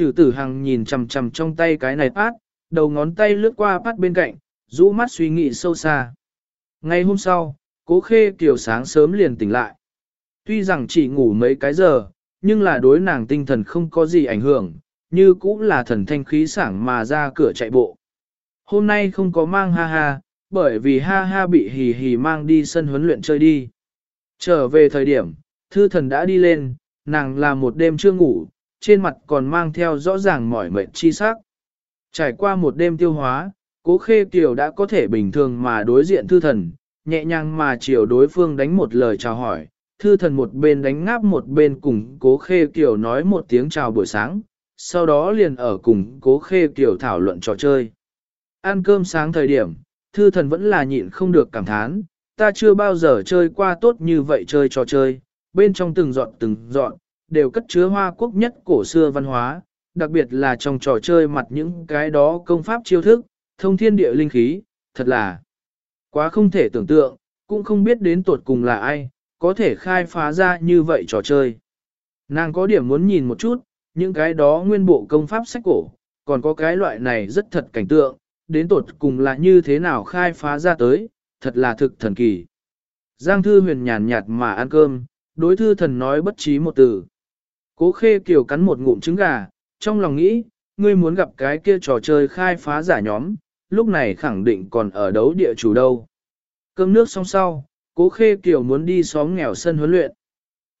Trừ tử hằng nhìn chằm chằm trong tay cái này phát, đầu ngón tay lướt qua phát bên cạnh, rũ mắt suy nghĩ sâu xa. Ngay hôm sau, cố khê kiểu sáng sớm liền tỉnh lại. Tuy rằng chỉ ngủ mấy cái giờ, nhưng là đối nàng tinh thần không có gì ảnh hưởng, như cũng là thần thanh khí sảng mà ra cửa chạy bộ. Hôm nay không có mang ha ha, bởi vì ha ha bị hì hì mang đi sân huấn luyện chơi đi. Trở về thời điểm, thư thần đã đi lên, nàng là một đêm chưa ngủ, trên mặt còn mang theo rõ ràng mỏi mệt chi sắc. Trải qua một đêm tiêu hóa, cố khê kiều đã có thể bình thường mà đối diện thư thần, nhẹ nhàng mà chiều đối phương đánh một lời chào hỏi. Thư thần một bên đánh ngáp một bên cùng cố khê kiều nói một tiếng chào buổi sáng, sau đó liền ở cùng cố khê kiều thảo luận trò chơi. Ăn cơm sáng thời điểm, thư thần vẫn là nhịn không được cảm thán, ta chưa bao giờ chơi qua tốt như vậy chơi trò chơi, bên trong từng dọn từng dọn, đều cất chứa hoa quốc nhất cổ xưa văn hóa, đặc biệt là trong trò chơi mặt những cái đó công pháp chiêu thức, thông thiên địa linh khí, thật là quá không thể tưởng tượng, cũng không biết đến tuột cùng là ai, có thể khai phá ra như vậy trò chơi. Nàng có điểm muốn nhìn một chút, những cái đó nguyên bộ công pháp sách cổ, còn có cái loại này rất thật cảnh tượng, đến tột cùng là như thế nào khai phá ra tới, thật là thực thần kỳ. Giang thư huyền nhàn nhạt mà ăn cơm, đối thư thần nói bất trí một từ. Cố khê kiều cắn một ngụm trứng gà, trong lòng nghĩ, ngươi muốn gặp cái kia trò chơi khai phá giả nhóm, lúc này khẳng định còn ở đấu địa chủ đâu. Cơm nước xong sau, cố khê kiều muốn đi xóm nghèo sân huấn luyện.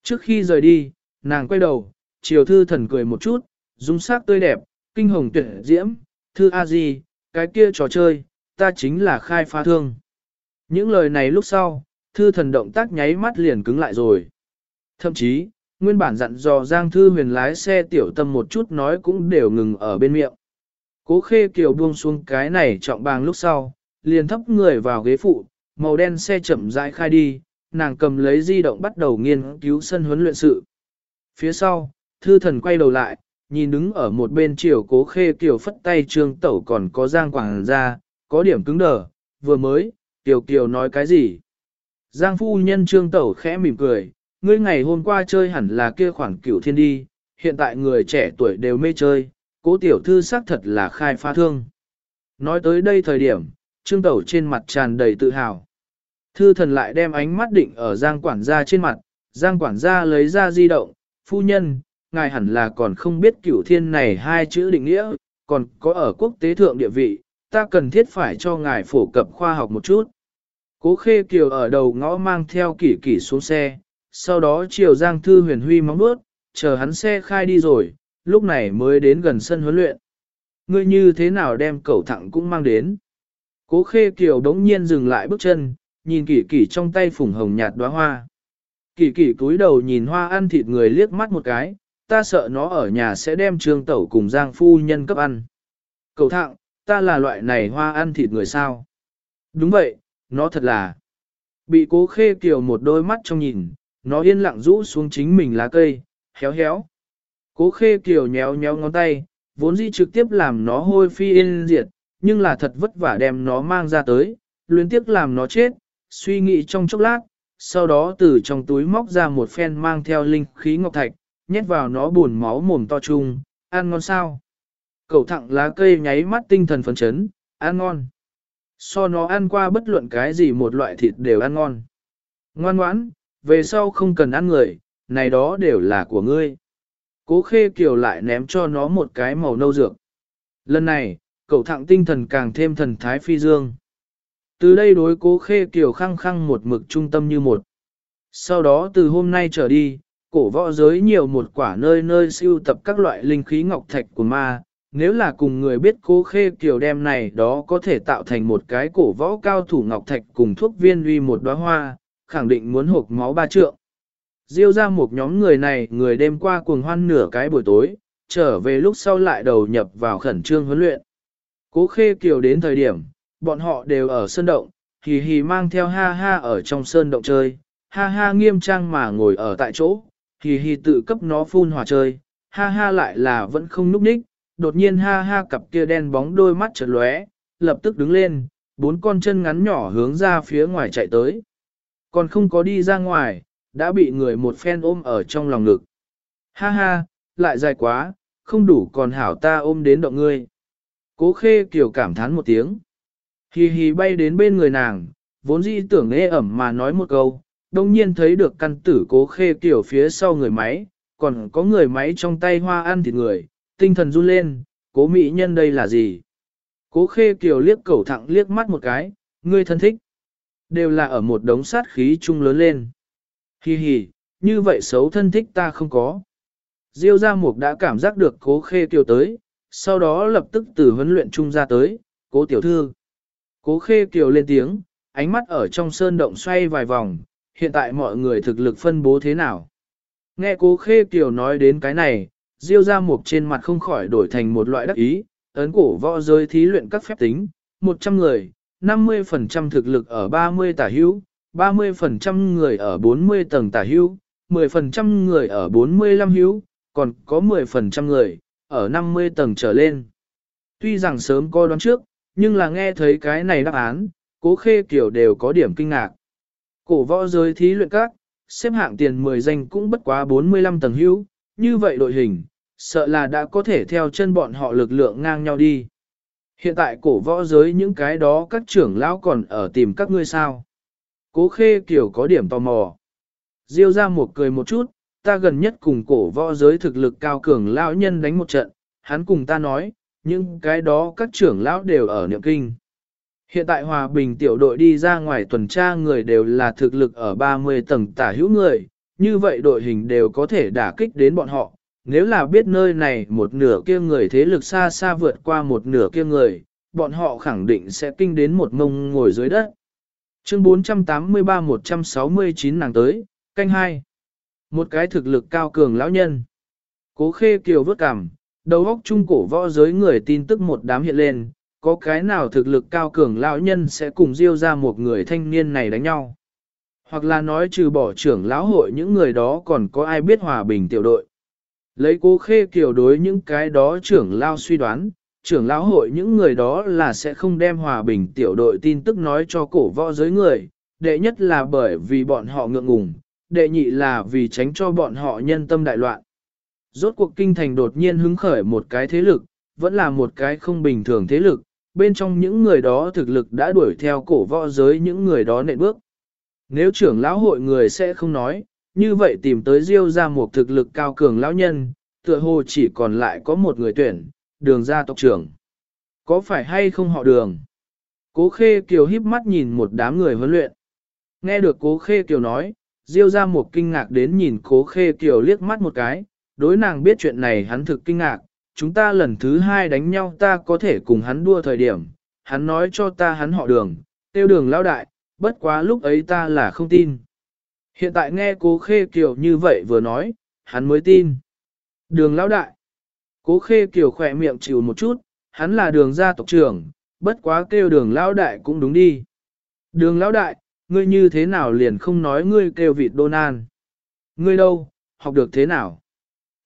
Trước khi rời đi, nàng quay đầu, chiều thư thần cười một chút, dung sắc tươi đẹp, kinh hồng tuyệt diễm, thư a di, cái kia trò chơi, ta chính là khai phá thương. Những lời này lúc sau, thư thần động tác nháy mắt liền cứng lại rồi. Thậm chí, nguyên bản dặn dò Giang Thư huyền lái xe tiểu tâm một chút nói cũng đều ngừng ở bên miệng. Cố khê kiều buông xuống cái này trọng bàng lúc sau, liền thấp người vào ghế phụ, màu đen xe chậm rãi khai đi, nàng cầm lấy di động bắt đầu nghiên cứu sân huấn luyện sự. Phía sau, thư thần quay đầu lại, nhìn đứng ở một bên chiều cố khê kiều phất tay trương tẩu còn có giang quảng ra, có điểm cứng đờ, vừa mới, kiều kiều nói cái gì. Giang phu nhân trương tẩu khẽ mỉm cười, ngươi ngày hôm qua chơi hẳn là kia khoảng cửu thiên đi, hiện tại người trẻ tuổi đều mê chơi, cố tiểu thư xác thật là khai phá thương. Nói tới đây thời điểm, trương tẩu trên mặt tràn đầy tự hào. Thư thần lại đem ánh mắt định ở giang quản gia trên mặt, giang quản gia lấy ra di động, phu nhân, ngài hẳn là còn không biết cửu thiên này hai chữ định nghĩa, còn có ở quốc tế thượng địa vị, ta cần thiết phải cho ngài phổ cập khoa học một chút. Cố khê kiều ở đầu ngõ mang theo kỷ kỷ xuống xe, sau đó chiều Giang Thư huyền huy móng bước, chờ hắn xe khai đi rồi, lúc này mới đến gần sân huấn luyện. Ngươi như thế nào đem cẩu thẳng cũng mang đến. Cố khê kiều đống nhiên dừng lại bước chân, nhìn kỷ kỷ trong tay phủng hồng nhạt đóa hoa. Kỷ kỷ cúi đầu nhìn hoa ăn thịt người liếc mắt một cái, ta sợ nó ở nhà sẽ đem trương tẩu cùng Giang phu nhân cấp ăn. Cầu thẳng, ta là loại này hoa ăn thịt người sao? Đúng vậy, nó thật là. Bị cố khê kiều một đôi mắt trong nhìn, nó yên lặng rũ xuống chính mình lá cây, héo héo. Cố khê kiều nhéo nhéo ngón tay, vốn dĩ trực tiếp làm nó hôi phi yên diệt, nhưng là thật vất vả đem nó mang ra tới, luyến tiếc làm nó chết, suy nghĩ trong chốc lát, sau đó từ trong túi móc ra một phen mang theo linh khí ngọc thạch, nhét vào nó buồn máu mồm to chung, ăn ngon sao. Cậu thẳng lá cây nháy mắt tinh thần phấn chấn, ăn ngon. So nó ăn qua bất luận cái gì một loại thịt đều ăn ngon. Ngoan ngoãn, về sau không cần ăn người, này đó đều là của ngươi. Cố khê kiều lại ném cho nó một cái màu nâu dược. Lần này, cậu thẳng tinh thần càng thêm thần thái phi dương. Từ đây đối cố khê kiều khăng khăng một mực trung tâm như một. Sau đó từ hôm nay trở đi, cổ võ giới nhiều một quả nơi nơi siêu tập các loại linh khí ngọc thạch của ma. Nếu là cùng người biết cố khê kiều đem này đó có thể tạo thành một cái cổ võ cao thủ ngọc thạch cùng thuốc viên uy một đóa hoa, khẳng định muốn hộp máu ba trượng. Diêu ra một nhóm người này người đêm qua cuồng hoan nửa cái buổi tối, trở về lúc sau lại đầu nhập vào khẩn trương huấn luyện. Cố khê kiều đến thời điểm, bọn họ đều ở sơn động, hì hì mang theo ha ha ở trong sơn động chơi, ha ha nghiêm trang mà ngồi ở tại chỗ, hì hì tự cấp nó phun hỏa chơi, ha ha lại là vẫn không núp ních, đột nhiên ha ha cặp kia đen bóng đôi mắt chợt lóe, lập tức đứng lên, bốn con chân ngắn nhỏ hướng ra phía ngoài chạy tới. Còn không có đi ra ngoài, đã bị người một phen ôm ở trong lòng ngực. Ha ha, lại dài quá, không đủ còn hảo ta ôm đến động ngươi. Cố khê kiểu cảm thán một tiếng. Hì hì bay đến bên người nàng, vốn dĩ tưởng ê ẩm mà nói một câu, đồng nhiên thấy được căn tử cố khê kiểu phía sau người máy, còn có người máy trong tay hoa ăn thịt người, tinh thần run lên, cố mỹ nhân đây là gì? Cố khê kiểu liếc cẩu thẳng liếc mắt một cái, ngươi thân thích. Đều là ở một đống sát khí chung lớn lên. Hi hi, như vậy xấu thân thích ta không có. Diêu gia mục đã cảm giác được cố khê kiều tới, sau đó lập tức từ huấn luyện chung ra tới, cố tiểu thư. Cố khê kiều lên tiếng, ánh mắt ở trong sơn động xoay vài vòng, hiện tại mọi người thực lực phân bố thế nào. Nghe cố khê kiều nói đến cái này, diêu gia mục trên mặt không khỏi đổi thành một loại đắc ý, ấn cổ võ giới thí luyện các phép tính, 100 người, 50% thực lực ở 30 tả hữu, 30% người ở 40 tầng tả hữu, 10% người ở 45 hữu, còn có 10% người ở 50 tầng trở lên. Tuy rằng sớm coi đoán trước, nhưng là nghe thấy cái này đáp án, cố khê kiểu đều có điểm kinh ngạc. Cổ võ giới thí luyện các, xếp hạng tiền 10 danh cũng bất quá 45 tầng hữu, như vậy đội hình, sợ là đã có thể theo chân bọn họ lực lượng ngang nhau đi. Hiện tại cổ võ giới những cái đó các trưởng lão còn ở tìm các ngươi sao. Cố khê kiểu có điểm tò mò. Diêu ra một cười một chút, ta gần nhất cùng cổ võ giới thực lực cao cường lão nhân đánh một trận, hắn cùng ta nói, những cái đó các trưởng lão đều ở niệm kinh. Hiện tại hòa bình tiểu đội đi ra ngoài tuần tra người đều là thực lực ở 30 tầng tả hữu người, như vậy đội hình đều có thể đả kích đến bọn họ, nếu là biết nơi này một nửa kia người thế lực xa xa vượt qua một nửa kia người, bọn họ khẳng định sẽ kinh đến một mông ngồi dưới đất. Chương 483-169 nàng tới, canh hai Một cái thực lực cao cường lão nhân. Cố khê kiều vớt cằm, đầu óc trung cổ võ giới người tin tức một đám hiện lên, có cái nào thực lực cao cường lão nhân sẽ cùng diêu ra một người thanh niên này đánh nhau. Hoặc là nói trừ bỏ trưởng lão hội những người đó còn có ai biết hòa bình tiểu đội. Lấy cố khê kiều đối những cái đó trưởng lao suy đoán, trưởng lão hội những người đó là sẽ không đem hòa bình tiểu đội tin tức nói cho cổ võ giới người, đệ nhất là bởi vì bọn họ ngượng ngùng, đệ nhị là vì tránh cho bọn họ nhân tâm đại loạn. Rốt cuộc kinh thành đột nhiên hứng khởi một cái thế lực, vẫn là một cái không bình thường thế lực, bên trong những người đó thực lực đã đuổi theo cổ võ giới những người đó nện bước. Nếu trưởng lão hội người sẽ không nói, như vậy tìm tới Diêu ra một thực lực cao cường lão nhân, tựa hồ chỉ còn lại có một người tuyển, đường gia tộc trưởng. Có phải hay không họ đường? Cố khê kiều híp mắt nhìn một đám người huấn luyện. Nghe được cố khê kiều nói, Diêu ra một kinh ngạc đến nhìn cố khê kiều liếc mắt một cái, đối nàng biết chuyện này hắn thực kinh ngạc, chúng ta lần thứ hai đánh nhau ta có thể cùng hắn đua thời điểm, hắn nói cho ta hắn họ đường, tiêu đường lão đại, bất quá lúc ấy ta là không tin. Hiện tại nghe cố khê kiều như vậy vừa nói, hắn mới tin. Đường lão đại. Cố khê kiều khỏe miệng chịu một chút, hắn là đường gia tộc trưởng, bất quá kêu đường lão đại cũng đúng đi. Đường lão đại, ngươi như thế nào liền không nói ngươi kêu vịt đô nan. Ngươi đâu, học được thế nào?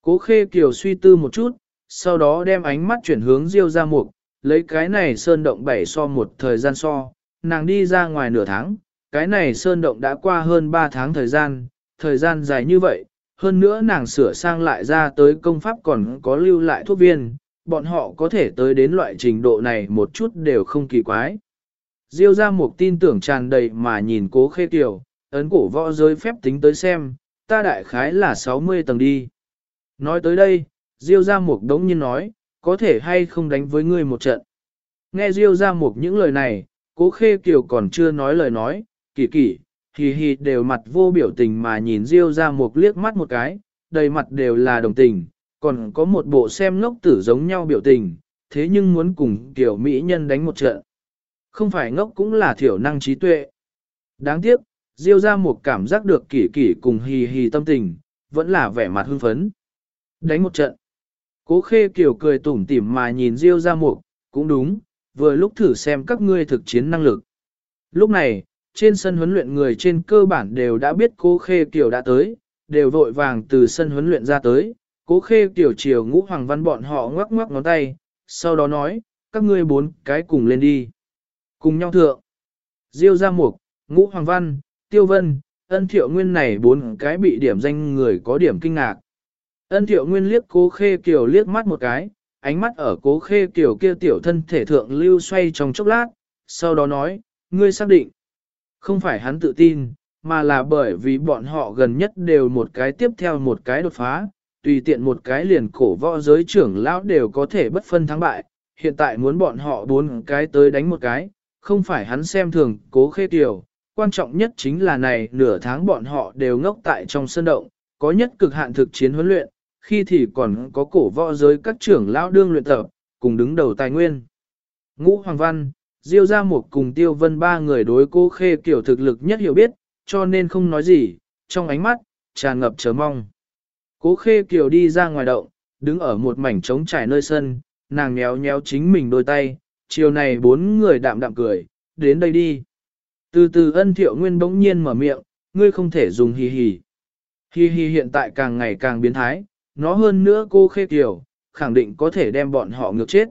Cố khê kiều suy tư một chút, sau đó đem ánh mắt chuyển hướng diêu ra mục, lấy cái này sơn động bảy so một thời gian so, nàng đi ra ngoài nửa tháng, cái này sơn động đã qua hơn 3 tháng thời gian, thời gian dài như vậy, hơn nữa nàng sửa sang lại ra tới công pháp còn có lưu lại thuốc viên, bọn họ có thể tới đến loại trình độ này một chút đều không kỳ quái. Diêu ra một tin tưởng tràn đầy mà nhìn cố khê tiểu, ấn cổ võ giới phép tính tới xem, ta đại khái là 60 tầng đi. Nói tới đây, Diêu ra một đống nhiên nói, có thể hay không đánh với ngươi một trận. Nghe Diêu ra một những lời này, cố khê kiều còn chưa nói lời nói, kỳ kỳ, hì hì đều mặt vô biểu tình mà nhìn Diêu ra một liếc mắt một cái, đầy mặt đều là đồng tình, còn có một bộ xem ngốc tử giống nhau biểu tình, thế nhưng muốn cùng tiểu mỹ nhân đánh một trận. Không phải ngốc cũng là thiểu năng trí tuệ. Đáng tiếc, Diêu ra một cảm giác được kỳ kỳ cùng hì hì tâm tình, vẫn là vẻ mặt hưng phấn. Đánh một trận. Cố khê kiểu cười tủm tỉm mà nhìn Diêu ra một, cũng đúng, vừa lúc thử xem các ngươi thực chiến năng lực. Lúc này, trên sân huấn luyện người trên cơ bản đều đã biết cố khê kiểu đã tới, đều vội vàng từ sân huấn luyện ra tới, cố khê kiểu chiều ngũ hoàng văn bọn họ ngoắc ngoắc ngón tay, sau đó nói, các ngươi bốn cái cùng lên đi. Cùng nhau thượng. Diêu ra mục, ngũ hoàng văn, tiêu vân, ân thiệu nguyên này bốn cái bị điểm danh người có điểm kinh ngạc. Ân thiệu nguyên liếc cố khê kiểu liếc mắt một cái, ánh mắt ở cố khê kiểu kia tiểu thân thể thượng lưu xoay trong chốc lát, sau đó nói, ngươi xác định. Không phải hắn tự tin, mà là bởi vì bọn họ gần nhất đều một cái tiếp theo một cái đột phá, tùy tiện một cái liền cổ võ giới trưởng lão đều có thể bất phân thắng bại, hiện tại muốn bọn họ bốn cái tới đánh một cái, không phải hắn xem thường cố khê tiểu, quan trọng nhất chính là này nửa tháng bọn họ đều ngốc tại trong sân động, có nhất cực hạn thực chiến huấn luyện, khi thì còn có cổ võ giới các trưởng lão đương luyện tập, cùng đứng đầu tài nguyên. Ngũ Hoàng Văn, Diêu ra một cùng Tiêu Vân ba người đối cô khê kiểu thực lực nhất hiểu biết, cho nên không nói gì, trong ánh mắt, tràn ngập chờ mong. Cố khê kiều đi ra ngoài động, đứng ở một mảnh trống trải nơi sân, nàng nhéo nhéo chính mình đôi tay, chiều này bốn người đạm đạm cười, đến đây đi. Từ từ ân thiệu nguyên bỗng nhiên mở miệng, ngươi không thể dùng hì hì. Hì hì hiện tại càng ngày càng biến thái, nó hơn nữa cô khê kiều, khẳng định có thể đem bọn họ ngược chết.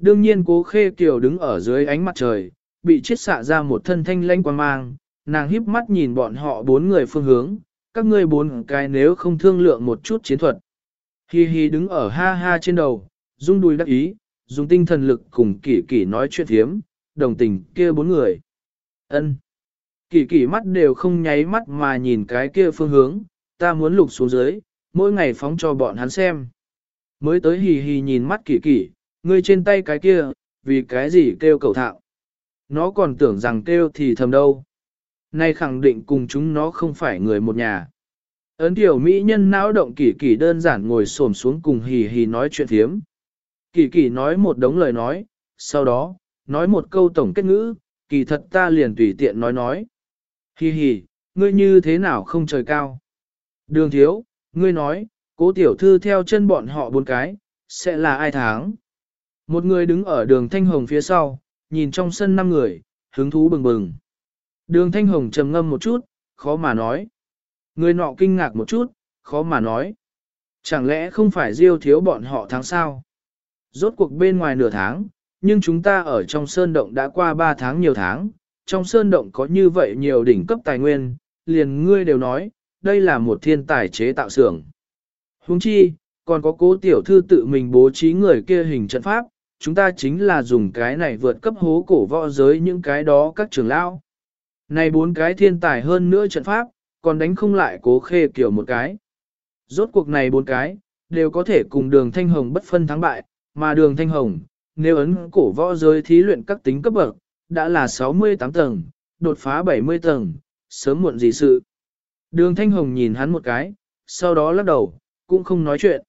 Đương nhiên cố khê kiều đứng ở dưới ánh mặt trời, bị chiết xạ ra một thân thanh lanh quan mang, nàng híp mắt nhìn bọn họ bốn người phương hướng, các ngươi bốn cái nếu không thương lượng một chút chiến thuật. Hi hi đứng ở ha ha trên đầu, rung đùi đắc ý, dùng tinh thần lực cùng kỷ kỷ nói chuyện thiếm, đồng tình kia bốn người. ân Kỷ kỷ mắt đều không nháy mắt mà nhìn cái kia phương hướng, ta muốn lục xuống dưới, mỗi ngày phóng cho bọn hắn xem. Mới tới hì hì nhìn mắt kỷ kỷ, ngươi trên tay cái kia, vì cái gì kêu cầu thạo. Nó còn tưởng rằng kêu thì thầm đâu. Nay khẳng định cùng chúng nó không phải người một nhà. Ấn tiểu mỹ nhân não động kỳ kỳ đơn giản ngồi xổm xuống cùng hì hì nói chuyện thiếm. Kỳ kỳ nói một đống lời nói, sau đó, nói một câu tổng kết ngữ, kỳ thật ta liền tùy tiện nói nói. Hì hì, ngươi như thế nào không trời cao? Đường thiếu, ngươi nói, cố tiểu thư theo chân bọn họ bốn cái, sẽ là ai tháng? Một người đứng ở đường thanh hồng phía sau, nhìn trong sân năm người, hứng thú bừng bừng. Đường Thanh Hồng trầm ngâm một chút, khó mà nói. Người nọ kinh ngạc một chút, khó mà nói. Chẳng lẽ không phải diêu thiếu bọn họ tháng sao? Rốt cuộc bên ngoài nửa tháng, nhưng chúng ta ở trong sơn động đã qua ba tháng nhiều tháng, trong sơn động có như vậy nhiều đỉnh cấp tài nguyên, liền ngươi đều nói, đây là một thiên tài chế tạo xưởng. Huống chi, còn có cố tiểu thư tự mình bố trí người kia hình trận pháp, chúng ta chính là dùng cái này vượt cấp hố cổ võ giới những cái đó các trường lão Này bốn cái thiên tài hơn nữa trận pháp, còn đánh không lại cố khê kiểu một cái. Rốt cuộc này bốn cái, đều có thể cùng đường thanh hồng bất phân thắng bại, mà đường thanh hồng, nếu ấn cổ võ giới thí luyện các tính cấp bậc, đã là 68 tầng, đột phá 70 tầng, sớm muộn gì sự. Đường thanh hồng nhìn hắn một cái, sau đó lắc đầu, cũng không nói chuyện.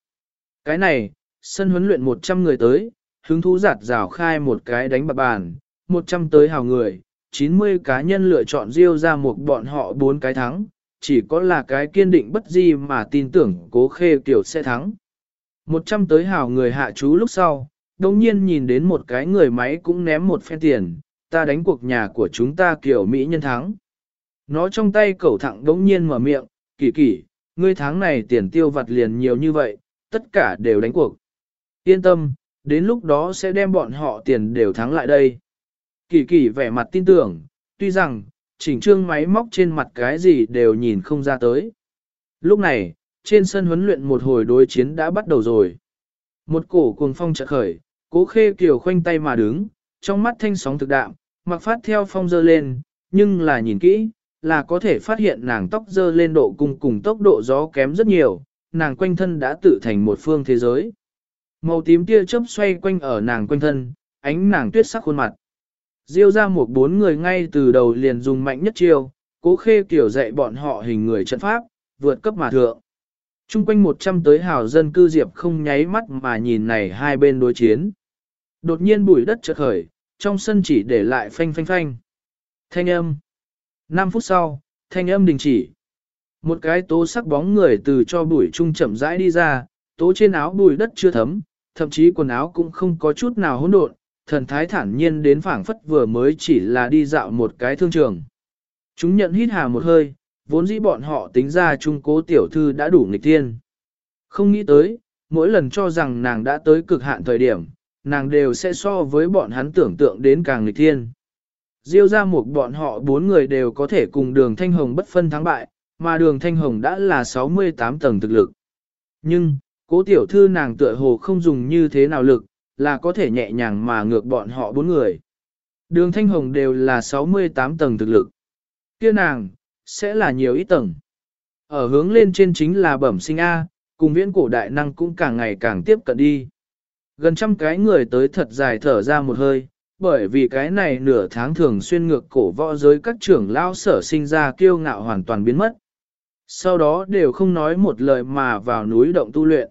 Cái này, sân huấn luyện 100 người tới, hứng thú giặt rào khai một cái đánh bạc bàn, 100 tới hào người, 90 cá nhân lựa chọn riêu ra một bọn họ bốn cái thắng, chỉ có là cái kiên định bất di mà tin tưởng cố khê kiểu sẽ thắng. 100 tới hào người hạ chú lúc sau, đồng nhiên nhìn đến một cái người máy cũng ném một phen tiền, ta đánh cuộc nhà của chúng ta kiểu Mỹ nhân thắng. Nó trong tay cẩu thẳng đống nhiên mở miệng, kỳ kỳ, ngươi tháng này tiền tiêu vặt liền nhiều như vậy, tất cả đều đánh cuộc. Yên tâm, đến lúc đó sẽ đem bọn họ tiền đều thắng lại đây. Kỳ kỳ vẻ mặt tin tưởng, tuy rằng, chỉnh trương máy móc trên mặt cái gì đều nhìn không ra tới. Lúc này, trên sân huấn luyện một hồi đối chiến đã bắt đầu rồi. Một cổ cuồng phong chợt khởi, cố khê kiều khoanh tay mà đứng, trong mắt thanh sóng thực đạm, mặc phát theo phong dơ lên, nhưng là nhìn kỹ, là có thể phát hiện nàng tóc dơ lên độ cùng cùng tốc độ gió kém rất nhiều, nàng quanh thân đã tự thành một phương thế giới. Màu tím tia chớp xoay quanh ở nàng quanh thân, ánh nàng tuyết sắc khuôn mặt. Diêu ra một bốn người ngay từ đầu liền dùng mạnh nhất chiêu, cố khê kiểu dạy bọn họ hình người trận pháp, vượt cấp mà thượng. Trung quanh 100 tới hào dân cư diệp không nháy mắt mà nhìn này hai bên đối chiến. Đột nhiên bụi đất chợt khởi, trong sân chỉ để lại phanh phanh phanh. Thanh âm. 5 phút sau, thanh âm đình chỉ. Một cái tố sắc bóng người từ cho bụi trung chậm rãi đi ra, tố trên áo bụi đất chưa thấm, thậm chí quần áo cũng không có chút nào hỗn độn, thần thái thản nhiên đến phảng phất vừa mới chỉ là đi dạo một cái thương trường. Chúng nhận hít hà một hơi, vốn dĩ bọn họ tính ra trung cố tiểu thư đã đủ nghịch thiên. Không nghĩ tới, mỗi lần cho rằng nàng đã tới cực hạn thời điểm, nàng đều sẽ so với bọn hắn tưởng tượng đến càng nghịch thiên. Diêu ra một bọn họ bốn người đều có thể cùng đường Thanh Hồng bất phân thắng bại, mà đường Thanh Hồng đã là 68 tầng thực lực. Nhưng, cố tiểu thư nàng tựa hồ không dùng như thế nào lực, là có thể nhẹ nhàng mà ngược bọn họ bốn người. Đường Thanh Hồng đều là 68 tầng thực lực. Kia nàng, sẽ là nhiều ít tầng. Ở hướng lên trên chính là bẩm sinh A, cùng viễn cổ đại năng cũng càng ngày càng tiếp cận đi. Gần trăm cái người tới thật dài thở ra một hơi, bởi vì cái này nửa tháng thường xuyên ngược cổ võ giới các trưởng lao sở sinh ra kiêu ngạo hoàn toàn biến mất. Sau đó đều không nói một lời mà vào núi động tu luyện.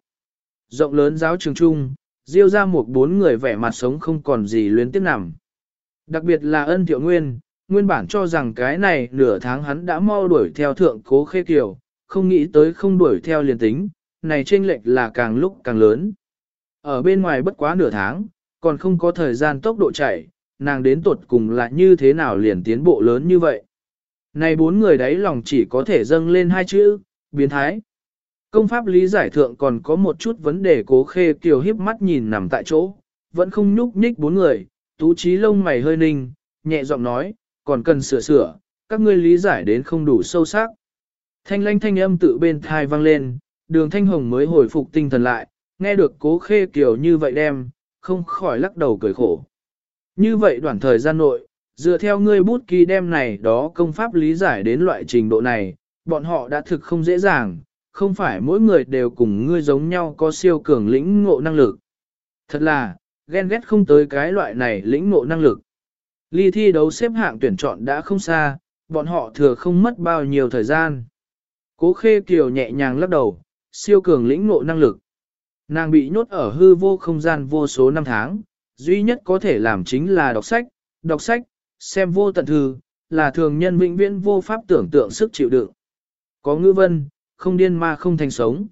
Rộng lớn giáo trường trung, diêu ra một bốn người vẻ mặt sống không còn gì luyến tiếp nằm. Đặc biệt là ân thiệu nguyên, nguyên bản cho rằng cái này nửa tháng hắn đã mau đuổi theo thượng cố khê kiều, không nghĩ tới không đuổi theo liền tính, này chênh lệch là càng lúc càng lớn. Ở bên ngoài bất quá nửa tháng, còn không có thời gian tốc độ chạy, nàng đến tuột cùng là như thế nào liền tiến bộ lớn như vậy. Này bốn người đấy lòng chỉ có thể dâng lên hai chữ, biến thái. Công pháp lý giải thượng còn có một chút vấn đề cố khê kiều hiếp mắt nhìn nằm tại chỗ, vẫn không nhúc nhích bốn người, tú trí lông mày hơi ninh, nhẹ giọng nói, còn cần sửa sửa, các ngươi lý giải đến không đủ sâu sắc. Thanh lanh thanh âm tự bên thai vang lên, đường thanh hồng mới hồi phục tinh thần lại, nghe được cố khê kiều như vậy đem, không khỏi lắc đầu cười khổ. Như vậy đoạn thời gian nội, dựa theo ngươi bút ký đem này đó công pháp lý giải đến loại trình độ này, bọn họ đã thực không dễ dàng, không phải mỗi người đều cùng ngươi giống nhau có siêu cường lĩnh ngộ năng lực. Thật là, ghen ghét không tới cái loại này lĩnh ngộ năng lực. Ly thi đấu xếp hạng tuyển chọn đã không xa, bọn họ thừa không mất bao nhiêu thời gian. Cố khê kiều nhẹ nhàng lắc đầu, siêu cường lĩnh ngộ năng lực. Nàng bị nhốt ở hư vô không gian vô số năm tháng, duy nhất có thể làm chính là đọc sách, đọc sách, xem vô tận thư, là thường nhân vĩnh viễn vô pháp tưởng tượng sức chịu đựng. Có ngữ vân, không điên ma không thành sống.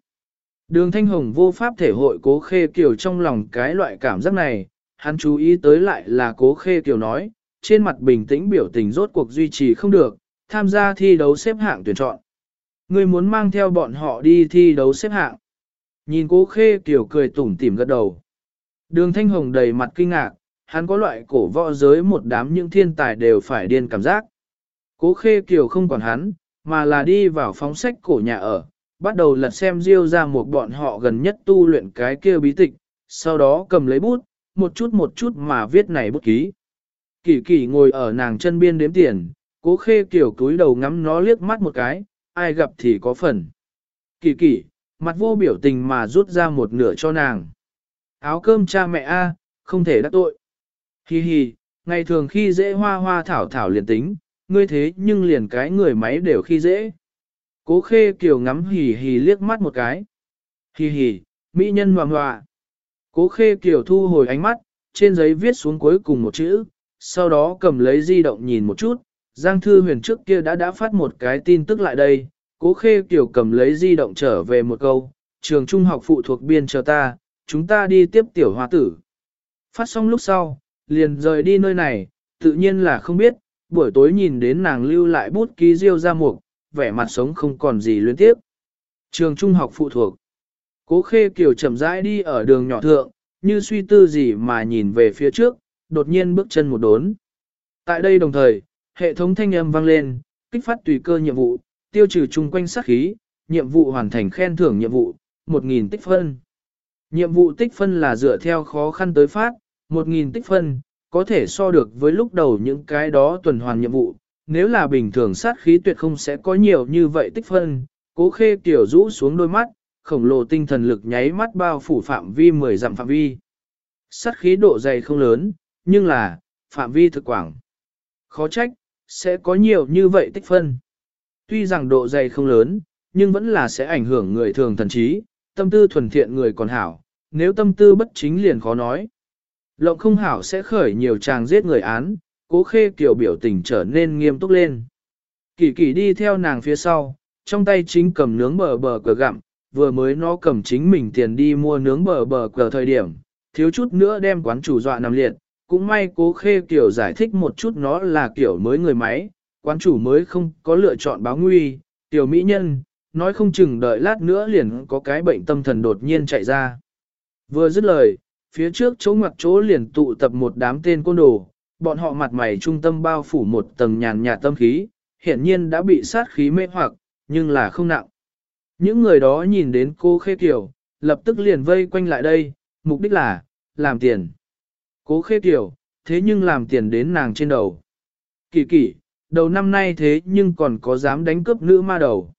Đường Thanh Hồng vô pháp thể hội cố khê kiều trong lòng cái loại cảm giác này, hắn chú ý tới lại là cố khê kiều nói, trên mặt bình tĩnh biểu tình rốt cuộc duy trì không được, tham gia thi đấu xếp hạng tuyển chọn. Người muốn mang theo bọn họ đi thi đấu xếp hạng. Nhìn cố khê kiều cười tủm tỉm gật đầu. Đường Thanh Hồng đầy mặt kinh ngạc, hắn có loại cổ võ giới một đám những thiên tài đều phải điên cảm giác. Cố khê kiều không quản hắn, mà là đi vào phóng sách cổ nhà ở, bắt đầu lật xem Diêu ra một bọn họ gần nhất tu luyện cái kia bí tịch, sau đó cầm lấy bút, một chút một chút mà viết này bút ký. Kỳ kỳ ngồi ở nàng chân biên đếm tiền, cố khê kiểu cúi đầu ngắm nó liếc mắt một cái, ai gặp thì có phần. Kỳ kỳ, mặt vô biểu tình mà rút ra một nửa cho nàng. Áo cơm cha mẹ A, không thể đắc tội. Hi hi, ngày thường khi dễ hoa hoa thảo thảo liền tính, ngươi thế nhưng liền cái người máy đều khi dễ. Cố khê kiều ngắm hì hì liếc mắt một cái. Hì hì, mỹ nhân hoàng hòa. Cố khê kiều thu hồi ánh mắt, trên giấy viết xuống cuối cùng một chữ, sau đó cầm lấy di động nhìn một chút, Giang Thư Huyền trước kia đã đã phát một cái tin tức lại đây, cố khê kiều cầm lấy di động trở về một câu, trường trung học phụ thuộc biên chờ ta, chúng ta đi tiếp tiểu hoa tử. Phát xong lúc sau, liền rời đi nơi này, tự nhiên là không biết, buổi tối nhìn đến nàng lưu lại bút ký riêu ra mục, vẻ mặt sống không còn gì luyến tiếp. Trường trung học phụ thuộc. Cố khê kiều chậm rãi đi ở đường nhỏ thượng, như suy tư gì mà nhìn về phía trước, đột nhiên bước chân một đốn. Tại đây đồng thời, hệ thống thanh âm vang lên, kích phát tùy cơ nhiệm vụ, tiêu trừ chung quanh sát khí, nhiệm vụ hoàn thành khen thưởng nhiệm vụ, 1.000 tích phân. Nhiệm vụ tích phân là dựa theo khó khăn tới phát, 1.000 tích phân, có thể so được với lúc đầu những cái đó tuần hoàn nhiệm vụ. Nếu là bình thường sát khí tuyệt không sẽ có nhiều như vậy tích phân, cố khê tiểu rũ xuống đôi mắt, khổng lồ tinh thần lực nháy mắt bao phủ phạm vi 10 dặm phạm vi. Sát khí độ dày không lớn, nhưng là, phạm vi thực quảng. Khó trách, sẽ có nhiều như vậy tích phân. Tuy rằng độ dày không lớn, nhưng vẫn là sẽ ảnh hưởng người thường thần trí, tâm tư thuần thiện người còn hảo, nếu tâm tư bất chính liền khó nói. Lộng không hảo sẽ khởi nhiều chàng giết người án, cố khê kiểu biểu tình trở nên nghiêm túc lên. Kỳ kỳ đi theo nàng phía sau, trong tay chính cầm nướng bờ bờ cờ gặm, vừa mới nó cầm chính mình tiền đi mua nướng bờ bờ cờ thời điểm, thiếu chút nữa đem quán chủ dọa nằm liệt, cũng may cố khê kiểu giải thích một chút nó là kiểu mới người máy, quán chủ mới không có lựa chọn báo nguy, tiểu mỹ nhân, nói không chừng đợi lát nữa liền có cái bệnh tâm thần đột nhiên chạy ra. Vừa dứt lời, phía trước chỗ ngoặt chỗ liền tụ tập một đám tên côn đồ, bọn họ mặt mày trung tâm bao phủ một tầng nhàn nhạt tâm khí, hiển nhiên đã bị sát khí mê hoặc, nhưng là không nặng. Những người đó nhìn đến cô Khê tiểu, lập tức liền vây quanh lại đây, mục đích là, làm tiền. Cố Khê tiểu, thế nhưng làm tiền đến nàng trên đầu. Kỳ kỳ, đầu năm nay thế nhưng còn có dám đánh cướp nữ ma đầu.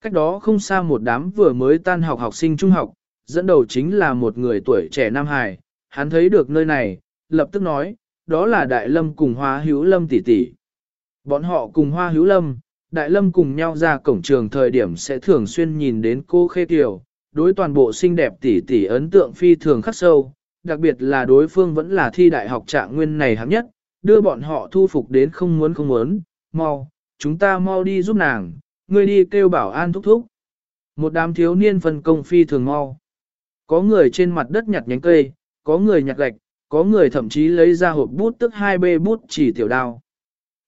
Cách đó không xa một đám vừa mới tan học học sinh trung học, dẫn đầu chính là một người tuổi trẻ Nam Hải, hắn thấy được nơi này, lập tức nói, đó là Đại Lâm cùng Hoa Hữu Lâm tỷ tỷ. Bọn họ cùng Hoa Hữu Lâm, Đại Lâm cùng nhau ra cổng trường thời điểm sẽ thường xuyên nhìn đến cô Khê Kiều, đối toàn bộ xinh đẹp tỷ tỷ ấn tượng phi thường khắc sâu, đặc biệt là đối phương vẫn là thi đại học trạng nguyên này hạng nhất, đưa bọn họ thu phục đến không muốn không muốn, mau, chúng ta mau đi giúp nàng, ngươi đi kêu bảo an thúc thúc. Một đám thiếu niên phân công phi thường mau. Có người trên mặt đất nhặt nhánh cây, có người nhặt gạch, có người thậm chí lấy ra hộp bút tức hai bê bút chỉ tiểu đao.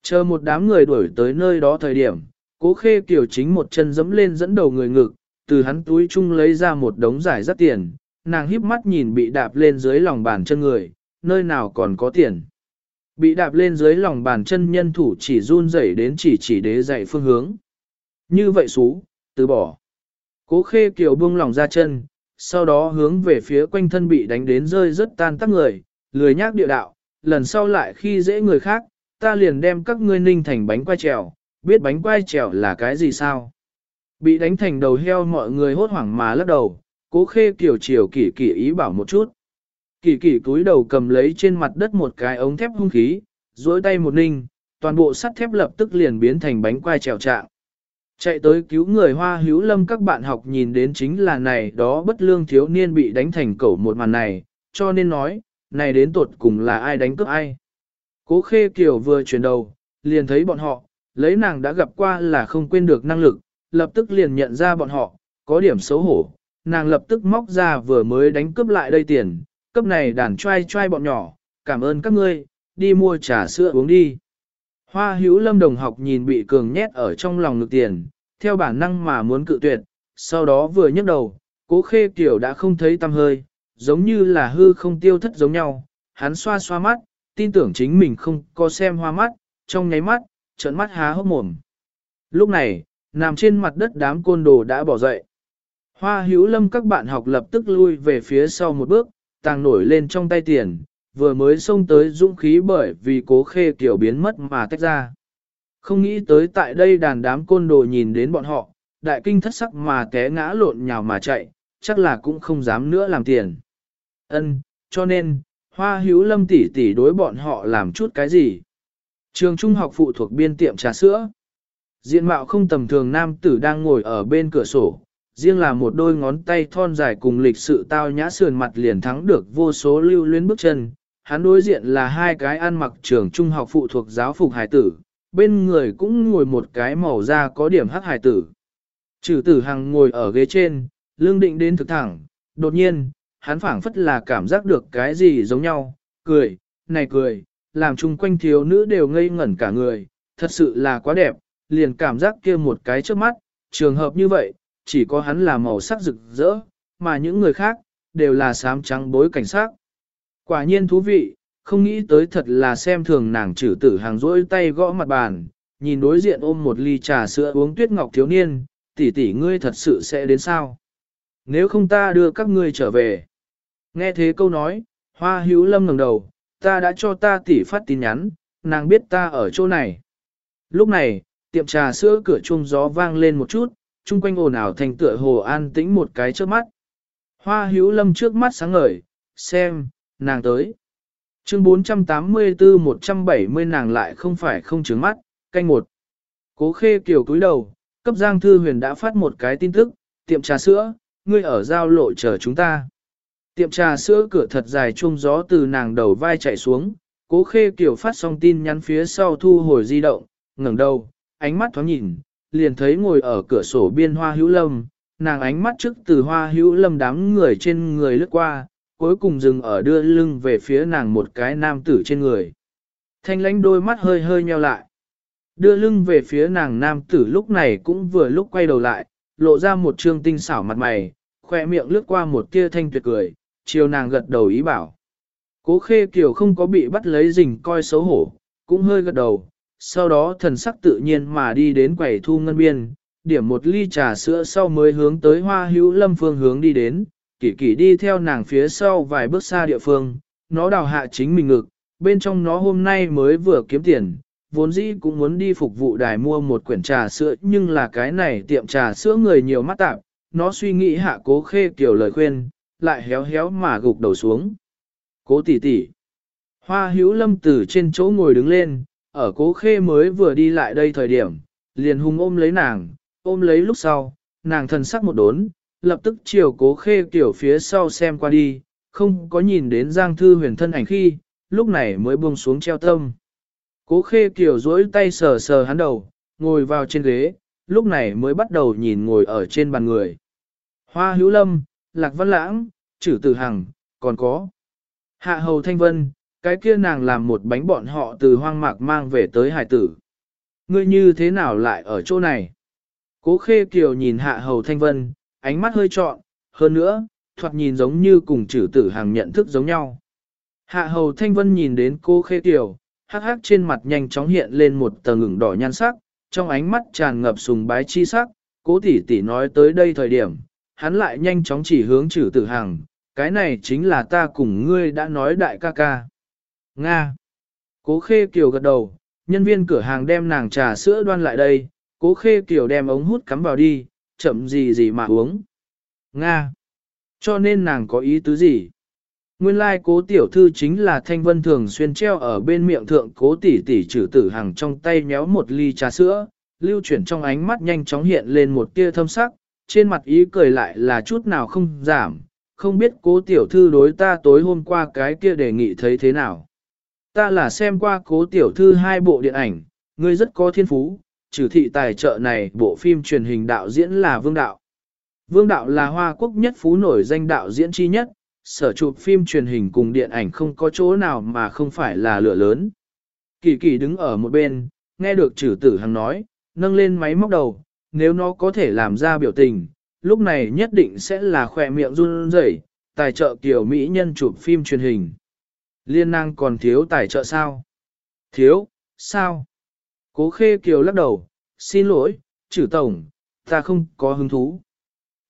Chờ một đám người đuổi tới nơi đó thời điểm, cố khê kiểu chính một chân dẫm lên dẫn đầu người ngực, từ hắn túi chung lấy ra một đống giải rất tiền, nàng híp mắt nhìn bị đạp lên dưới lòng bàn chân người, nơi nào còn có tiền. Bị đạp lên dưới lòng bàn chân nhân thủ chỉ run rẩy đến chỉ chỉ đế dạy phương hướng. Như vậy xú, từ bỏ. Cố khê kiều buông lòng ra chân, sau đó hướng về phía quanh thân bị đánh đến rơi rất tan tác người, lười nhác địa đạo, lần sau lại khi dễ người khác, ta liền đem các ngươi ninh thành bánh quai trèo, biết bánh quai trèo là cái gì sao? Bị đánh thành đầu heo mọi người hốt hoảng mà lắc đầu, cố khê kiểu chiều kỳ kỳ ý bảo một chút. Kỳ kỳ cúi đầu cầm lấy trên mặt đất một cái ống thép hung khí, duỗi tay một ninh, toàn bộ sắt thép lập tức liền biến thành bánh quai trèo trạng. Chạy tới cứu người hoa hữu lâm các bạn học nhìn đến chính là này đó bất lương thiếu niên bị đánh thành cẩu một màn này, cho nên nói, này đến tột cùng là ai đánh cướp ai. Cố khê kiều vừa chuyển đầu, liền thấy bọn họ, lấy nàng đã gặp qua là không quên được năng lực, lập tức liền nhận ra bọn họ, có điểm xấu hổ, nàng lập tức móc ra vừa mới đánh cướp lại đây tiền, cấp này đàn trai trai bọn nhỏ, cảm ơn các ngươi, đi mua trà sữa uống đi. Hoa hữu lâm đồng học nhìn bị cường nhét ở trong lòng ngực tiền, theo bản năng mà muốn cự tuyệt, sau đó vừa nhấc đầu, cố khê kiểu đã không thấy tâm hơi, giống như là hư không tiêu thất giống nhau, hắn xoa xoa mắt, tin tưởng chính mình không có xem hoa mắt, trong nháy mắt, trợn mắt há hốc mồm. Lúc này, nằm trên mặt đất đám côn đồ đã bỏ dậy. Hoa hữu lâm các bạn học lập tức lui về phía sau một bước, tàng nổi lên trong tay tiền, vừa mới xông tới dũng khí bởi vì cố khê kiểu biến mất mà tách ra. Không nghĩ tới tại đây đàn đám côn đồ nhìn đến bọn họ, đại kinh thất sắc mà té ngã lộn nhào mà chạy, chắc là cũng không dám nữa làm tiền. Ân, cho nên, hoa hữu lâm tỷ tỷ đối bọn họ làm chút cái gì. Trường trung học phụ thuộc biên tiệm trà sữa. Diện mạo không tầm thường nam tử đang ngồi ở bên cửa sổ, riêng là một đôi ngón tay thon dài cùng lịch sự tao nhã sườn mặt liền thắng được vô số lưu luyến bước chân. Hắn đối diện là hai cái ăn mặc trường trung học phụ thuộc giáo phục hải tử, bên người cũng ngồi một cái màu da có điểm hắc hải tử. Trừ tử hằng ngồi ở ghế trên, lương định đến thực thẳng, đột nhiên, hắn phảng phất là cảm giác được cái gì giống nhau, cười, này cười, làm chung quanh thiếu nữ đều ngây ngẩn cả người, thật sự là quá đẹp, liền cảm giác kia một cái trước mắt, trường hợp như vậy, chỉ có hắn là màu sắc rực rỡ, mà những người khác, đều là xám trắng bối cảnh sắc. Quả nhiên thú vị, không nghĩ tới thật là xem thường nàng trừ tử hàng rỗi tay gõ mặt bàn, nhìn đối diện ôm một ly trà sữa uống tuyết ngọc thiếu niên, tỷ tỷ ngươi thật sự sẽ đến sao? Nếu không ta đưa các ngươi trở về. Nghe thế câu nói, hoa hữu lâm ngẩng đầu, ta đã cho ta tỷ phát tin nhắn, nàng biết ta ở chỗ này. Lúc này, tiệm trà sữa cửa chuông gió vang lên một chút, chung quanh ồn ào thành tựa hồ an tĩnh một cái trước mắt. Hoa hữu lâm trước mắt sáng ngời, xem, nàng tới. Chương 484-170 nàng lại không phải không trứng mắt, canh một. Cố khê kiều cúi đầu, cấp giang thư huyền đã phát một cái tin tức, tiệm trà sữa, ngươi ở giao lộ chờ chúng ta. Tiệm trà sữa cửa thật dài chuông gió từ nàng đầu vai chạy xuống, cố khê kiều phát xong tin nhắn phía sau thu hồi di động, ngẩng đầu, ánh mắt thoáng nhìn, liền thấy ngồi ở cửa sổ biên hoa hữu lâm, nàng ánh mắt trước từ hoa hữu lâm đám người trên người lướt qua, cuối cùng dừng ở đưa lưng về phía nàng một cái nam tử trên người. Thanh lãnh đôi mắt hơi hơi nheo lại. Đưa lưng về phía nàng nam tử lúc này cũng vừa lúc quay đầu lại, lộ ra một trương tinh xảo mặt mày, khoe miệng lướt qua một tia thanh tuyệt cười, chiều nàng gật đầu ý bảo. Cố khê kiều không có bị bắt lấy rình coi xấu hổ, cũng hơi gật đầu, sau đó thần sắc tự nhiên mà đi đến quầy thu ngân biên, điểm một ly trà sữa sau mới hướng tới hoa hữu lâm phương hướng đi đến, kỷ kỷ đi theo nàng phía sau vài bước xa địa phương, nó đào hạ chính mình ngực, bên trong nó hôm nay mới vừa kiếm tiền, vốn dĩ cũng muốn đi phục vụ đài mua một quyển trà sữa nhưng là cái này tiệm trà sữa người nhiều mắt tạp, nó suy nghĩ hạ cố khê kiểu lời khuyên, lại héo héo mà gục đầu xuống. Cố tỷ tỷ. Hoa hữu lâm từ trên chỗ ngồi đứng lên, ở cố khê mới vừa đi lại đây thời điểm, liền hung ôm lấy nàng, ôm lấy lúc sau, nàng thần sắc một đốn, lập tức chiều cố khê kiểu phía sau xem qua đi, không có nhìn đến Giang Thư huyền thân ảnh khi, lúc này mới buông xuống treo tâm. Cố khê kiểu duỗi tay sờ sờ hắn đầu, ngồi vào trên ghế, lúc này mới bắt đầu nhìn ngồi ở trên bàn người. Hoa hữu lâm, lạc văn lãng, chữ tử hằng, còn có. Hạ hầu thanh vân, cái kia nàng làm một bánh bọn họ từ hoang mạc mang về tới hải tử. Ngươi như thế nào lại ở chỗ này? Cố khê kiều nhìn hạ hầu thanh vân, ánh mắt hơi trọn, hơn nữa, thoạt nhìn giống như cùng chữ tử hàng nhận thức giống nhau. Hạ hầu thanh vân nhìn đến cô khê kiều, hắc hắc trên mặt nhanh chóng hiện lên một tầng ngừng đỏ nhan sắc, trong ánh mắt tràn ngập sùng bái chi sắc, cố tỷ tỷ nói tới đây thời điểm, hắn lại nhanh chóng chỉ hướng chữ tử hàng, cái này chính là ta cùng ngươi đã nói đại ca ca. Nga. Cố khê kiều gật đầu, nhân viên cửa hàng đem nàng trà sữa đoan lại đây, cố khê kiều đem ống hút cắm vào đi, chậm gì gì mà uống. Nga. Cho nên nàng có ý tứ gì? Nguyên lai like cố tiểu thư chính là thanh vân thường xuyên treo ở bên miệng thượng cố tỷ tỷ trừ tử hàng trong tay nhéo một ly trà sữa, lưu chuyển trong ánh mắt nhanh chóng hiện lên một tia thâm sắc, trên mặt ý cười lại là chút nào không giảm, không biết cố tiểu thư đối ta tối hôm qua cái kia đề nghị thấy thế nào. Ta là xem qua cố tiểu thư hai bộ điện ảnh, ngươi rất có thiên phú, trừ thị tài trợ này bộ phim truyền hình đạo diễn là Vương Đạo. Vương Đạo là Hoa Quốc nhất phú nổi danh đạo diễn chi nhất, sở chụp phim truyền hình cùng điện ảnh không có chỗ nào mà không phải là lửa lớn. Kỳ kỳ đứng ở một bên, nghe được trừ tử hằng nói, nâng lên máy móc đầu, nếu nó có thể làm ra biểu tình, lúc này nhất định sẽ là khỏe miệng run rẩy, tài trợ kiểu Mỹ nhân chụp phim truyền hình. Liên năng còn thiếu tài trợ sao? Thiếu, sao? Cố khê kiều lắc đầu, xin lỗi, trừ tổng, ta không có hứng thú.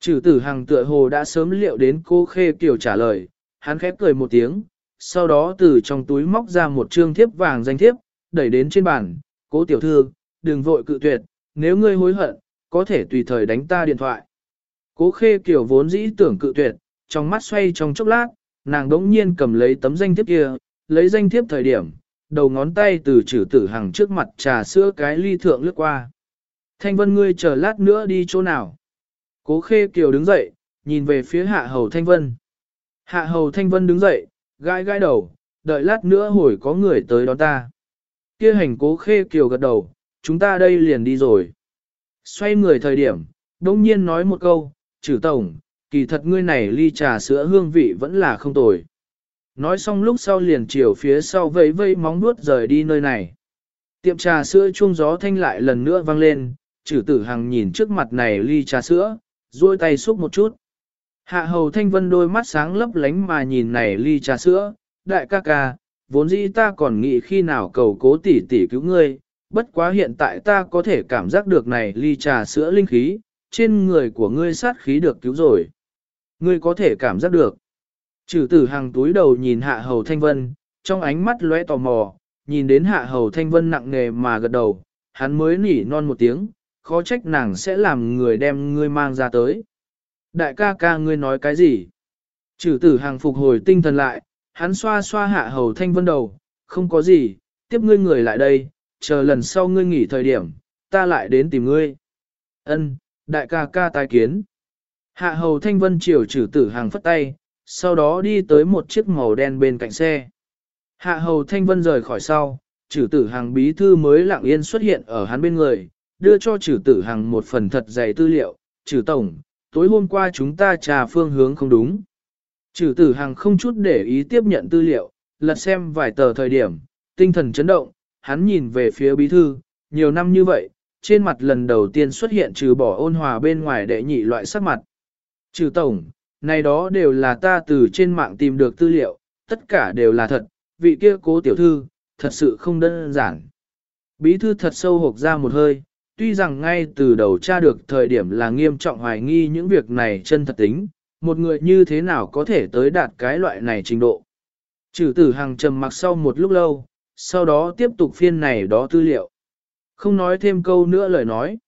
Trừ tử hàng tựa hồ đã sớm liệu đến cố khê kiều trả lời, hắn khép cười một tiếng, sau đó từ trong túi móc ra một trương thiếp vàng danh thiếp, đẩy đến trên bàn, cố tiểu thư, đừng vội cự tuyệt, nếu ngươi hối hận, có thể tùy thời đánh ta điện thoại. Cố khê kiều vốn dĩ tưởng cự tuyệt, trong mắt xoay trong chốc lát, nàng đống nhiên cầm lấy tấm danh thiếp kia, lấy danh thiếp thời điểm, đầu ngón tay từ chữ tử hàng trước mặt trà sữa cái ly thượng lướt qua. Thanh vân ngươi chờ lát nữa đi chỗ nào? Cố khê kiều đứng dậy, nhìn về phía hạ hầu thanh vân. Hạ hầu thanh vân đứng dậy, gãi gãi đầu, đợi lát nữa hồi có người tới đón ta. Kia hành cố khê kiều gật đầu, chúng ta đây liền đi rồi. Xoay người thời điểm, đông nhiên nói một câu, trừ tổng, kỳ thật ngươi này ly trà sữa hương vị vẫn là không tồi. Nói xong lúc sau liền chiều phía sau vẫy vẫy móng nuốt rời đi nơi này. Tiệm trà sữa chuông gió thanh lại lần nữa vang lên, trừ tử hằng nhìn trước mặt này ly trà sữa, duỗi tay xúc một chút. Hạ hầu thanh vân đôi mắt sáng lấp lánh mà nhìn này ly trà sữa, đại ca ca, vốn dĩ ta còn nghĩ khi nào cầu cố tỷ tỷ cứu ngươi, bất quá hiện tại ta có thể cảm giác được này ly trà sữa linh khí, trên người của ngươi sát khí được cứu rồi. Ngươi có thể cảm giác được. Trừ tử hàng túi đầu nhìn hạ hầu thanh vân, trong ánh mắt lóe tò mò, nhìn đến hạ hầu thanh vân nặng nề mà gật đầu, hắn mới nỉ non một tiếng, khó trách nàng sẽ làm người đem ngươi mang ra tới. Đại ca ca ngươi nói cái gì? Trừ tử hàng phục hồi tinh thần lại, hắn xoa xoa hạ hầu thanh vân đầu, không có gì, tiếp ngươi người lại đây, chờ lần sau ngươi nghỉ thời điểm, ta lại đến tìm ngươi. Ân, đại ca ca tai kiến. Hạ hầu thanh vân chiều trừ tử hàng phất tay, sau đó đi tới một chiếc màu đen bên cạnh xe. Hạ hầu thanh vân rời khỏi sau, trừ tử hàng bí thư mới lặng yên xuất hiện ở hắn bên người, đưa cho trừ tử hàng một phần thật dày tư liệu, trừ tổng, tối hôm qua chúng ta trà phương hướng không đúng. Trừ tử hàng không chút để ý tiếp nhận tư liệu, lật xem vài tờ thời điểm, tinh thần chấn động, hắn nhìn về phía bí thư, nhiều năm như vậy, trên mặt lần đầu tiên xuất hiện trừ bỏ ôn hòa bên ngoài để nhị loại sắc mặt. Trừ tổng, này đó đều là ta từ trên mạng tìm được tư liệu, tất cả đều là thật, vị kia cố tiểu thư, thật sự không đơn giản. Bí thư thật sâu hộp ra một hơi, tuy rằng ngay từ đầu tra được thời điểm là nghiêm trọng hoài nghi những việc này chân thật tính, một người như thế nào có thể tới đạt cái loại này trình độ. Trừ tử hàng trầm mặc sau một lúc lâu, sau đó tiếp tục phiên này đó tư liệu. Không nói thêm câu nữa lời nói.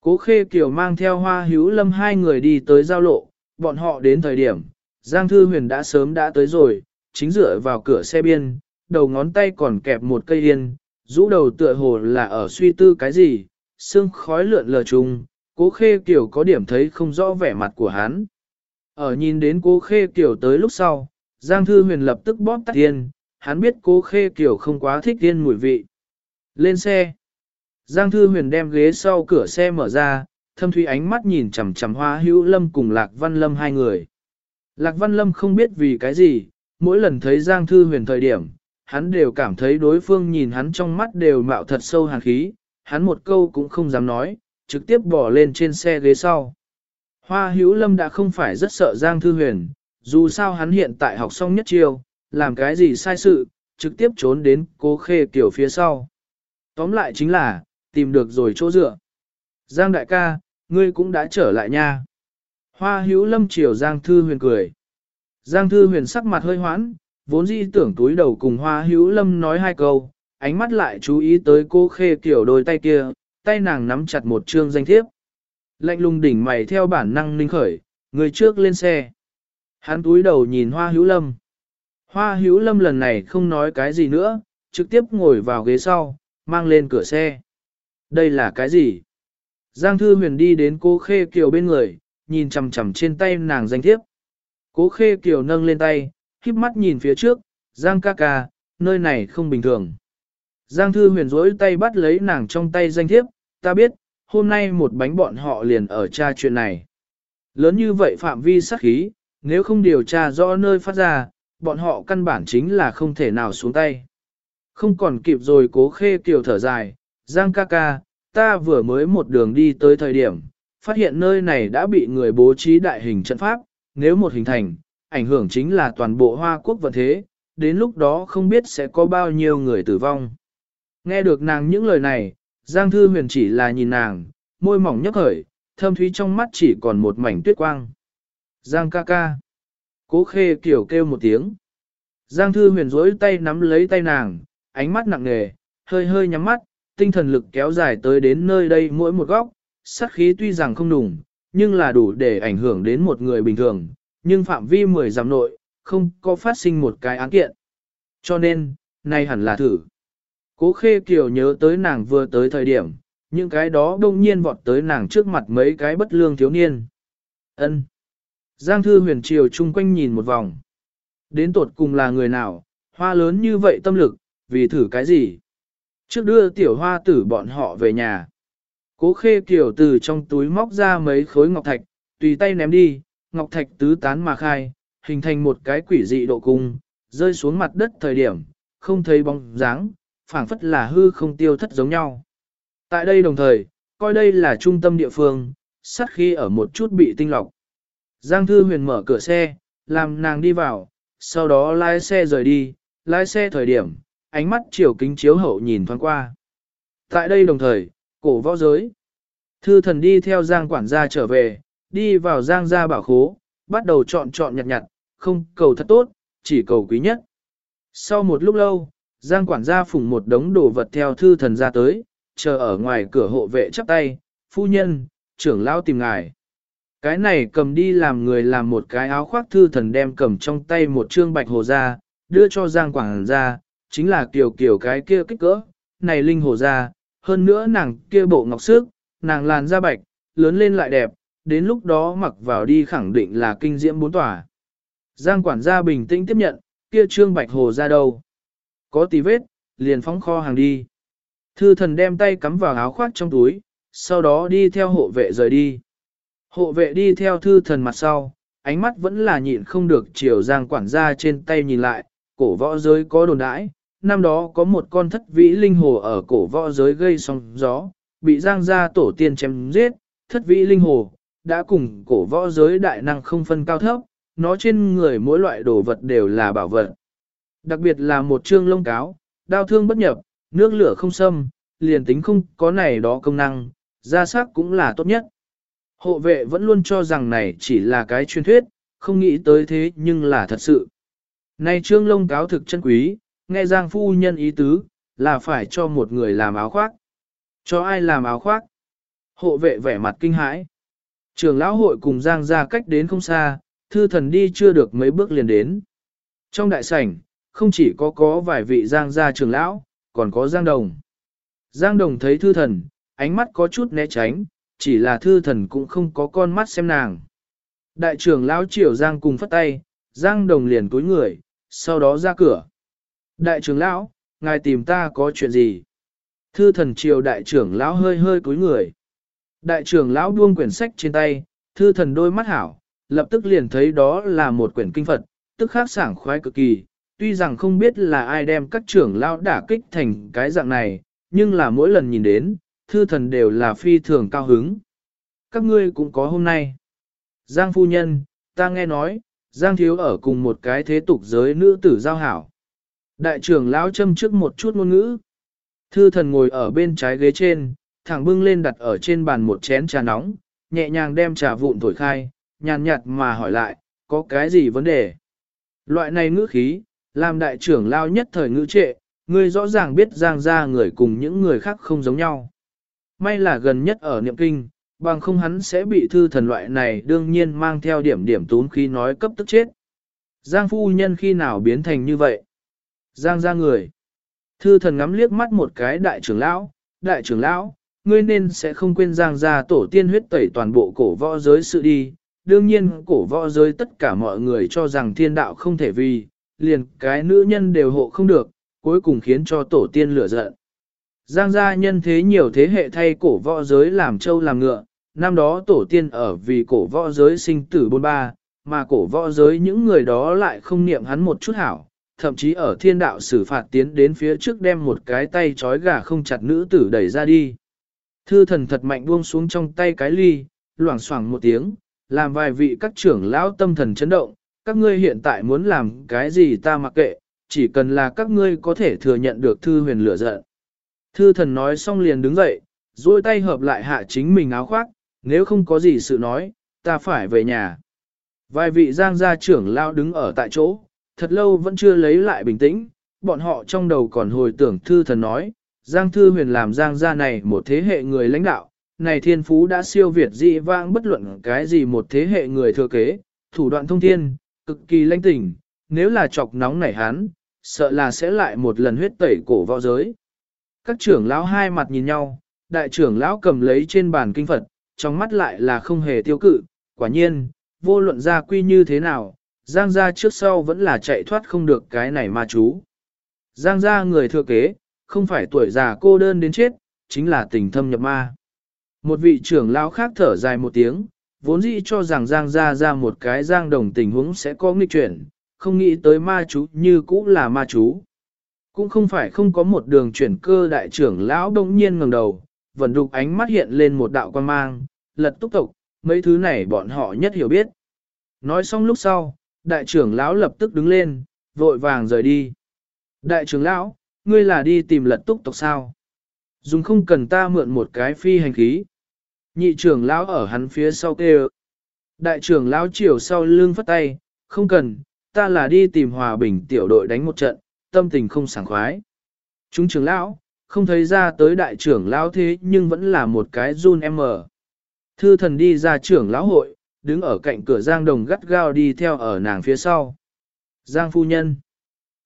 Cố khê kiều mang theo hoa hữu lâm hai người đi tới giao lộ, bọn họ đến thời điểm, Giang Thư Huyền đã sớm đã tới rồi, chính dựa vào cửa xe biên, đầu ngón tay còn kẹp một cây yên, rũ đầu tựa hồ là ở suy tư cái gì, xương khói lượn lờ trùng, cố khê kiều có điểm thấy không rõ vẻ mặt của hắn. Ở nhìn đến cố khê kiều tới lúc sau, Giang Thư Huyền lập tức bóp tắt yên, hắn biết cố khê kiều không quá thích yên mùi vị. Lên xe. Giang Thư Huyền đem ghế sau cửa xe mở ra, thâm thủy ánh mắt nhìn chằm chằm hoa hữu lâm cùng Lạc Văn Lâm hai người. Lạc Văn Lâm không biết vì cái gì, mỗi lần thấy Giang Thư Huyền thời điểm, hắn đều cảm thấy đối phương nhìn hắn trong mắt đều mạo thật sâu hàn khí, hắn một câu cũng không dám nói, trực tiếp bỏ lên trên xe ghế sau. Hoa hữu lâm đã không phải rất sợ Giang Thư Huyền, dù sao hắn hiện tại học xong nhất chiêu, làm cái gì sai sự, trực tiếp trốn đến cố khê kiểu phía sau. Tóm lại chính là, tìm được rồi chỗ dựa. Giang đại ca, ngươi cũng đã trở lại nha. Hoa hữu lâm chiều Giang Thư Huyền cười. Giang Thư Huyền sắc mặt hơi hoãn, vốn dĩ tưởng túi đầu cùng hoa hữu lâm nói hai câu, ánh mắt lại chú ý tới cô khê kiểu đôi tay kia, tay nàng nắm chặt một chương danh thiếp. Lạnh lùng đỉnh mày theo bản năng ninh khởi, người trước lên xe. Hắn túi đầu nhìn hoa hữu lâm. Hoa hữu lâm lần này không nói cái gì nữa, trực tiếp ngồi vào ghế sau, mang lên cửa xe. Đây là cái gì? Giang Thư Huyền đi đến cô Khê Kiều bên người, nhìn chằm chằm trên tay nàng danh thiếp. Cố Khê Kiều nâng lên tay, khiếp mắt nhìn phía trước, Giang ca ca, nơi này không bình thường. Giang Thư Huyền rỗi tay bắt lấy nàng trong tay danh thiếp, ta biết, hôm nay một bánh bọn họ liền ở tra chuyện này. Lớn như vậy phạm vi sát khí, nếu không điều tra rõ nơi phát ra, bọn họ căn bản chính là không thể nào xuống tay. Không còn kịp rồi cố khê kiều thở dài, Giang ca ca, ta vừa mới một đường đi tới thời điểm, phát hiện nơi này đã bị người bố trí đại hình trận pháp, nếu một hình thành, ảnh hưởng chính là toàn bộ Hoa Quốc vận thế, đến lúc đó không biết sẽ có bao nhiêu người tử vong. Nghe được nàng những lời này, Giang Thư Huyền chỉ là nhìn nàng, môi mỏng nhấp khởi, thâm thúy trong mắt chỉ còn một mảnh tuyết quang. Giang ca ca. Cố khê kiểu kêu một tiếng. Giang Thư Huyền rối tay nắm lấy tay nàng, ánh mắt nặng nề, hơi hơi nhắm mắt, tinh thần lực kéo dài tới đến nơi đây mỗi một góc, sát khí tuy rằng không đủng, nhưng là đủ để ảnh hưởng đến một người bình thường, nhưng phạm vi 10 giảm nội, không có phát sinh một cái án kiện. Cho nên, nay hẳn là thử. Cố khê kiều nhớ tới nàng vừa tới thời điểm, những cái đó đông nhiên vọt tới nàng trước mặt mấy cái bất lương thiếu niên. ân Giang thư huyền triều chung quanh nhìn một vòng. Đến tột cùng là người nào, hoa lớn như vậy tâm lực, vì thử cái gì? Trước đưa tiểu hoa tử bọn họ về nhà. Cố khê kiểu từ trong túi móc ra mấy khối ngọc thạch, tùy tay ném đi, ngọc thạch tứ tán mà khai, hình thành một cái quỷ dị độ cung, rơi xuống mặt đất thời điểm, không thấy bóng dáng, phảng phất là hư không tiêu thất giống nhau. Tại đây đồng thời, coi đây là trung tâm địa phương, sát khi ở một chút bị tinh lọc. Giang Thư Huyền mở cửa xe, làm nàng đi vào, sau đó lái xe rời đi, lái xe thời điểm, ánh mắt chiều kính chiếu hậu nhìn thoáng qua. Tại đây đồng thời, cổ võ giới. Thư thần đi theo Giang quản gia trở về, đi vào Giang gia bảo khố, bắt đầu chọn chọn nhặt nhặt, không cầu thật tốt, chỉ cầu quý nhất. Sau một lúc lâu, Giang quản gia phủng một đống đồ vật theo thư thần ra tới, chờ ở ngoài cửa hộ vệ chắp tay, phu nhân, trưởng lão tìm ngài. Cái này cầm đi làm người làm một cái áo khoác thư thần đem cầm trong tay một trương bạch hồ ra, đưa cho Giang quản gia, chính là kiểu kiểu cái kia kích cỡ, này linh hồ ra, hơn nữa nàng kia bộ ngọc sức, nàng làn da bạch, lớn lên lại đẹp, đến lúc đó mặc vào đi khẳng định là kinh diễm bốn tòa. Giang quản gia bình tĩnh tiếp nhận, kia trương bạch hồ ra đâu. Có tí vết, liền phóng kho hàng đi. Thư thần đem tay cắm vào áo khoác trong túi, sau đó đi theo hộ vệ rời đi. Hộ vệ đi theo thư thần mặt sau, ánh mắt vẫn là nhịn không được chiều giang quản gia trên tay nhìn lại, cổ võ giới có đồn đãi, năm đó có một con thất vĩ linh hồ ở cổ võ giới gây sóng gió, bị giang gia tổ tiên chém giết, thất vĩ linh hồ, đã cùng cổ võ giới đại năng không phân cao thấp, nó trên người mỗi loại đồ vật đều là bảo vật. Đặc biệt là một trương lông cáo, đao thương bất nhập, nước lửa không xâm, liền tính không có này đó công năng, Ra sắc cũng là tốt nhất. Hộ vệ vẫn luôn cho rằng này chỉ là cái truyền thuyết, không nghĩ tới thế nhưng là thật sự. Nay trương lông cáo thực chân quý, nghe Giang phu nhân ý tứ, là phải cho một người làm áo khoác. Cho ai làm áo khoác? Hộ vệ vẻ mặt kinh hãi. Trường lão hội cùng Giang ra cách đến không xa, thư thần đi chưa được mấy bước liền đến. Trong đại sảnh, không chỉ có có vài vị Giang gia trường lão, còn có Giang Đồng. Giang Đồng thấy thư thần, ánh mắt có chút né tránh, chỉ là thư thần cũng không có con mắt xem nàng. Đại trưởng lão triều Giang cùng phất tay, Giang Đồng liền cúi người, sau đó ra cửa. Đại trưởng lão, ngài tìm ta có chuyện gì? Thư thần triều đại trưởng lão hơi hơi cúi người. Đại trưởng lão buông quyển sách trên tay, thư thần đôi mắt hảo, lập tức liền thấy đó là một quyển kinh Phật, tức khác sảng khoái cực kỳ. Tuy rằng không biết là ai đem các trưởng lão đả kích thành cái dạng này, nhưng là mỗi lần nhìn đến, thư thần đều là phi thường cao hứng. Các ngươi cũng có hôm nay. Giang phu nhân, ta nghe nói, Giang thiếu ở cùng một cái thế tục giới nữ tử giao hảo. Đại trưởng lão châm trước một chút ngôn ngữ. Thư thần ngồi ở bên trái ghế trên, thẳng bưng lên đặt ở trên bàn một chén trà nóng, nhẹ nhàng đem trà vụn thổi khai, nhàn nhạt mà hỏi lại, có cái gì vấn đề? Loại này ngữ khí, làm đại trưởng lao nhất thời ngữ trệ, người rõ ràng biết giang ra người cùng những người khác không giống nhau. May là gần nhất ở niệm kinh, bằng không hắn sẽ bị thư thần loại này đương nhiên mang theo điểm điểm tún khi nói cấp tức chết. Giang phu nhân khi nào biến thành như vậy? Giang ra người. Thư thần ngắm liếc mắt một cái đại trưởng lão, đại trưởng lão, ngươi nên sẽ không quên giang ra tổ tiên huyết tẩy toàn bộ cổ võ giới sự đi. Đương nhiên cổ võ giới tất cả mọi người cho rằng thiên đạo không thể vì, liền cái nữ nhân đều hộ không được, cuối cùng khiến cho tổ tiên lửa giận. Giang gia nhân thế nhiều thế hệ thay cổ võ giới làm châu làm ngựa, năm đó tổ tiên ở vì cổ võ giới sinh tử bôn ba, mà cổ võ giới những người đó lại không niệm hắn một chút hảo, thậm chí ở thiên đạo xử phạt tiến đến phía trước đem một cái tay trói gà không chặt nữ tử đẩy ra đi. Thư thần thật mạnh buông xuống trong tay cái ly, loảng xoảng một tiếng, làm vài vị các trưởng lão tâm thần chấn động, các ngươi hiện tại muốn làm cái gì ta mặc kệ, chỉ cần là các ngươi có thể thừa nhận được thư huyền lửa giận. Thư thần nói xong liền đứng dậy, duỗi tay hợp lại hạ chính mình áo khoác, nếu không có gì sự nói, ta phải về nhà. Vài vị giang gia trưởng lão đứng ở tại chỗ, thật lâu vẫn chưa lấy lại bình tĩnh, bọn họ trong đầu còn hồi tưởng thư thần nói, Giang Thư Huyền làm Giang gia này một thế hệ người lãnh đạo, này thiên phú đã siêu việt dị vãng bất luận cái gì một thế hệ người thừa kế, thủ đoạn thông thiên, cực kỳ lãnh tỉnh, nếu là chọc nóng nảy hắn, sợ là sẽ lại một lần huyết tẩy cổ võ giới. Các trưởng lão hai mặt nhìn nhau, đại trưởng lão cầm lấy trên bàn kinh Phật, trong mắt lại là không hề tiêu cự, quả nhiên, vô luận gia quy như thế nào, Giang gia trước sau vẫn là chạy thoát không được cái này ma chú. Giang gia người thừa kế, không phải tuổi già cô đơn đến chết, chính là tình thâm nhập ma. Một vị trưởng lão khác thở dài một tiếng, vốn dĩ cho rằng Giang gia ra một cái Giang đồng tình huống sẽ có nghịch chuyển, không nghĩ tới ma chú như cũ là ma chú. Cũng không phải không có một đường chuyển cơ đại trưởng lão đông nhiên ngẩng đầu, vẫn đục ánh mắt hiện lên một đạo quan mang, lật túc tộc, mấy thứ này bọn họ nhất hiểu biết. Nói xong lúc sau, đại trưởng lão lập tức đứng lên, vội vàng rời đi. Đại trưởng lão, ngươi là đi tìm lật túc tộc sao? Dùng không cần ta mượn một cái phi hành khí. Nhị trưởng lão ở hắn phía sau kêu. Đại trưởng lão chiều sau lưng phất tay, không cần, ta là đi tìm hòa bình tiểu đội đánh một trận, tâm tình không sảng khoái. Chúng trưởng lão, không thấy ra tới đại trưởng lão thế nhưng vẫn là một cái run em mở. Thư thần đi ra trưởng lão hội, đứng ở cạnh cửa Giang Đồng gắt gao đi theo ở nàng phía sau. Giang phu nhân.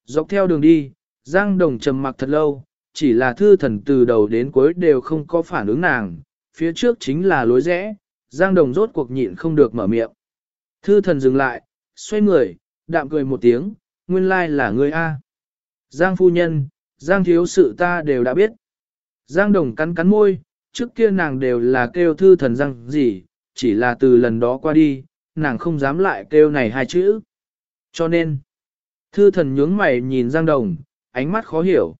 Dọc theo đường đi, Giang Đồng trầm mặc thật lâu, chỉ là thư thần từ đầu đến cuối đều không có phản ứng nàng, phía trước chính là lối rẽ, Giang Đồng rốt cuộc nhịn không được mở miệng. Thư thần dừng lại, xoay người, đạm cười một tiếng, nguyên lai là ngươi A. Giang phu nhân, Giang thiếu sự ta đều đã biết. Giang Đồng cắn cắn môi, trước kia nàng đều là kêu thư thần Giang gì, chỉ là từ lần đó qua đi, nàng không dám lại kêu này hai chữ. Cho nên, thư thần nhướng mày nhìn Giang Đồng, ánh mắt khó hiểu.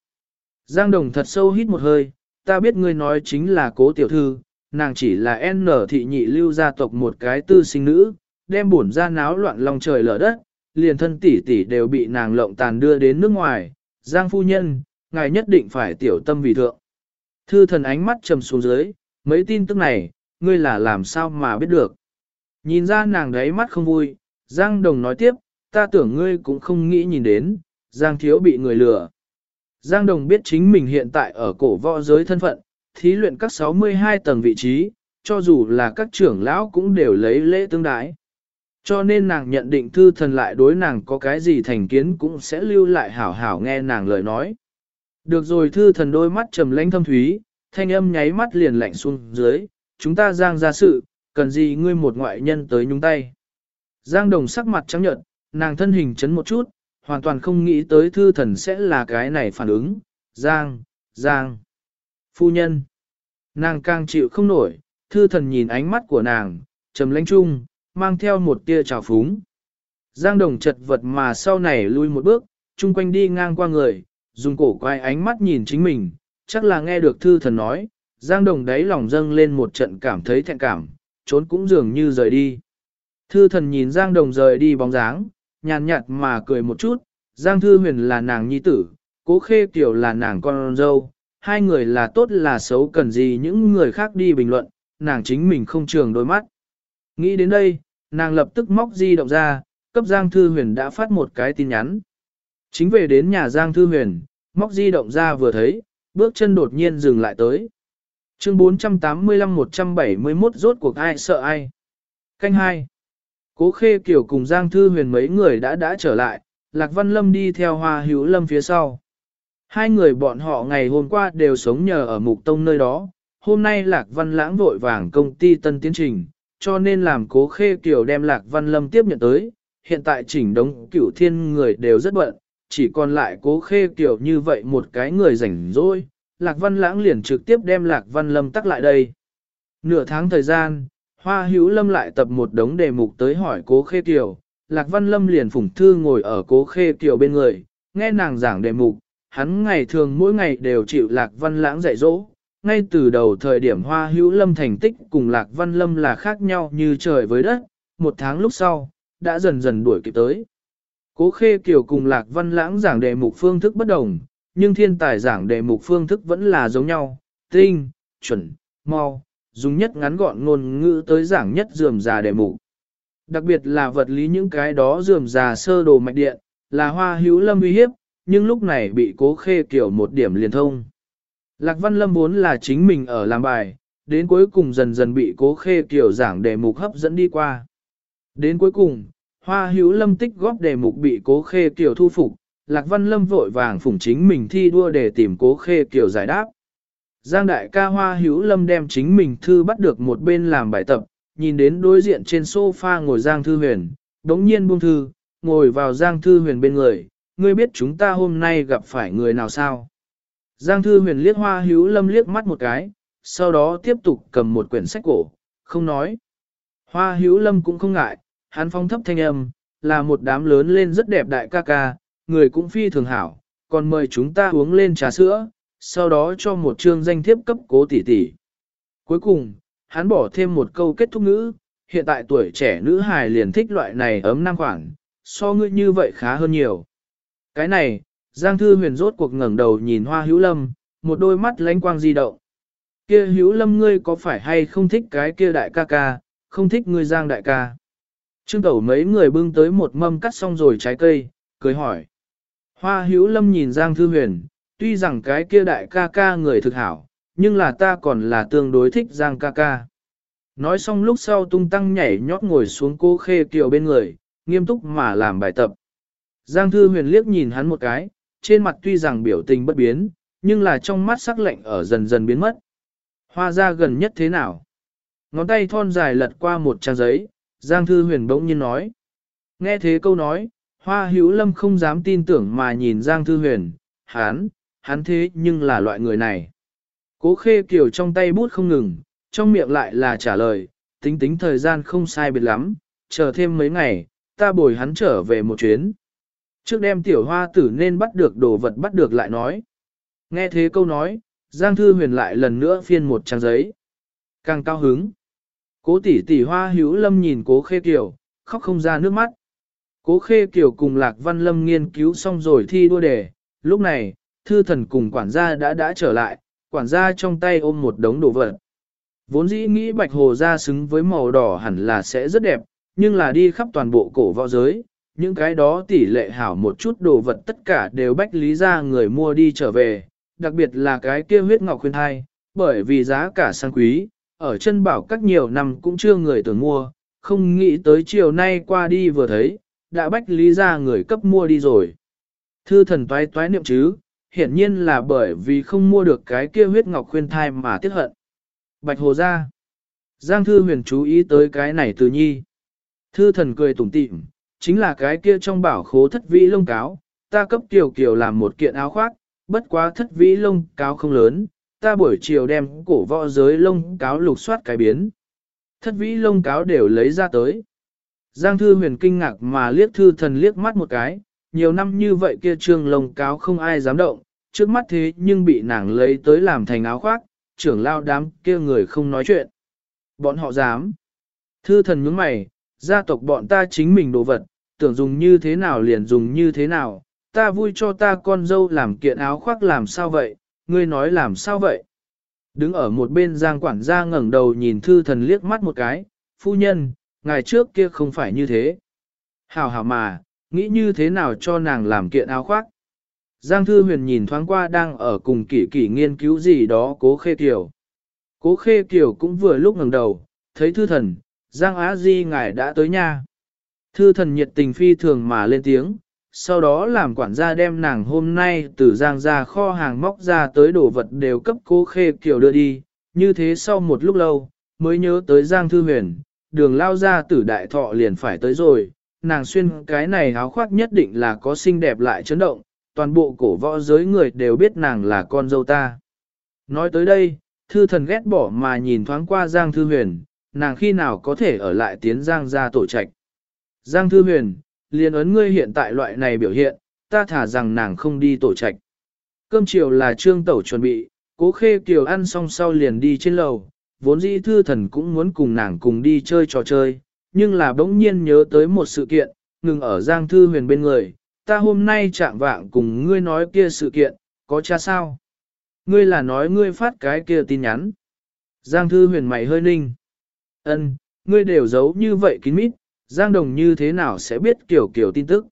Giang Đồng thật sâu hít một hơi, ta biết ngươi nói chính là cố tiểu thư, nàng chỉ là N thị nhị lưu gia tộc một cái tư sinh nữ, đem bổn ra náo loạn lòng trời lở đất, liền thân tỷ tỷ đều bị nàng lộng tàn đưa đến nước ngoài. Giang phu nhân, ngài nhất định phải tiểu tâm vì thượng. Thư thần ánh mắt trầm xuống dưới, mấy tin tức này, ngươi là làm sao mà biết được. Nhìn ra nàng đấy mắt không vui, Giang Đồng nói tiếp, ta tưởng ngươi cũng không nghĩ nhìn đến, Giang Thiếu bị người lừa. Giang Đồng biết chính mình hiện tại ở cổ võ giới thân phận, thí luyện các 62 tầng vị trí, cho dù là các trưởng lão cũng đều lấy lễ tương đái. Cho nên nàng nhận định thư thần lại đối nàng có cái gì thành kiến cũng sẽ lưu lại hảo hảo nghe nàng lời nói. Được rồi thư thần đôi mắt trầm lãnh thâm thúy, thanh âm nháy mắt liền lạnh xuống dưới, chúng ta giang ra sự, cần gì ngươi một ngoại nhân tới nhúng tay. Giang đồng sắc mặt trắng nhợt, nàng thân hình chấn một chút, hoàn toàn không nghĩ tới thư thần sẽ là cái này phản ứng. Giang, Giang, phu nhân. Nàng càng chịu không nổi, thư thần nhìn ánh mắt của nàng, trầm lãnh trung, mang theo một tia trào phúng. Giang đồng chật vật mà sau này lui một bước, chung quanh đi ngang qua người, dùng cổ quay ánh mắt nhìn chính mình, chắc là nghe được thư thần nói, Giang đồng đáy lòng dâng lên một trận cảm thấy thẹn cảm, trốn cũng dường như rời đi. Thư thần nhìn Giang đồng rời đi bóng dáng, nhàn nhạt mà cười một chút, Giang thư huyền là nàng nhi tử, cố khê Tiểu là nàng con dâu, hai người là tốt là xấu cần gì những người khác đi bình luận, nàng chính mình không trường đôi mắt. Nghĩ đến đây, nàng lập tức móc di động ra, cấp Giang Thư Huyền đã phát một cái tin nhắn. Chính về đến nhà Giang Thư Huyền, móc di động ra vừa thấy, bước chân đột nhiên dừng lại tới. Chương 485-171 rốt cuộc ai sợ ai. Canh 2. Cố Khê Kiều cùng Giang Thư Huyền mấy người đã đã trở lại, Lạc Văn Lâm đi theo Hoa Hữu Lâm phía sau. Hai người bọn họ ngày hôm qua đều sống nhờ ở Mục Tông nơi đó, hôm nay Lạc Văn Lãng vội vàng công ty tân tiến trình, cho nên làm cố khê Kiều đem Lạc Văn Lâm tiếp nhận tới, hiện tại chỉnh đống cửu thiên người đều rất bận, chỉ còn lại cố khê Kiều như vậy một cái người rảnh rỗi, Lạc Văn Lãng liền trực tiếp đem Lạc Văn Lâm tắc lại đây. Nửa tháng thời gian, Hoa Hữu Lâm lại tập một đống đề mục tới hỏi cố khê Kiều, Lạc Văn Lâm liền phủng thư ngồi ở cố khê Kiều bên người, nghe nàng giảng đề mục, hắn ngày thường mỗi ngày đều chịu Lạc Văn Lãng dạy dỗ, ngay từ đầu thời điểm hoa hữu lâm thành tích cùng lạc văn lâm là khác nhau như trời với đất, một tháng lúc sau, đã dần dần đuổi kịp tới. Cố khê Kiều cùng lạc văn lãng giảng đề mục phương thức bất đồng, nhưng thiên tài giảng đề mục phương thức vẫn là giống nhau, tinh, chuẩn, mau, dùng nhất ngắn gọn ngôn ngữ tới giảng nhất dườm già đề mục. Đặc biệt là vật lý những cái đó dườm già sơ đồ mạch điện, là hoa hữu lâm uy hiếp, nhưng lúc này bị cố khê kiểu một điểm liền thông. Lạc Văn Lâm muốn là chính mình ở làm bài, đến cuối cùng dần dần bị cố khê kiểu giảng đề mục hấp dẫn đi qua. Đến cuối cùng, Hoa Hữu Lâm tích góp đề mục bị cố khê kiểu thu phục, Lạc Văn Lâm vội vàng phủng chính mình thi đua để tìm cố khê kiểu giải đáp. Giang đại ca Hoa Hữu Lâm đem chính mình thư bắt được một bên làm bài tập, nhìn đến đối diện trên sofa ngồi Giang Thư Huyền, đống nhiên buông thư, ngồi vào Giang Thư Huyền bên người, ngươi biết chúng ta hôm nay gặp phải người nào sao? Giang Thư Huyền liếc hoa hữu lâm liếc mắt một cái, sau đó tiếp tục cầm một quyển sách cổ, không nói. Hoa hữu lâm cũng không ngại, hắn phong thấp thanh âm, là một đám lớn lên rất đẹp đại ca ca, người cũng phi thường hảo, còn mời chúng ta uống lên trà sữa, sau đó cho một chương danh thiếp cấp cố tỷ tỷ. Cuối cùng, hắn bỏ thêm một câu kết thúc ngữ, hiện tại tuổi trẻ nữ hài liền thích loại này ấm năng khoảng, so ngươi như vậy khá hơn nhiều. Cái này, Giang Thư Huyền rốt cuộc ngẩng đầu nhìn Hoa Hữu Lâm, một đôi mắt lánh quang di động. Kia Hữu Lâm ngươi có phải hay không thích cái kia đại ca ca, không thích ngươi Giang đại ca? Trương Tẩu mấy người bưng tới một mâm cắt xong rồi trái cây, cười hỏi. Hoa Hữu Lâm nhìn Giang Thư Huyền, tuy rằng cái kia đại ca ca người thực hảo, nhưng là ta còn là tương đối thích Giang ca ca. Nói xong lúc sau tung tăng nhảy nhót ngồi xuống cô khê kiều bên người, nghiêm túc mà làm bài tập. Giang Thư Huyền liếc nhìn hắn một cái, trên mặt tuy rằng biểu tình bất biến, nhưng là trong mắt sắc lạnh ở dần dần biến mất. Hoa ra gần nhất thế nào? Ngón tay thon dài lật qua một trang giấy, Giang Thư Huyền bỗng nhiên nói. Nghe thế câu nói, Hoa Hữu Lâm không dám tin tưởng mà nhìn Giang Thư Huyền, hắn, hắn thế nhưng là loại người này. Cố khê kiểu trong tay bút không ngừng, trong miệng lại là trả lời, tính tính thời gian không sai biệt lắm, chờ thêm mấy ngày, ta bồi hắn trở về một chuyến. Trước đem tiểu hoa tử nên bắt được đồ vật bắt được lại nói. Nghe thế câu nói, Giang Thư Huyền lại lần nữa phiên một trang giấy. Càng cao hứng. Cố tỷ tỷ hoa hữu lâm nhìn cố khê kiều, khóc không ra nước mắt. Cố khê kiều cùng Lạc Văn Lâm nghiên cứu xong rồi thi đua đề. Lúc này, thư thần cùng quản gia đã đã trở lại, quản gia trong tay ôm một đống đồ vật. Vốn dĩ nghĩ bạch hồ ra xứng với màu đỏ hẳn là sẽ rất đẹp, nhưng là đi khắp toàn bộ cổ võ giới, những cái đó tỷ lệ hảo một chút đồ vật tất cả đều bách lý ra người mua đi trở về, đặc biệt là cái kia huyết ngọc khuyên thai, bởi vì giá cả sang quý, ở chân bảo các nhiều năm cũng chưa người tưởng mua, không nghĩ tới chiều nay qua đi vừa thấy, đã bách lý ra người cấp mua đi rồi. Thư thần toái toái niệm chứ, hiển nhiên là bởi vì không mua được cái kia huyết ngọc khuyên thai mà tiếc hận. Bạch hồ ra. Giang thư huyền chú ý tới cái này từ nhi. Thư thần cười tủm tỉm, chính là cái kia trong bảo khố thất vĩ lông cáo, ta cấp tiểu kiều làm một kiện áo khoác, bất quá thất vĩ lông cáo không lớn, ta buổi chiều đem cổ võ giới lông cáo lục soát cái biến. Thất vĩ lông cáo đều lấy ra tới. Giang thư huyền kinh ngạc mà liếc thư thần liếc mắt một cái, nhiều năm như vậy kia trương lồng cáo không ai dám động, trước mắt thế nhưng bị nàng lấy tới làm thành áo khoác, trưởng lao đám kia người không nói chuyện. Bọn họ dám. Thư thần nhướng mày, gia tộc bọn ta chính mình đồ vật, tưởng dùng như thế nào liền dùng như thế nào, ta vui cho ta con dâu làm kiện áo khoác làm sao vậy, ngươi nói làm sao vậy. Đứng ở một bên giang quản gia ngẩng đầu nhìn thư thần liếc mắt một cái, phu nhân, ngày trước kia không phải như thế. Hảo hảo mà, nghĩ như thế nào cho nàng làm kiện áo khoác. Giang Thư Huyền nhìn thoáng qua đang ở cùng kỷ kỷ nghiên cứu gì đó cố khê kiểu. Cố khê kiểu cũng vừa lúc ngẩng đầu, thấy thư thần, Giang Á Di ngài đã tới nha. Thư thần nhiệt tình phi thường mà lên tiếng, sau đó làm quản gia đem nàng hôm nay từ Giang ra kho hàng móc ra tới đồ vật đều cấp cố khê kiểu đưa đi, như thế sau một lúc lâu, mới nhớ tới Giang Thư Huyền, đường lao ra tử đại thọ liền phải tới rồi, nàng xuyên cái này áo khoác nhất định là có xinh đẹp lại chấn động, toàn bộ cổ võ giới người đều biết nàng là con dâu ta. Nói tới đây, thư thần ghét bỏ mà nhìn thoáng qua Giang Thư Huyền, nàng khi nào có thể ở lại tiến Giang ra tổ trạch. Giang Thư Huyền, liền ấn ngươi hiện tại loại này biểu hiện, ta thả rằng nàng không đi tổ trạch. Cơm chiều là trương tẩu chuẩn bị, cố khê kiều ăn xong sau liền đi trên lầu, vốn dĩ thư thần cũng muốn cùng nàng cùng đi chơi trò chơi, nhưng là bỗng nhiên nhớ tới một sự kiện, ngừng ở Giang Thư Huyền bên người, ta hôm nay chạm vạng cùng ngươi nói kia sự kiện, có cha sao? Ngươi là nói ngươi phát cái kia tin nhắn. Giang Thư Huyền mày hơi ninh. Ân, ngươi đều giấu như vậy kín mít, Giang Đồng như thế nào sẽ biết kiểu kiểu tin tức.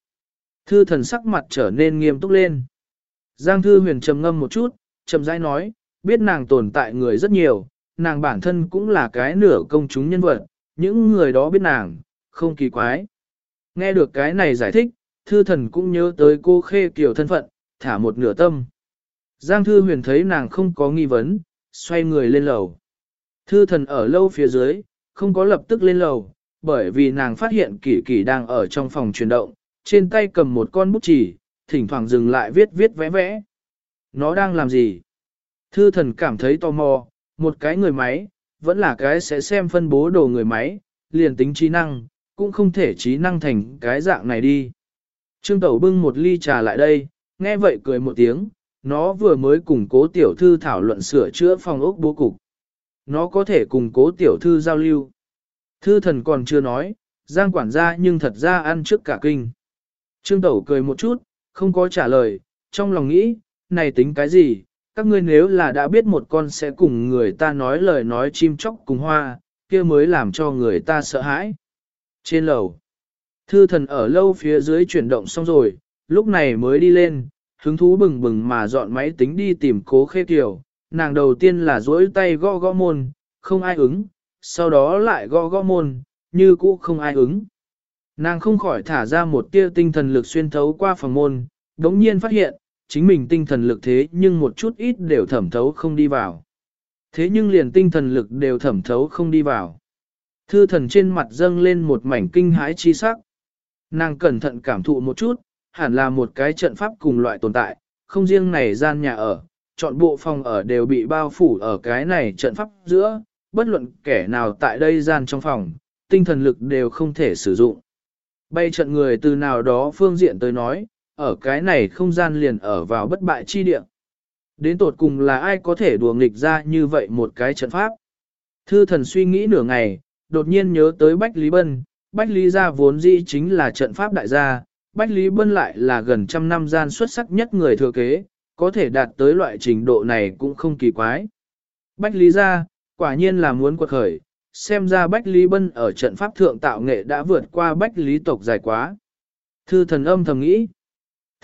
Thư thần sắc mặt trở nên nghiêm túc lên. Giang Thư Huyền trầm ngâm một chút, chậm rãi nói, biết nàng tồn tại người rất nhiều, nàng bản thân cũng là cái nửa công chúng nhân vật, những người đó biết nàng, không kỳ quái. Nghe được cái này giải thích, thư thần cũng nhớ tới cô khê kiểu thân phận, thả một nửa tâm. Giang thư huyền thấy nàng không có nghi vấn, xoay người lên lầu. Thư thần ở lâu phía dưới, không có lập tức lên lầu, bởi vì nàng phát hiện kỷ kỷ đang ở trong phòng chuyển động, trên tay cầm một con bút chỉ, thỉnh thoảng dừng lại viết viết vẽ vẽ. Nó đang làm gì? Thư thần cảm thấy tò mò, một cái người máy, vẫn là cái sẽ xem phân bố đồ người máy, liền tính trí năng, cũng không thể trí năng thành cái dạng này đi. Trương Tẩu bưng một ly trà lại đây, nghe vậy cười một tiếng, nó vừa mới cùng cố tiểu thư thảo luận sửa chữa phòng ốc bố cục. Nó có thể cùng cố tiểu thư giao lưu. Thư thần còn chưa nói, Giang quản gia nhưng thật ra ăn trước cả kinh. Trương Tẩu cười một chút, không có trả lời, trong lòng nghĩ, này tính cái gì, các ngươi nếu là đã biết một con sẽ cùng người ta nói lời nói chim chóc cùng hoa, kia mới làm cho người ta sợ hãi. Trên lầu, thư thần ở lâu phía dưới chuyển động xong rồi, lúc này mới đi lên, hứng thú bừng bừng mà dọn máy tính đi tìm cố khê kiểu, nàng đầu tiên là duỗi tay gõ gõ môn, không ai ứng, sau đó lại gõ gõ môn, như cũ không ai ứng. Nàng không khỏi thả ra một tia tinh thần lực xuyên thấu qua phòng môn, đống nhiên phát hiện, chính mình tinh thần lực thế nhưng một chút ít đều thẩm thấu không đi vào. Thế nhưng liền tinh thần lực đều thẩm thấu không đi vào. Thư thần trên mặt dâng lên một mảnh kinh hãi chi sắc. Nàng cẩn thận cảm thụ một chút, hẳn là một cái trận pháp cùng loại tồn tại, không riêng này gian nhà ở, chọn bộ phòng ở đều bị bao phủ ở cái này trận pháp giữa, bất luận kẻ nào tại đây gian trong phòng, tinh thần lực đều không thể sử dụng. Bay trận người từ nào đó phương diện tới nói, ở cái này không gian liền ở vào bất bại chi địa. Đến tột cùng là ai có thể đùa nghịch ra như vậy một cái trận pháp? Thư thần suy nghĩ nửa ngày, đột nhiên nhớ tới Bách Lý Bân, Bách Lý gia vốn dĩ chính là trận pháp đại gia, Bách Lý Bân lại là gần trăm năm gian xuất sắc nhất người thừa kế, có thể đạt tới loại trình độ này cũng không kỳ quái. Bách Lý gia, quả nhiên là muốn quật khởi, xem ra Bách Lý Bân ở trận pháp thượng tạo nghệ đã vượt qua Bách Lý tộc dài quá. Thư thần âm thầm nghĩ.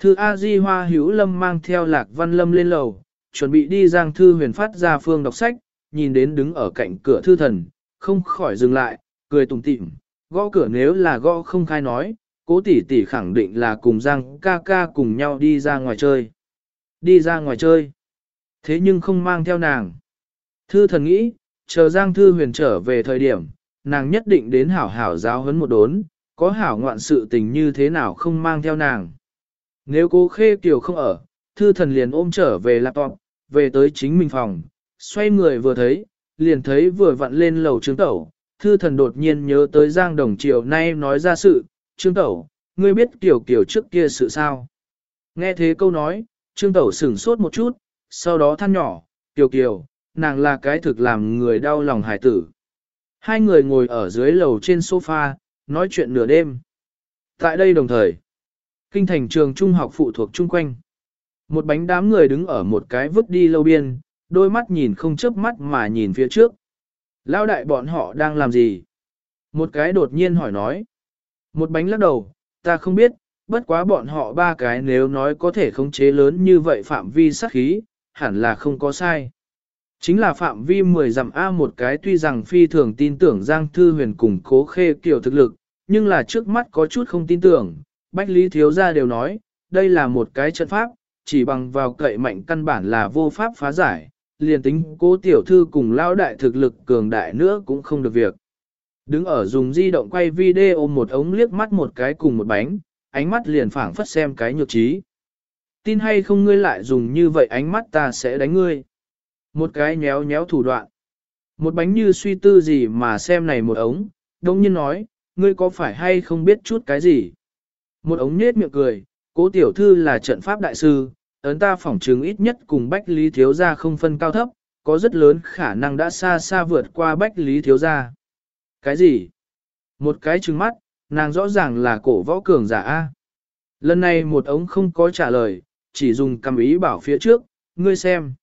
Thư A-di Hoa Hữu Lâm mang theo Lạc Văn Lâm lên lầu, chuẩn bị đi giang thư huyền phát ra phương đọc sách, nhìn đến đứng ở cạnh cửa thư thần, không khỏi dừng lại, cười tủm tịm, gõ cửa nếu là gõ không khai nói, cố tỷ tỷ khẳng định là cùng giang ca ca cùng nhau đi ra ngoài chơi. Đi ra ngoài chơi. Thế nhưng không mang theo nàng. Thư thần nghĩ, chờ giang thư huyền trở về thời điểm, nàng nhất định đến hảo hảo giáo huấn một đốn, có hảo ngoạn sự tình như thế nào không mang theo nàng. Nếu cô khê kiều không ở, thư thần liền ôm trở về laptop, về tới chính mình phòng, xoay người vừa thấy, liền thấy vừa vặn lên lầu trương tẩu, thư thần đột nhiên nhớ tới Giang Đồng chiều nay nói ra sự, trương tẩu, ngươi biết kiểu kiểu trước kia sự sao. Nghe thế câu nói, trương tẩu sửng sốt một chút, sau đó than nhỏ, kiểu kiểu, nàng là cái thực làm người đau lòng hải tử. Hai người ngồi ở dưới lầu trên sofa, nói chuyện nửa đêm. Tại đây đồng thời, kinh thành trường trung học phụ thuộc chung quanh. Một bánh đám người đứng ở một cái vứt đi lâu biên, đôi mắt nhìn không chớp mắt mà nhìn phía trước. Lao đại bọn họ đang làm gì? Một cái đột nhiên hỏi nói. Một bánh lắc đầu, ta không biết, bất quá bọn họ ba cái nếu nói có thể khống chế lớn như vậy phạm vi sát khí, hẳn là không có sai. Chính là phạm vi 10 dặm A một cái tuy rằng phi thường tin tưởng Giang Thư Huyền cùng cố khê kiểu thực lực, nhưng là trước mắt có chút không tin tưởng, Bách Lý Thiếu Gia đều nói, đây là một cái trận pháp, chỉ bằng vào cậy mạnh căn bản là vô pháp phá giải, liền tính cố tiểu thư cùng lao đại thực lực cường đại nữa cũng không được việc. Đứng ở dùng di động quay video một ống liếc mắt một cái cùng một bánh, ánh mắt liền phảng phất xem cái nhược trí. Tin hay không ngươi lại dùng như vậy ánh mắt ta sẽ đánh ngươi. Một cái nhéo nhéo thủ đoạn. Một bánh như suy tư gì mà xem này một ống, đông nhiên nói, ngươi có phải hay không biết chút cái gì. Một ống nết miệng cười, cố tiểu thư là trận pháp đại sư, ấn ta phỏng chứng ít nhất cùng Bách Lý Thiếu Gia không phân cao thấp, có rất lớn khả năng đã xa xa vượt qua Bách Lý Thiếu Gia. Cái gì? Một cái trừng mắt, nàng rõ ràng là cổ võ cường giả A. Lần này một ống không có trả lời, chỉ dùng cầm ý bảo phía trước, ngươi xem.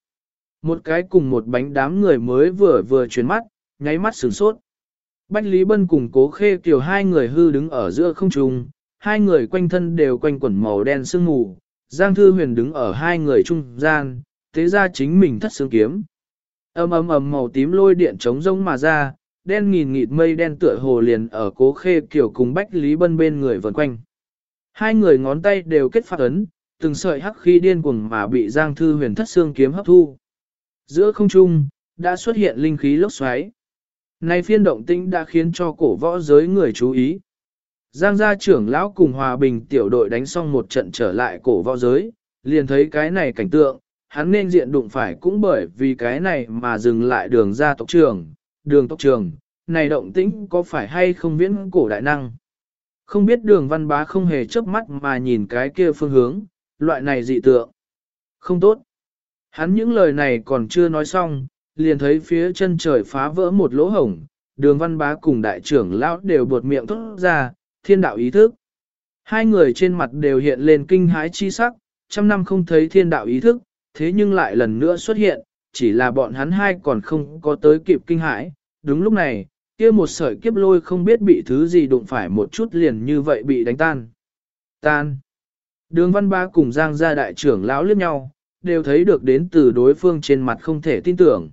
Một cái cùng một bánh đám người mới vừa vừa chuyển mắt, nháy mắt sửng sốt. Bách Lý Bân cùng cố khê kiểu hai người hư đứng ở giữa không trung, hai người quanh thân đều quanh quẩn màu đen sương mù, Giang Thư Huyền đứng ở hai người trung gian, thế ra chính mình thất xương kiếm. Âm ầm ầm màu tím lôi điện trống rông mà ra, đen nghìn nghịt mây đen tựa hồ liền ở cố khê kiểu cùng Bách Lý Bân bên người vần quanh. Hai người ngón tay đều kết phát ấn, từng sợi hắc khí điên cuồng mà bị Giang Thư Huyền thất xương kiếm hấp thu. Giữa không trung, đã xuất hiện linh khí lốc xoáy. Này phiên động tĩnh đã khiến cho cổ võ giới người chú ý. Giang gia trưởng lão cùng hòa bình tiểu đội đánh xong một trận trở lại cổ võ giới, liền thấy cái này cảnh tượng, hắn nên diện đụng phải cũng bởi vì cái này mà dừng lại đường ra tộc trường, đường tộc trường, này động tĩnh có phải hay không viễn cổ đại năng. Không biết đường văn bá không hề chớp mắt mà nhìn cái kia phương hướng, loại này dị tượng. Không tốt. Hắn những lời này còn chưa nói xong, liền thấy phía chân trời phá vỡ một lỗ hổng, đường văn bá cùng đại trưởng lão đều buột miệng thốt ra, thiên đạo ý thức. Hai người trên mặt đều hiện lên kinh hãi chi sắc, trăm năm không thấy thiên đạo ý thức, thế nhưng lại lần nữa xuất hiện, chỉ là bọn hắn hai còn không có tới kịp kinh hãi. Đúng lúc này, kia một sợi kiếp lôi không biết bị thứ gì đụng phải một chút liền như vậy bị đánh tan. Tan. Đường văn ba cùng giang gia đại trưởng lão liếc nhau, đều thấy được đến từ đối phương trên mặt không thể tin tưởng.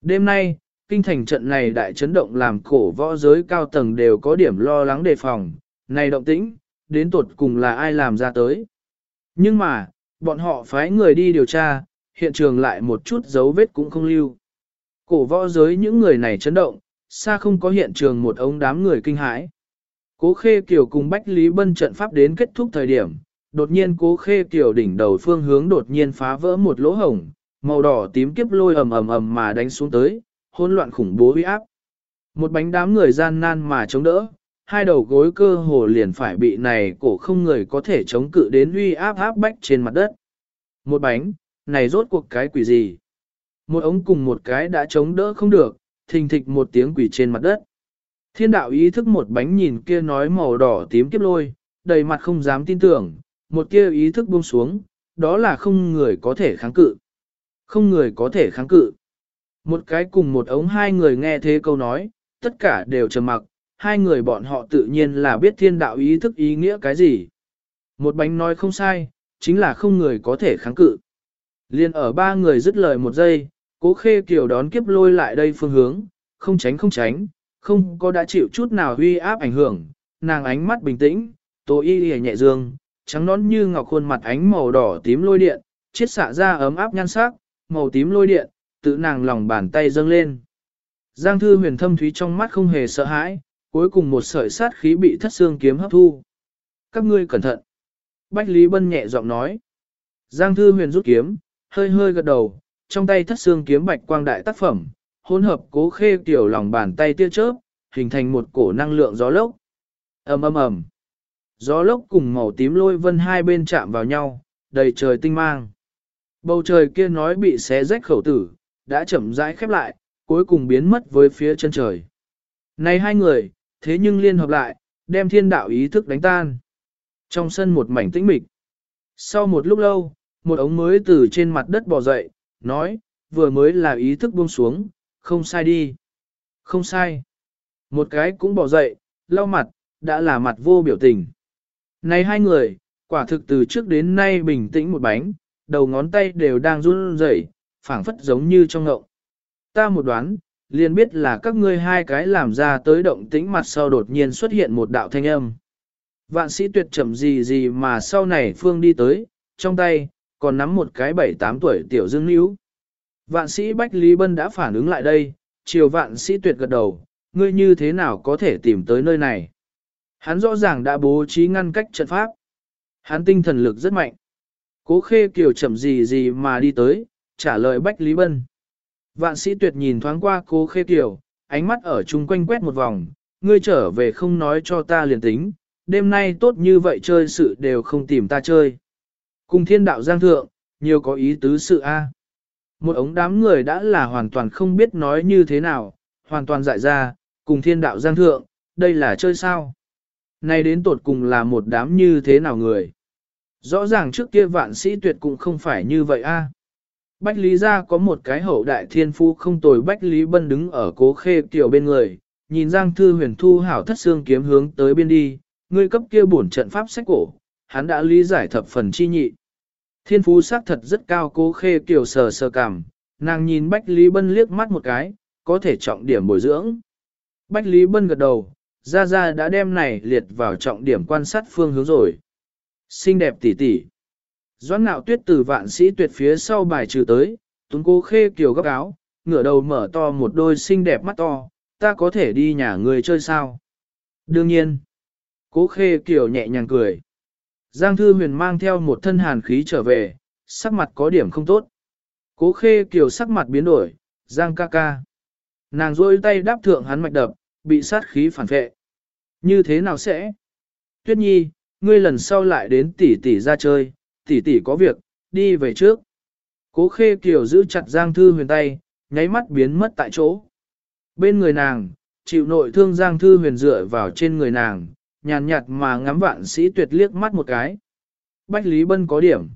Đêm nay, kinh thành trận này đại chấn động làm cổ võ giới cao tầng đều có điểm lo lắng đề phòng, này động tĩnh, đến tột cùng là ai làm ra tới. Nhưng mà, bọn họ phái người đi điều tra, hiện trường lại một chút dấu vết cũng không lưu. Cổ võ giới những người này chấn động, xa không có hiện trường một ống đám người kinh hãi. Cố khê kiểu cùng Bách Lý Bân trận pháp đến kết thúc thời điểm, đột nhiên cố khê kiểu đỉnh đầu phương hướng đột nhiên phá vỡ một lỗ hổng, màu đỏ tím kiếp lôi ầm ầm ầm mà đánh xuống tới, hỗn loạn khủng bố uy áp. Một bánh đám người gian nan mà chống đỡ, hai đầu gối cơ hồ liền phải bị này cổ không người có thể chống cự đến uy áp áp bách trên mặt đất. Một bánh, này rốt cuộc cái quỷ gì? Một ống cùng một cái đã chống đỡ không được, thình thịch một tiếng quỷ trên mặt đất. Thiên đạo ý thức một bánh nhìn kia nói màu đỏ tím kiếp lôi, đầy mặt không dám tin tưởng, một kia ý thức buông xuống, đó là không người có thể kháng cự. Không người có thể kháng cự. Một cái cùng một ống hai người nghe thế câu nói, tất cả đều trầm mặc, hai người bọn họ tự nhiên là biết thiên đạo ý thức ý nghĩa cái gì. Một bánh nói không sai, chính là không người có thể kháng cự. Liên ở ba người dứt lời một giây, cố khê kiều đón kiếp lôi lại đây phương hướng, không tránh không tránh, không có đã chịu chút nào huy áp ảnh hưởng, nàng ánh mắt bình tĩnh, tô y hề nhẹ dương, trắng nón như ngọc khuôn mặt ánh màu đỏ tím lôi điện, chiết xạ ra ấm áp nhan sắc, màu tím lôi điện, tự nàng lòng bàn tay dâng lên. Giang thư huyền thâm thúy trong mắt không hề sợ hãi, cuối cùng một sợi sát khí bị thất xương kiếm hấp thu. Các ngươi cẩn thận. Bách Lý Bân nhẹ giọng nói. Giang thư huyền rút kiếm, hơi hơi gật đầu, trong tay thất xương kiếm bạch quang đại tác phẩm, hỗn hợp cố khê tiểu lòng bàn tay tia chớp, hình thành một cổ năng lượng gió lốc. ầm ầm ầm, Gió lốc cùng màu tím lôi vân hai bên chạm vào nhau, đầy trời tinh mang. Bầu trời kia nói bị xé rách khẩu tử, đã chậm rãi khép lại, cuối cùng biến mất với phía chân trời. Này hai người, thế nhưng liên hợp lại, đem thiên đạo ý thức đánh tan. Trong sân một mảnh tĩnh mịch. Sau một lúc lâu, một ống mới từ trên mặt đất bò dậy, nói, vừa mới là ý thức buông xuống, không sai đi. Không sai. Một cái cũng bò dậy, lau mặt, đã là mặt vô biểu tình. Này hai người, quả thực từ trước đến nay bình tĩnh một bánh, đầu ngón tay đều đang run rẩy, phảng phất giống như trong ngộng. Ta một đoán, liền biết là các ngươi hai cái làm ra tới động tĩnh mặt sau đột nhiên xuất hiện một đạo thanh âm. Vạn sĩ tuyệt chậm gì gì mà sau này Phương đi tới, trong tay, còn nắm một cái bảy tám tuổi tiểu dương níu. Vạn sĩ Bách Lý Bân đã phản ứng lại đây, chiều vạn sĩ tuyệt gật đầu, ngươi như thế nào có thể tìm tới nơi này. Hắn rõ ràng đã bố trí ngăn cách trận pháp. Hắn tinh thần lực rất mạnh. Cố khê kiều chậm gì gì mà đi tới, trả lời Bách Lý Bân. Vạn sĩ tuyệt nhìn thoáng qua cố khê tiểu ánh mắt ở chung quanh quét một vòng, ngươi trở về không nói cho ta liền tính, đêm nay tốt như vậy chơi sự đều không tìm ta chơi. Cùng thiên đạo giang thượng, nhiều có ý tứ sự A. Một ống đám người đã là hoàn toàn không biết nói như thế nào, hoàn toàn dại ra, cùng thiên đạo giang thượng, đây là chơi sao? Nay đến tột cùng là một đám như thế nào người? Rõ ràng trước kia vạn sĩ tuyệt cũng không phải như vậy a. Bách Lý gia có một cái hậu đại thiên phu không tồi Bách Lý Bân đứng ở cố khê tiểu bên người, nhìn Giang Thư huyền thu hảo thất xương kiếm hướng tới bên đi, người cấp kia bổn trận pháp sách cổ, hắn đã lý giải thập phần chi nhị. Thiên phú xác thật rất cao cố khê tiểu sờ sờ cảm, nàng nhìn Bách Lý Bân liếc mắt một cái, có thể trọng điểm bồi dưỡng. Bách Lý Bân gật đầu, Gia Gia đã đem này liệt vào trọng điểm quan sát phương hướng rồi. Xinh đẹp tỉ tỉ. Doãn nạo tuyết từ vạn sĩ tuyệt phía sau bài trừ tới, tuấn cô khê kiều góc áo, ngửa đầu mở to một đôi xinh đẹp mắt to, ta có thể đi nhà người chơi sao? Đương nhiên. Cố khê kiều nhẹ nhàng cười. Giang Thư Huyền mang theo một thân hàn khí trở về, sắc mặt có điểm không tốt. Cố khê kiều sắc mặt biến đổi, Giang ca ca. Nàng rôi tay đáp thượng hắn mạch đập, bị sát khí phản vệ. Như thế nào sẽ? Tuyết nhi, ngươi lần sau lại đến tỷ tỷ ra chơi, tỷ tỷ có việc, đi về trước. Cố khê kiều giữ chặt Giang Thư Huyền tay, nháy mắt biến mất tại chỗ. Bên người nàng, chịu nội thương Giang Thư Huyền dựa vào trên người nàng, nhàn nhạt mà ngắm vạn sĩ tuyệt liếc mắt một cái. Bách Lý Bân có điểm.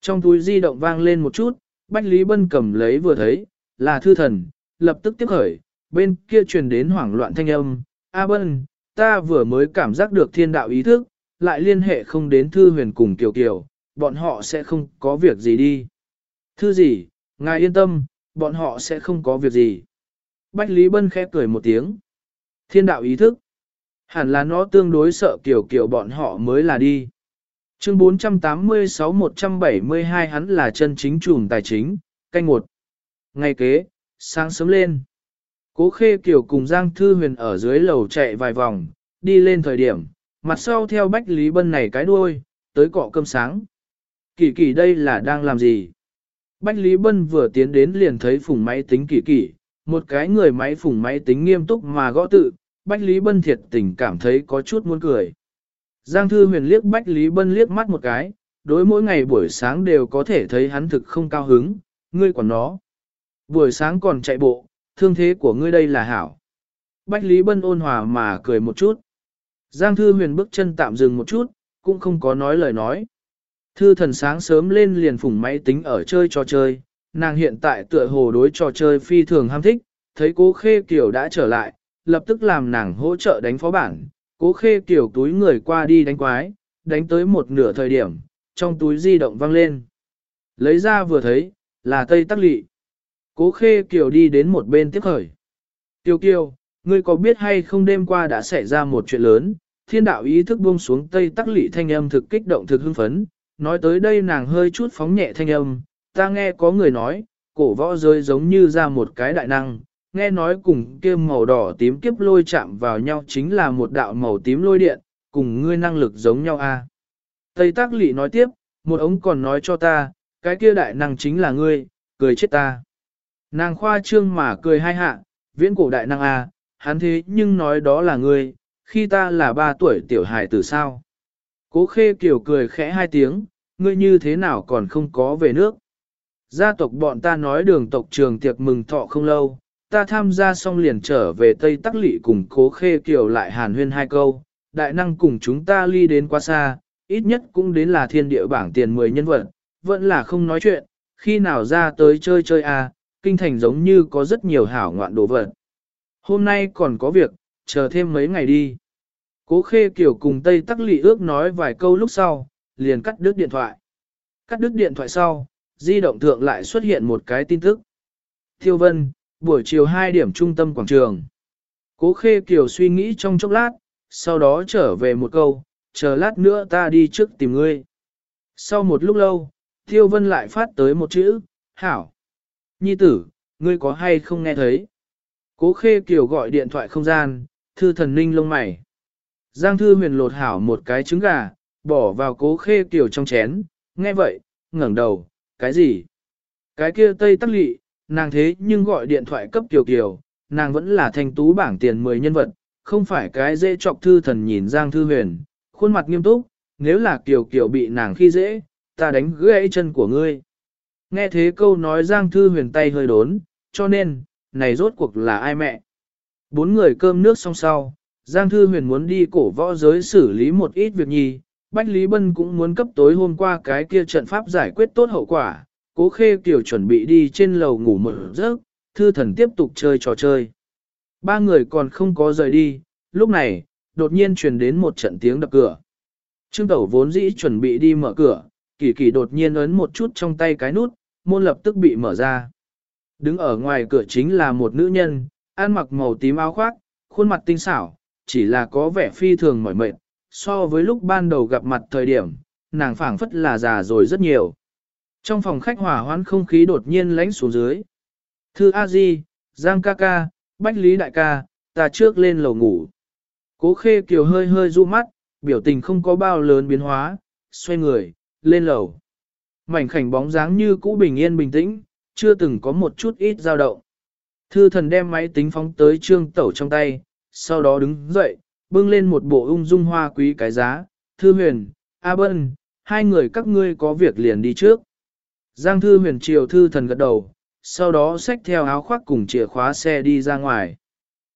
Trong túi di động vang lên một chút, Bách Lý Bân cầm lấy vừa thấy, là thư thần, lập tức tiếp khởi, bên kia truyền đến hoảng loạn thanh âm. A Bân, ta vừa mới cảm giác được thiên đạo ý thức, lại liên hệ không đến thư huyền cùng Kiều Kiều, bọn họ sẽ không có việc gì đi. Thư gì, ngài yên tâm, bọn họ sẽ không có việc gì. Bách Lý Bân khẽ cười một tiếng. Thiên đạo ý thức. Hẳn là nó tương đối sợ kiểu kiểu bọn họ mới là đi. Chương 486-172 hắn là chân chính trùm tài chính, canh một. Ngày kế, sáng sớm lên. Cố khê kiểu cùng Giang Thư Huyền ở dưới lầu chạy vài vòng, đi lên thời điểm, mặt sau theo Bách Lý Bân này cái đuôi, tới cọ cơm sáng. Kỳ kỳ đây là đang làm gì? Bách Lý Bân vừa tiến đến liền thấy phùng máy tính kỳ kỳ, một cái người máy phùng máy tính nghiêm túc mà gõ tự, Bách Lý Bân thiệt tình cảm thấy có chút muốn cười. Giang Thư Huyền liếc Bách Lý Bân liếc mắt một cái, đối mỗi ngày buổi sáng đều có thể thấy hắn thực không cao hứng, ngươi còn nó. Buổi sáng còn chạy bộ, thương thế của ngươi đây là hảo. Bách Lý Bân ôn hòa mà cười một chút. Giang Thư Huyền bước chân tạm dừng một chút, cũng không có nói lời nói. Thư thần sáng sớm lên liền phủng máy tính ở chơi trò chơi, nàng hiện tại tựa hồ đối trò chơi phi thường ham thích, thấy cố khê kiểu đã trở lại, lập tức làm nàng hỗ trợ đánh phó bản, cố khê kiểu túi người qua đi đánh quái, đánh tới một nửa thời điểm, trong túi di động vang lên. Lấy ra vừa thấy, là Tây Tắc Lị. Cố khê kiểu đi đến một bên tiếp khởi. Kiều Kiều, ngươi có biết hay không đêm qua đã xảy ra một chuyện lớn, thiên đạo ý thức buông xuống Tây Tắc Lị thanh âm thực kích động thực hưng phấn, nói tới đây nàng hơi chút phóng nhẹ thanh âm, ta nghe có người nói, cổ võ rơi giống như ra một cái đại năng, nghe nói cùng kia màu đỏ tím kiếp lôi chạm vào nhau chính là một đạo màu tím lôi điện, cùng ngươi năng lực giống nhau a. À? Tây Tác Lị nói tiếp, một ống còn nói cho ta, cái kia đại năng chính là ngươi, cười chết ta. Nàng khoa trương mà cười hai hạ, viễn cổ đại năng a, à, hắn thế nhưng nói đó là ngươi, khi ta là ba tuổi tiểu hài tử sao. Cố khê kiểu cười khẽ hai tiếng, ngươi như thế nào còn không có về nước. Gia tộc bọn ta nói đường tộc trường tiệc mừng thọ không lâu, ta tham gia xong liền trở về Tây Tắc Lị cùng cố khê kiểu lại hàn huyên hai câu, đại năng cùng chúng ta ly đến quá xa, ít nhất cũng đến là thiên địa bảng tiền 10 nhân vật, vẫn là không nói chuyện, khi nào ra tới chơi chơi à, kinh thành giống như có rất nhiều hảo ngoạn đồ vật. Hôm nay còn có việc, chờ thêm mấy ngày đi. Cố khê kiểu cùng Tây Tắc Lị ước nói vài câu lúc sau, liền cắt đứt điện thoại. Cắt đứt điện thoại sau, di động thượng lại xuất hiện một cái tin tức. Thiêu Vân, buổi chiều 2 điểm trung tâm quảng trường. Cố khê kiểu suy nghĩ trong chốc lát, sau đó trở về một câu, chờ lát nữa ta đi trước tìm ngươi. Sau một lúc lâu, Thiêu Vân lại phát tới một chữ, hảo. Nhi tử, ngươi có hay không nghe thấy? Cố khê kiểu gọi điện thoại không gian, thư thần ninh lông mày. Giang thư huyền lột hảo một cái trứng gà, bỏ vào cố khê kiểu trong chén, nghe vậy, ngẩng đầu, cái gì? Cái kia tây tắc lị, nàng thế nhưng gọi điện thoại cấp tiểu kiểu, nàng vẫn là thành tú bảng tiền 10 nhân vật, không phải cái dễ chọc thư thần nhìn Giang thư huyền, khuôn mặt nghiêm túc, nếu là tiểu kiểu bị nàng khi dễ, ta đánh gãy chân của ngươi. Nghe thế câu nói Giang thư huyền tay hơi đốn, cho nên, này rốt cuộc là ai mẹ? Bốn người cơm nước xong sau, Giang Thư Huyền muốn đi cổ võ giới xử lý một ít việc nhi, Bách Lý Bân cũng muốn cấp tối hôm qua cái kia trận pháp giải quyết tốt hậu quả, cố khê kiểu chuẩn bị đi trên lầu ngủ một giấc, Thư Thần tiếp tục chơi trò chơi. Ba người còn không có rời đi, lúc này, đột nhiên truyền đến một trận tiếng đập cửa. Trương Tẩu vốn dĩ chuẩn bị đi mở cửa, kỳ kỳ đột nhiên ấn một chút trong tay cái nút, môn lập tức bị mở ra. Đứng ở ngoài cửa chính là một nữ nhân, ăn mặc màu tím áo khoác, khuôn mặt tinh xảo, chỉ là có vẻ phi thường mỏi mệt, so với lúc ban đầu gặp mặt thời điểm, nàng phảng phất là già rồi rất nhiều. Trong phòng khách hỏa hoãn không khí đột nhiên lánh xuống dưới. Thư A Di, Giang ca ca, Bách Lý đại ca, ta trước lên lầu ngủ. Cố khê kiều hơi hơi du mắt, biểu tình không có bao lớn biến hóa, xoay người, lên lầu. Mảnh khảnh bóng dáng như cũ bình yên bình tĩnh, chưa từng có một chút ít dao động. Thư thần đem máy tính phóng tới trương tẩu trong tay, sau đó đứng dậy, bưng lên một bộ ung dung hoa quý cái giá, thư huyền, A Bân, hai người các ngươi có việc liền đi trước. Giang thư huyền chiều thư thần gật đầu, sau đó xách theo áo khoác cùng chìa khóa xe đi ra ngoài.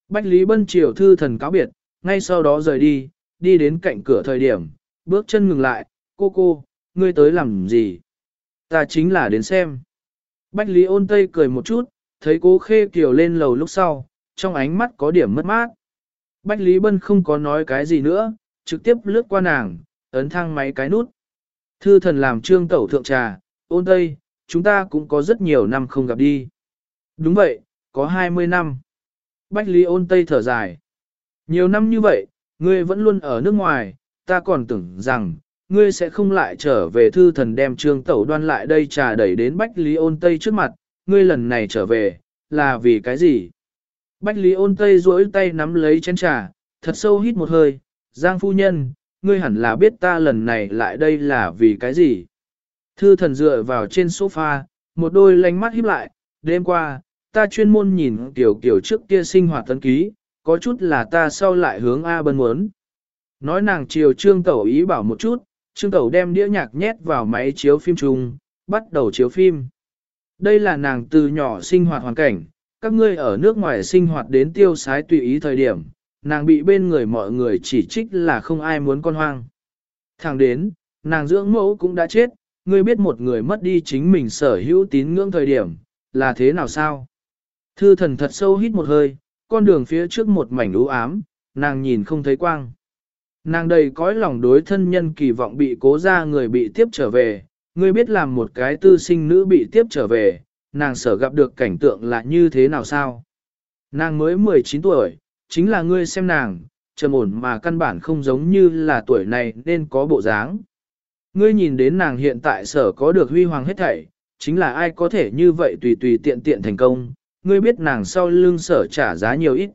Bách Lý Bân chiều thư thần cáo biệt, ngay sau đó rời đi, đi đến cạnh cửa thời điểm, bước chân ngừng lại, cô cô, ngươi tới làm gì? Ta chính là đến xem. Bách Lý ôn tây cười một chút, thấy cố khê kiều lên lầu lúc sau, trong ánh mắt có điểm mất mát. Bách Lý Bân không có nói cái gì nữa, trực tiếp lướt qua nàng, ấn thang máy cái nút. Thư thần làm trương tẩu thượng trà, ôn tây, chúng ta cũng có rất nhiều năm không gặp đi. Đúng vậy, có 20 năm. Bách Lý ôn tây thở dài. Nhiều năm như vậy, ngươi vẫn luôn ở nước ngoài, ta còn tưởng rằng, ngươi sẽ không lại trở về thư thần đem trương tẩu đoan lại đây trà đẩy đến Bách Lý ôn tây trước mặt, ngươi lần này trở về, là vì cái gì? Bách Lý ôn tây duỗi tay nắm lấy chén trà, thật sâu hít một hơi, Giang phu nhân, ngươi hẳn là biết ta lần này lại đây là vì cái gì. Thư thần dựa vào trên sofa, một đôi lánh mắt híp lại, đêm qua, ta chuyên môn nhìn tiểu kiểu trước kia sinh hoạt tấn ký, có chút là ta sau lại hướng A bân muốn. Nói nàng chiều trương tẩu ý bảo một chút, trương tẩu đem đĩa nhạc nhét vào máy chiếu phim chung, bắt đầu chiếu phim. Đây là nàng từ nhỏ sinh hoạt hoàn cảnh, các ngươi ở nước ngoài sinh hoạt đến tiêu sái tùy ý thời điểm, nàng bị bên người mọi người chỉ trích là không ai muốn con hoang. Thẳng đến, nàng dưỡng mẫu cũng đã chết, ngươi biết một người mất đi chính mình sở hữu tín ngưỡng thời điểm, là thế nào sao? Thư thần thật sâu hít một hơi, con đường phía trước một mảnh u ám, nàng nhìn không thấy quang. Nàng đầy cõi lòng đối thân nhân kỳ vọng bị cố ra người bị tiếp trở về, ngươi biết làm một cái tư sinh nữ bị tiếp trở về, nàng sở gặp được cảnh tượng là như thế nào sao? Nàng mới 19 tuổi, chính là ngươi xem nàng, trầm ổn mà căn bản không giống như là tuổi này nên có bộ dáng. Ngươi nhìn đến nàng hiện tại sở có được huy hoàng hết thảy, chính là ai có thể như vậy tùy tùy tiện tiện thành công, ngươi biết nàng sau lưng sở trả giá nhiều ít.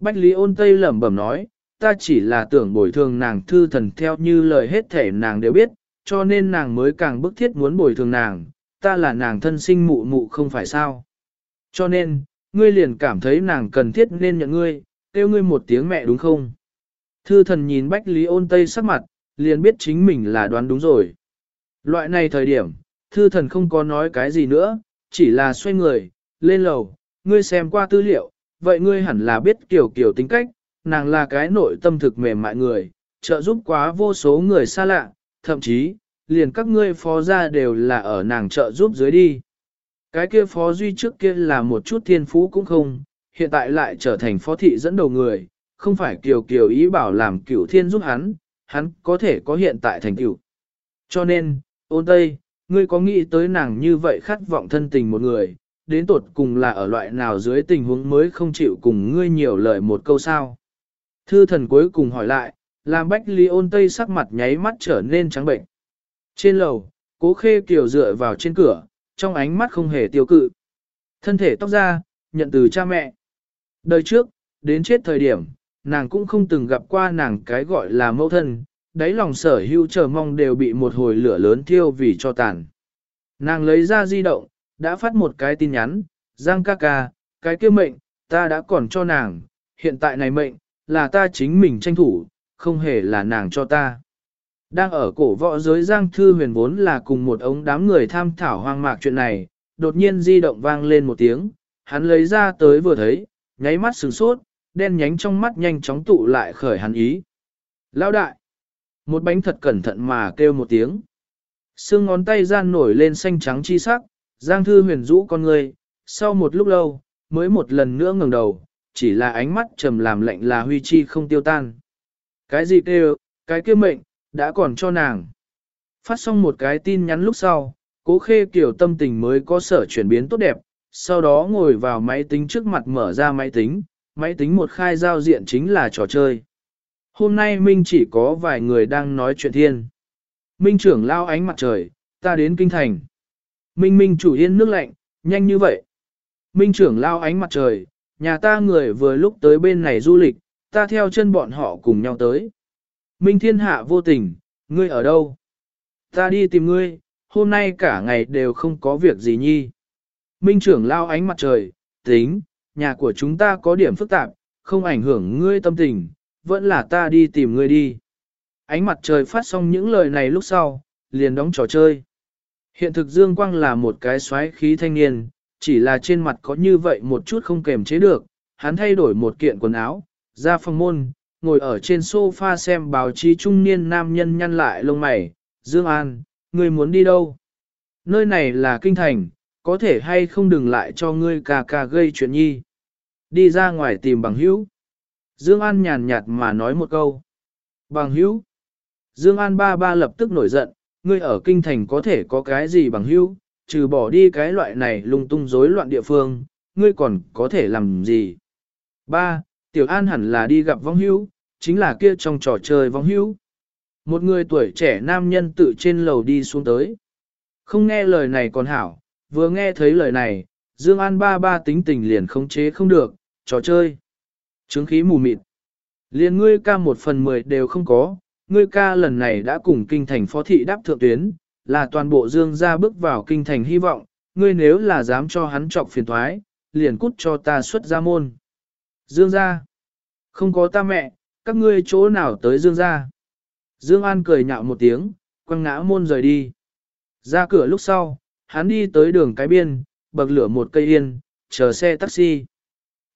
Bách Lý ôn Tây lẩm bẩm nói, ta chỉ là tưởng bồi thường nàng thư thần theo như lời hết thể nàng đều biết, cho nên nàng mới càng bức thiết muốn bồi thường nàng, ta là nàng thân sinh mụ mụ không phải sao. Cho nên, ngươi liền cảm thấy nàng cần thiết nên nhận ngươi, kêu ngươi một tiếng mẹ đúng không? Thư thần nhìn Bách Lý ôn Tây sắc mặt, liền biết chính mình là đoán đúng rồi. Loại này thời điểm, thư thần không có nói cái gì nữa, chỉ là xoay người, lên lầu, ngươi xem qua tư liệu, vậy ngươi hẳn là biết kiểu kiểu tính cách, nàng là cái nội tâm thực mềm mại người, trợ giúp quá vô số người xa lạ, thậm chí, liền các ngươi phó gia đều là ở nàng trợ giúp dưới đi. Cái kia phó duy trước kia là một chút thiên phú cũng không, hiện tại lại trở thành phó thị dẫn đầu người, không phải kiều kiều ý bảo làm cửu thiên giúp hắn, hắn có thể có hiện tại thành cửu. Cho nên, ôn tây, ngươi có nghĩ tới nàng như vậy khát vọng thân tình một người, đến tột cùng là ở loại nào dưới tình huống mới không chịu cùng ngươi nhiều lời một câu sao. Thư thần cuối cùng hỏi lại, làm bách ly ôn tây sắc mặt nháy mắt trở nên trắng bệnh. Trên lầu, cố khê kiều dựa vào trên cửa, trong ánh mắt không hề tiêu cự. Thân thể tóc ra, nhận từ cha mẹ. Đời trước, đến chết thời điểm, nàng cũng không từng gặp qua nàng cái gọi là mẫu thân, đáy lòng sở hữu chờ mong đều bị một hồi lửa lớn thiêu vì cho tàn. Nàng lấy ra di động, đã phát một cái tin nhắn, Giang ca ca, cái kia mệnh, ta đã còn cho nàng, hiện tại này mệnh, là ta chính mình tranh thủ, không hề là nàng cho ta. Đang ở cổ võ giới Giang Thư huyền vốn là cùng một ống đám người tham thảo hoang mạc chuyện này, đột nhiên di động vang lên một tiếng, hắn lấy ra tới vừa thấy, nháy mắt sửng sốt, đen nhánh trong mắt nhanh chóng tụ lại khởi hắn ý. Lão đại! Một bánh thật cẩn thận mà kêu một tiếng. Xương ngón tay gian nổi lên xanh trắng chi sắc, Giang Thư huyền rũ con người, sau một lúc lâu, mới một lần nữa ngẩng đầu, chỉ là ánh mắt trầm làm lạnh là huy chi không tiêu tan. Cái gì kêu, cái kia mệnh, đã còn cho nàng. Phát xong một cái tin nhắn lúc sau, cố khê kiểu tâm tình mới có sở chuyển biến tốt đẹp, sau đó ngồi vào máy tính trước mặt mở ra máy tính, máy tính một khai giao diện chính là trò chơi. Hôm nay Minh chỉ có vài người đang nói chuyện thiên. Minh trưởng lao ánh mặt trời, ta đến kinh thành. Minh Minh chủ yên nước lạnh, nhanh như vậy. Minh trưởng lao ánh mặt trời, nhà ta người vừa lúc tới bên này du lịch, ta theo chân bọn họ cùng nhau tới. Minh thiên hạ vô tình, ngươi ở đâu? Ta đi tìm ngươi, hôm nay cả ngày đều không có việc gì nhi. Minh trưởng lao ánh mặt trời, tính, nhà của chúng ta có điểm phức tạp, không ảnh hưởng ngươi tâm tình, vẫn là ta đi tìm ngươi đi. Ánh mặt trời phát xong những lời này lúc sau, liền đóng trò chơi. Hiện thực Dương Quang là một cái xoáy khí thanh niên, chỉ là trên mặt có như vậy một chút không kềm chế được, hắn thay đổi một kiện quần áo, ra phòng môn, ngồi ở trên sofa xem báo chí trung niên nam nhân nhăn lại lông mày, Dương An, ngươi muốn đi đâu? Nơi này là kinh thành, có thể hay không đừng lại cho ngươi cà cà gây chuyện nhi. Đi ra ngoài tìm bằng hữu. Dương An nhàn nhạt mà nói một câu. Bằng hữu. Dương An ba ba lập tức nổi giận, ngươi ở kinh thành có thể có cái gì bằng hữu, trừ bỏ đi cái loại này lung tung rối loạn địa phương, ngươi còn có thể làm gì? Ba, Tiểu An hẳn là đi gặp vong hữu, chính là kia trong trò chơi vong hữu. Một người tuổi trẻ nam nhân tự trên lầu đi xuống tới. Không nghe lời này còn hảo, vừa nghe thấy lời này, Dương An ba ba tính tình liền không chế không được, trò chơi. Trướng khí mù mịt. Liền ngươi ca một phần mười đều không có, ngươi ca lần này đã cùng kinh thành phó thị đáp thượng tuyến, là toàn bộ Dương gia bước vào kinh thành hy vọng, ngươi nếu là dám cho hắn trọc phiền thoái liền cút cho ta xuất ra môn. Dương gia. Không có ta mẹ, các ngươi chỗ nào tới Dương gia. Dương An cười nhạo một tiếng, quăng ngã môn rời đi. Ra cửa lúc sau, hắn đi tới đường cái biên, bậc lửa một cây yên, chờ xe taxi.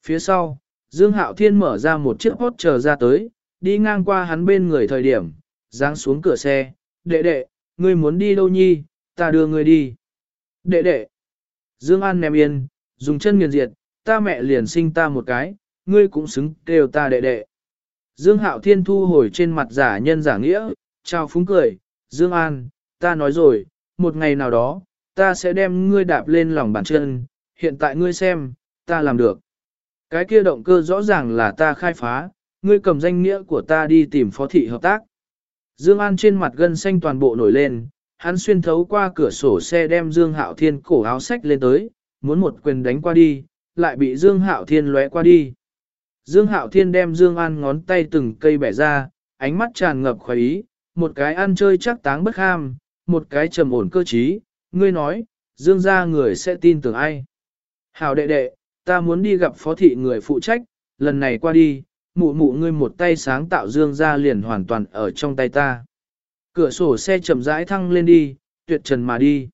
Phía sau, Dương Hạo Thiên mở ra một chiếc hốt chờ ra tới, đi ngang qua hắn bên người thời điểm, giáng xuống cửa xe, đệ đệ, ngươi muốn đi đâu nhi, ta đưa ngươi đi. Đệ đệ. Dương An ném yên, dùng chân nghiền diệt, ta mẹ liền sinh ta một cái, ngươi cũng xứng kêu ta đệ đệ. Dương Hạo Thiên thu hồi trên mặt giả nhân giả nghĩa, chào phúng cười, Dương An, ta nói rồi, một ngày nào đó, ta sẽ đem ngươi đạp lên lòng bàn chân, hiện tại ngươi xem, ta làm được. Cái kia động cơ rõ ràng là ta khai phá, ngươi cầm danh nghĩa của ta đi tìm phó thị hợp tác. Dương An trên mặt gân xanh toàn bộ nổi lên, hắn xuyên thấu qua cửa sổ xe đem Dương Hạo Thiên cổ áo sách lên tới, muốn một quyền đánh qua đi, lại bị Dương Hạo Thiên lóe qua đi. Dương Hạo Thiên đem Dương An ngón tay từng cây bẻ ra, ánh mắt tràn ngập khoái ý, một cái ăn chơi chắc táng bất ham, một cái trầm ổn cơ trí, ngươi nói, Dương gia người sẽ tin tưởng ai? Hảo đệ đệ, ta muốn đi gặp phó thị người phụ trách, lần này qua đi, mụ mụ ngươi một tay sáng tạo Dương gia liền hoàn toàn ở trong tay ta. Cửa sổ xe chậm rãi thăng lên đi, tuyệt trần mà đi.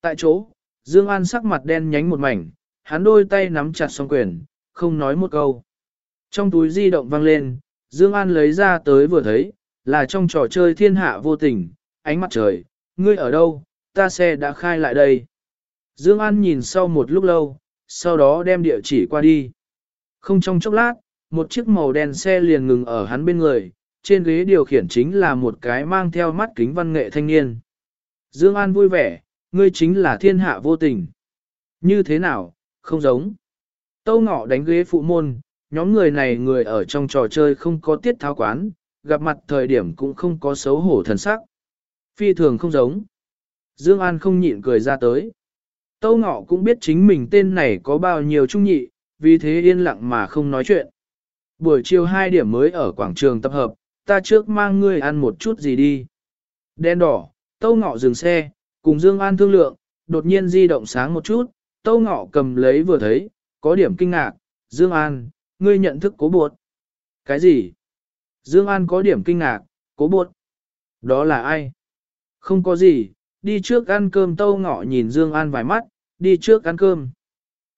Tại chỗ, Dương An sắc mặt đen nhánh một mảnh, hắn đôi tay nắm chặt song quyền, không nói một câu. Trong túi di động vang lên, Dương An lấy ra tới vừa thấy, là trong trò chơi thiên hạ vô tình, ánh mặt trời, ngươi ở đâu, ta xe đã khai lại đây. Dương An nhìn sau một lúc lâu, sau đó đem địa chỉ qua đi. Không trong chốc lát, một chiếc màu đen xe liền ngừng ở hắn bên người, trên ghế điều khiển chính là một cái mang theo mắt kính văn nghệ thanh niên. Dương An vui vẻ, ngươi chính là thiên hạ vô tình. Như thế nào, không giống. Tâu ngọ đánh ghế phụ môn, nhóm người này người ở trong trò chơi không có tiết tháo quán, gặp mặt thời điểm cũng không có xấu hổ thần sắc. Phi thường không giống. Dương An không nhịn cười ra tới. Tâu ngọ cũng biết chính mình tên này có bao nhiêu trung nhị, vì thế yên lặng mà không nói chuyện. Buổi chiều 2 điểm mới ở quảng trường tập hợp, ta trước mang ngươi ăn một chút gì đi. Đen đỏ, tâu ngọ dừng xe, cùng Dương An thương lượng, đột nhiên di động sáng một chút, tâu ngọ cầm lấy vừa thấy, có điểm kinh ngạc, Dương An, ngươi nhận thức cố buộc. Cái gì? Dương An có điểm kinh ngạc, cố buộc. Đó là ai? Không có gì, đi trước ăn cơm tâu ngọ nhìn Dương An vài mắt, đi trước ăn cơm.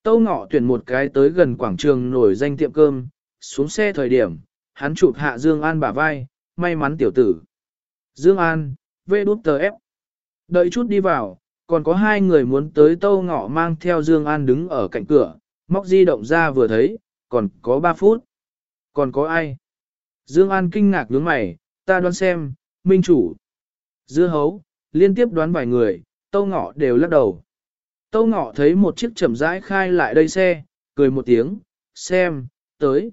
Tâu ngọ tuyển một cái tới gần quảng trường nổi danh tiệm cơm, xuống xe thời điểm, hắn chụp hạ Dương An bả vai, may mắn tiểu tử. Dương An, vê đút tờ ép. Đợi chút đi vào, còn có hai người muốn tới tâu ngọ mang theo Dương An đứng ở cạnh cửa, móc di động ra vừa thấy, còn có ba phút. Còn có ai? Dương An kinh ngạc nhướng mày, ta đoán xem, minh chủ. Dưa hấu, liên tiếp đoán vài người, tâu ngọ đều lắc đầu. Tâu ngọ thấy một chiếc chậm rãi khai lại đây xe, cười một tiếng, xem, tới.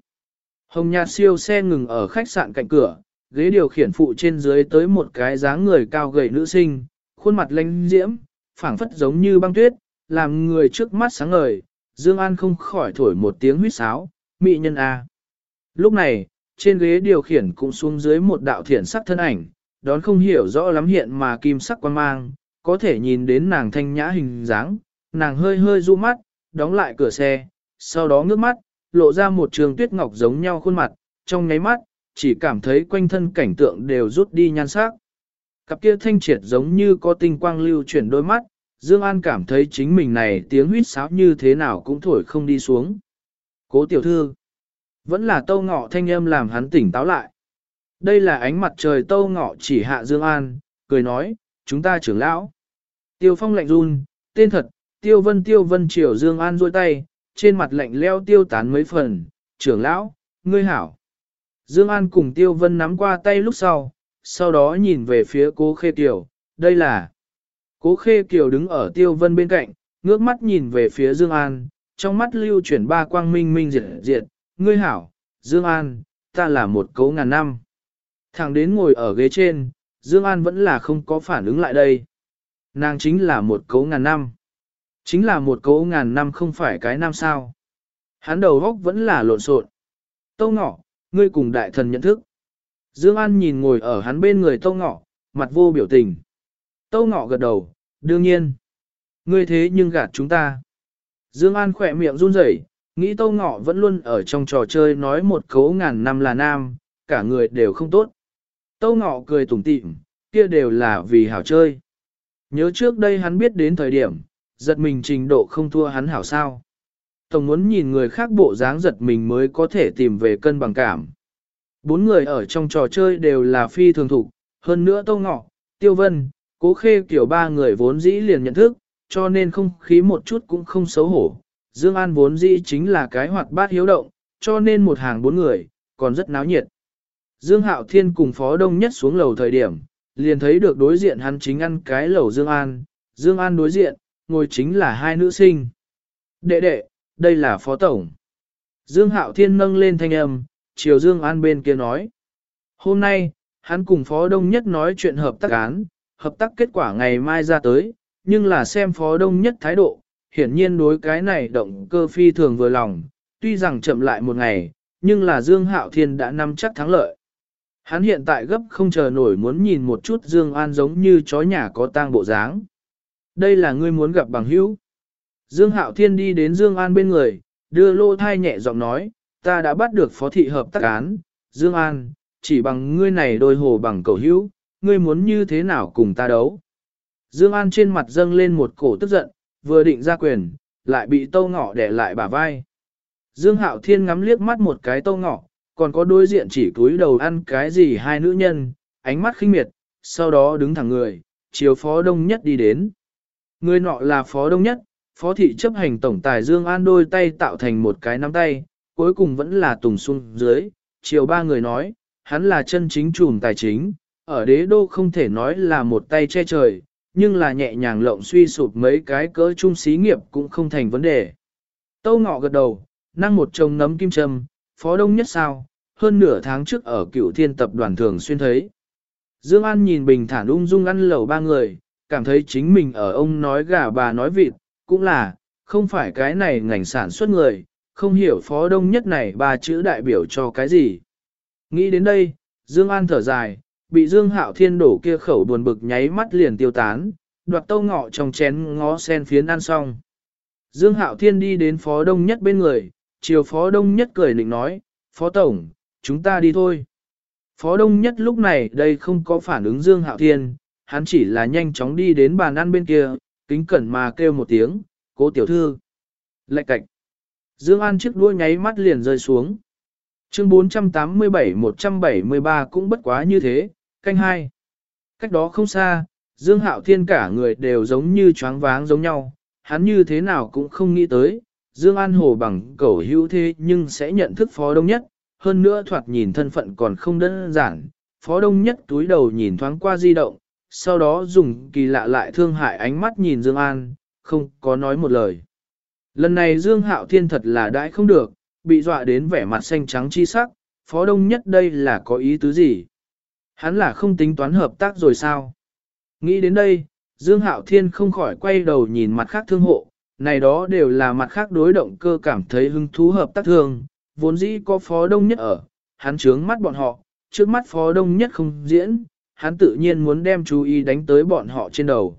Hồng nhạt siêu xe ngừng ở khách sạn cạnh cửa, ghế điều khiển phụ trên dưới tới một cái dáng người cao gầy nữ sinh, khuôn mặt lanh diễm, phảng phất giống như băng tuyết, làm người trước mắt sáng ngời, Dương An không khỏi thổi một tiếng huýt sáo, mị nhân A. Lúc này, trên ghế điều khiển cũng xuống dưới một đạo thiển sắc thân ảnh, đón không hiểu rõ lắm hiện mà kim sắc quan mang, có thể nhìn đến nàng thanh nhã hình dáng, nàng hơi hơi du mắt, đóng lại cửa xe, sau đó ngước mắt, lộ ra một trường tuyết ngọc giống nhau khuôn mặt, trong nháy mắt, chỉ cảm thấy quanh thân cảnh tượng đều rút đi nhan sắc. Cặp kia thanh triệt giống như có tinh quang lưu chuyển đôi mắt, Dương An cảm thấy chính mình này tiếng huýt sáo như thế nào cũng thổi không đi xuống. Cố tiểu thư, vẫn là tâu ngọ thanh âm làm hắn tỉnh táo lại. Đây là ánh mặt trời tâu ngọ chỉ hạ Dương An, cười nói, chúng ta trưởng lão. Tiêu phong lạnh run, tên thật, tiêu vân tiêu vân triều Dương An duỗi tay, trên mặt lạnh leo tiêu tán mấy phần, trưởng lão, ngươi hảo. Dương An cùng tiêu vân nắm qua tay lúc sau, sau đó nhìn về phía cố khê tiểu, đây là. Cố khê kiều đứng ở tiêu vân bên cạnh, ngước mắt nhìn về phía Dương An, trong mắt lưu chuyển ba quang minh minh diệt diệt, ngươi hảo, Dương An, ta là một cấu ngàn năm. Thằng đến ngồi ở ghế trên, Dương An vẫn là không có phản ứng lại đây. Nàng chính là một cấu ngàn năm. Chính là một cấu ngàn năm không phải cái năm sao. Hắn đầu góc vẫn là lộn xộn. Tâu ngọ, ngươi cùng đại thần nhận thức. Dương An nhìn ngồi ở hắn bên người Tâu ngọ, mặt vô biểu tình. Tâu ngọ gật đầu, đương nhiên. Ngươi thế nhưng gạt chúng ta. Dương An khỏe miệng run rẩy, nghĩ Tâu ngọ vẫn luôn ở trong trò chơi nói một cấu ngàn năm là nam, cả người đều không tốt. Tâu ngọ cười tủm tỉm, kia đều là vì hảo chơi. Nhớ trước đây hắn biết đến thời điểm, giật mình trình độ không thua hắn hảo sao. Tổng muốn nhìn người khác bộ dáng giật mình mới có thể tìm về cân bằng cảm. Bốn người ở trong trò chơi đều là phi thường thủ, hơn nữa Tâu Ngọ, Tiêu Vân, Cố khê kiểu ba người vốn dĩ liền nhận thức, cho nên không khí một chút cũng không xấu hổ. Dương An vốn dĩ chính là cái hoạt bát hiếu động, cho nên một hàng bốn người, còn rất náo nhiệt. Dương Hạo Thiên cùng Phó Đông Nhất xuống lầu thời điểm, liền thấy được đối diện hắn chính ăn cái lẩu Dương An, Dương An đối diện, ngồi chính là hai nữ sinh. Đệ đệ, đây là Phó Tổng. Dương Hạo Thiên nâng lên thanh âm, chiều Dương An bên kia nói. Hôm nay, hắn cùng Phó Đông Nhất nói chuyện hợp tác án, hợp tác kết quả ngày mai ra tới, nhưng là xem Phó Đông Nhất thái độ, hiển nhiên đối cái này động cơ phi thường vừa lòng, tuy rằng chậm lại một ngày, nhưng là Dương Hạo Thiên đã nắm chắc thắng lợi. Hắn hiện tại gấp không chờ nổi muốn nhìn một chút Dương An giống như chó nhà có tang bộ dáng. Đây là ngươi muốn gặp bằng hữu. Dương Hạo Thiên đi đến Dương An bên người, đưa lô thai nhẹ giọng nói, ta đã bắt được phó thị hợp tác án, Dương An, chỉ bằng ngươi này đôi hồ bằng cầu hữu, ngươi muốn như thế nào cùng ta đấu. Dương An trên mặt dâng lên một cổ tức giận, vừa định ra quyền, lại bị tâu ngọ đè lại bả vai. Dương Hạo Thiên ngắm liếc mắt một cái tâu ngọ, còn có đối diện chỉ cúi đầu ăn cái gì hai nữ nhân, ánh mắt khinh miệt, sau đó đứng thẳng người, chiều phó đông nhất đi đến. Người nọ là phó đông nhất, phó thị chấp hành tổng tài Dương An đôi tay tạo thành một cái nắm tay, cuối cùng vẫn là tùng xuống dưới, chiều ba người nói, hắn là chân chính trùm tài chính, ở đế đô không thể nói là một tay che trời, nhưng là nhẹ nhàng lộng suy sụp mấy cái cỡ trung xí nghiệp cũng không thành vấn đề. Tâu ngọ gật đầu, năng một chồng nấm kim châm, phó đông nhất sao, hơn nửa tháng trước ở cựu thiên tập đoàn thường xuyên thấy. Dương An nhìn bình thản ung dung ăn lẩu ba người, cảm thấy chính mình ở ông nói gà bà nói vịt, cũng là, không phải cái này ngành sản xuất người, không hiểu phó đông nhất này ba chữ đại biểu cho cái gì. Nghĩ đến đây, Dương An thở dài, bị Dương Hạo Thiên đổ kia khẩu buồn bực nháy mắt liền tiêu tán, đoạt tâu ngọ trong chén ngó sen phiến ăn xong. Dương Hạo Thiên đi đến phó đông nhất bên người, chiều phó đông nhất cười định nói, phó tổng, chúng ta đi thôi. Phó đông nhất lúc này đây không có phản ứng Dương Hạo Thiên, hắn chỉ là nhanh chóng đi đến bàn ăn bên kia, kính cẩn mà kêu một tiếng, cố tiểu thư. Lạch cạch. Dương An chiếc đuôi nháy mắt liền rơi xuống. Chương 487-173 cũng bất quá như thế, canh hai. Cách đó không xa, Dương Hạo Thiên cả người đều giống như choáng váng giống nhau, hắn như thế nào cũng không nghĩ tới, Dương An Hồ bằng cẩu hữu thế nhưng sẽ nhận thức phó đông nhất, hơn nữa thoạt nhìn thân phận còn không đơn giản, phó đông nhất túi đầu nhìn thoáng qua di động, sau đó dùng kỳ lạ lại thương hại ánh mắt nhìn Dương An, không có nói một lời. Lần này Dương Hạo Thiên thật là đãi không được, bị dọa đến vẻ mặt xanh trắng chi sắc, phó đông nhất đây là có ý tứ gì? Hắn là không tính toán hợp tác rồi sao? Nghĩ đến đây, Dương Hạo Thiên không khỏi quay đầu nhìn mặt khác thương hộ, này đó đều là mặt khác đối động cơ cảm thấy hứng thú hợp tác thương, vốn dĩ có phó đông nhất ở, hắn trướng mắt bọn họ, trước mắt phó đông nhất không diễn, hắn tự nhiên muốn đem chú ý đánh tới bọn họ trên đầu.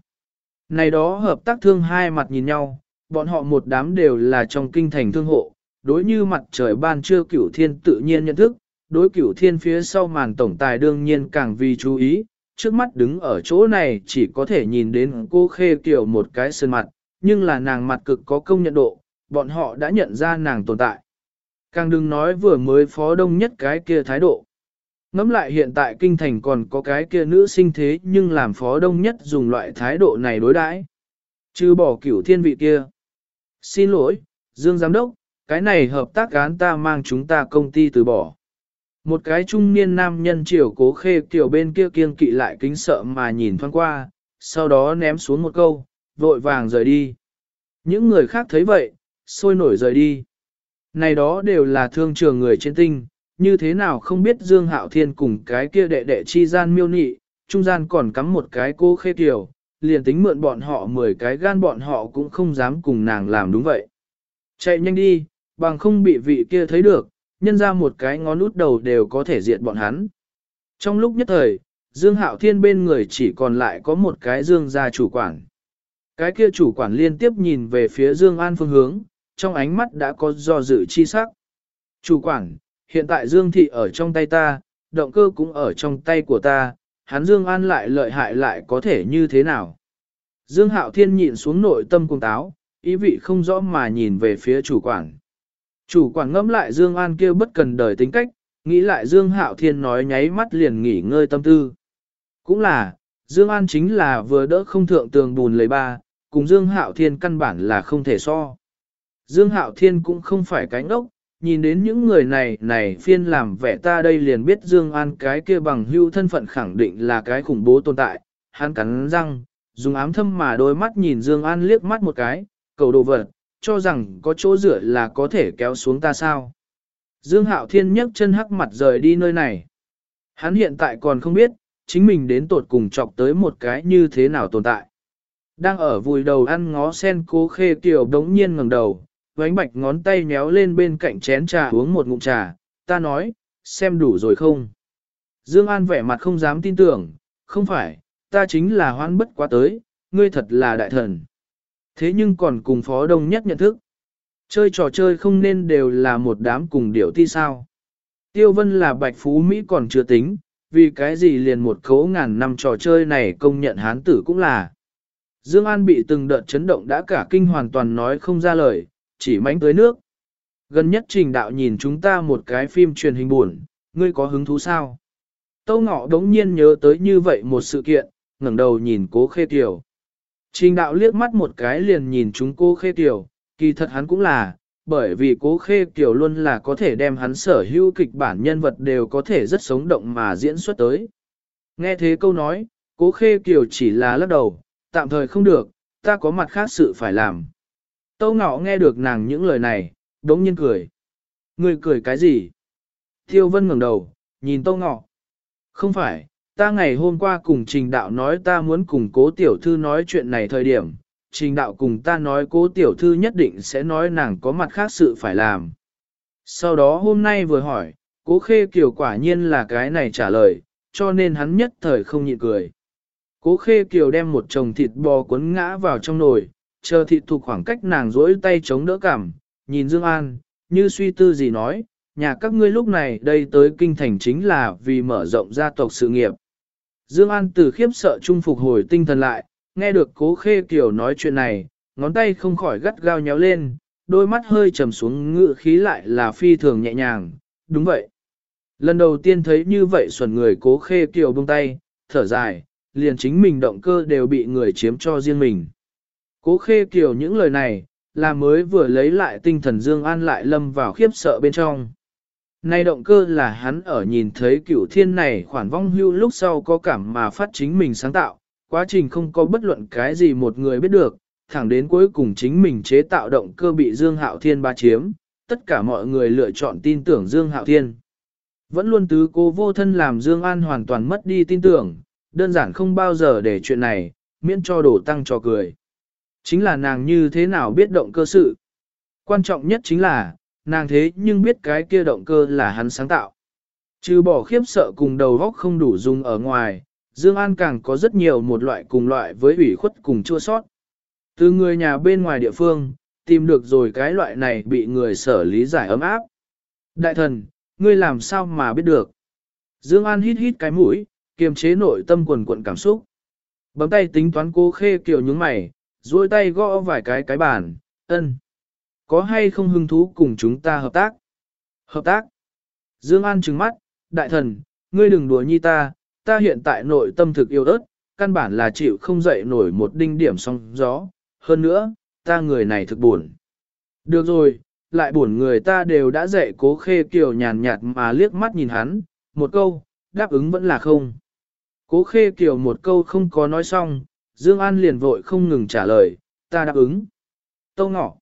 Này đó hợp tác thương hai mặt nhìn nhau, bọn họ một đám đều là trong kinh thành thương hộ, đối như mặt trời ban trưa cửu thiên tự nhiên nhận thức, đối cửu thiên phía sau màn tổng tài đương nhiên càng vì chú ý, trước mắt đứng ở chỗ này chỉ có thể nhìn đến cô khê kiểu một cái sơn mặt, nhưng là nàng mặt cực có công nhận độ, bọn họ đã nhận ra nàng tồn tại. Càng đừng nói vừa mới phó đông nhất cái kia thái độ. Ngắm lại hiện tại kinh thành còn có cái kia nữ sinh thế nhưng làm phó đông nhất dùng loại thái độ này đối đãi Chứ bỏ cửu thiên vị kia. Xin lỗi, Dương Giám Đốc, cái này hợp tác án ta mang chúng ta công ty từ bỏ. Một cái trung niên nam nhân chiều cố khê tiểu bên kia kiêng kỵ lại kính sợ mà nhìn thoáng qua, sau đó ném xuống một câu, vội vàng rời đi. Những người khác thấy vậy, sôi nổi rời đi. Này đó đều là thương trường người trên tinh, như thế nào không biết Dương Hạo Thiên cùng cái kia đệ đệ chi gian miêu nị, trung gian còn cắm một cái cô khê tiểu, liền tính mượn bọn họ 10 cái gan bọn họ cũng không dám cùng nàng làm đúng vậy. Chạy nhanh đi, bằng không bị vị kia thấy được, nhân ra một cái ngón út đầu đều có thể diệt bọn hắn. Trong lúc nhất thời, Dương Hạo Thiên bên người chỉ còn lại có một cái Dương gia chủ quản. Cái kia chủ quản liên tiếp nhìn về phía Dương An phương hướng, trong ánh mắt đã có do dự chi sắc. Chủ quản, hiện tại Dương Thị ở trong tay ta, động cơ cũng ở trong tay của ta, hắn Dương An lại lợi hại lại có thể như thế nào? Dương Hạo Thiên nhịn xuống nội tâm cung táo, ý vị không rõ mà nhìn về phía chủ quản. Chủ quản ngẫm lại Dương An kia bất cần đời tính cách, nghĩ lại Dương Hạo Thiên nói nháy mắt liền nghỉ ngơi tâm tư. Cũng là, Dương An chính là vừa đỡ không thượng tường bùn lấy ba, cùng Dương Hạo Thiên căn bản là không thể so. Dương Hạo Thiên cũng không phải cánh ốc, nhìn đến những người này này phiên làm vẻ ta đây liền biết Dương An cái kia bằng hưu thân phận khẳng định là cái khủng bố tồn tại. Hắn cắn răng, dùng ám thâm mà đôi mắt nhìn Dương An liếc mắt một cái, cầu đồ vật, cho rằng có chỗ dựa là có thể kéo xuống ta sao. Dương Hạo Thiên nhấc chân hắc mặt rời đi nơi này. Hắn hiện tại còn không biết, chính mình đến tột cùng chọc tới một cái như thế nào tồn tại. Đang ở vùi đầu ăn ngó sen cố khê kiểu đống nhiên ngẩng đầu, vánh bạch ngón tay nhéo lên bên cạnh chén trà uống một ngụm trà, ta nói, xem đủ rồi không? Dương An vẻ mặt không dám tin tưởng, không phải, ta chính là hoan bất quá tới, ngươi thật là đại thần. Thế nhưng còn cùng phó đông nhất nhận thức. Chơi trò chơi không nên đều là một đám cùng điệu ti sao. Tiêu vân là bạch phú Mỹ còn chưa tính, vì cái gì liền một khấu ngàn năm trò chơi này công nhận hán tử cũng là. Dương An bị từng đợt chấn động đã cả kinh hoàn toàn nói không ra lời, chỉ mánh tới nước. Gần nhất trình đạo nhìn chúng ta một cái phim truyền hình buồn, ngươi có hứng thú sao? Tâu ngọ đống nhiên nhớ tới như vậy một sự kiện, ngẩng đầu nhìn cố khê tiểu. Trình đạo liếc mắt một cái liền nhìn chúng cô khê tiểu, kỳ thật hắn cũng là, bởi vì cố khê tiểu luôn là có thể đem hắn sở hữu kịch bản nhân vật đều có thể rất sống động mà diễn xuất tới. Nghe thế câu nói, cố khê tiểu chỉ là lắc đầu, tạm thời không được, ta có mặt khác sự phải làm. Tâu ngọ nghe được nàng những lời này, đống nhiên cười. Người cười cái gì? Thiêu vân ngẩng đầu, nhìn tâu ngọ. Không phải, ta ngày hôm qua cùng trình đạo nói ta muốn cùng cố tiểu thư nói chuyện này thời điểm. Trình đạo cùng ta nói cố tiểu thư nhất định sẽ nói nàng có mặt khác sự phải làm. Sau đó hôm nay vừa hỏi, cố khê kiều quả nhiên là cái này trả lời, cho nên hắn nhất thời không nhịn cười. Cố khê kiều đem một chồng thịt bò cuốn ngã vào trong nồi, chờ thịt thuộc khoảng cách nàng rỗi tay chống đỡ cảm, nhìn Dương An, như suy tư gì nói, nhà các ngươi lúc này đây tới kinh thành chính là vì mở rộng gia tộc sự nghiệp. Dương An từ khiếp sợ trung phục hồi tinh thần lại, nghe được cố khê kiều nói chuyện này, ngón tay không khỏi gắt gao nhéo lên, đôi mắt hơi trầm xuống ngự khí lại là phi thường nhẹ nhàng, đúng vậy. Lần đầu tiên thấy như vậy xuẩn người cố khê kiều buông tay, thở dài, liền chính mình động cơ đều bị người chiếm cho riêng mình. Cố khê kiều những lời này, là mới vừa lấy lại tinh thần Dương An lại lâm vào khiếp sợ bên trong. Nay động cơ là hắn ở nhìn thấy cửu thiên này khoản vong hưu lúc sau có cảm mà phát chính mình sáng tạo, quá trình không có bất luận cái gì một người biết được, thẳng đến cuối cùng chính mình chế tạo động cơ bị Dương Hạo Thiên ba chiếm, tất cả mọi người lựa chọn tin tưởng Dương Hạo Thiên. Vẫn luôn tứ cô vô thân làm Dương An hoàn toàn mất đi tin tưởng, đơn giản không bao giờ để chuyện này, miễn cho đổ tăng cho cười. Chính là nàng như thế nào biết động cơ sự. Quan trọng nhất chính là, nàng thế nhưng biết cái kia động cơ là hắn sáng tạo. Trừ bỏ khiếp sợ cùng đầu góc không đủ dùng ở ngoài, Dương An càng có rất nhiều một loại cùng loại với ủy khuất cùng chua sót. Từ người nhà bên ngoài địa phương, tìm được rồi cái loại này bị người sở lý giải ấm áp. Đại thần, ngươi làm sao mà biết được? Dương An hít hít cái mũi, kiềm chế nội tâm quần quận cảm xúc. Bấm tay tính toán cô khê kiểu nhướng mày, duỗi tay gõ vài cái cái bàn, ân. Có hay không hứng thú cùng chúng ta hợp tác? Hợp tác. Dương An trừng mắt, đại thần, ngươi đừng đùa nhi ta, ta hiện tại nội tâm thực yêu ớt, căn bản là chịu không dậy nổi một đinh điểm song gió. Hơn nữa, ta người này thực buồn. Được rồi, lại buồn người ta đều đã dạy cố khê kiều nhàn nhạt mà liếc mắt nhìn hắn, một câu, đáp ứng vẫn là không. Cố khê kiều một câu không có nói xong, Dương An liền vội không ngừng trả lời, ta đáp ứng. Tâu ngọ.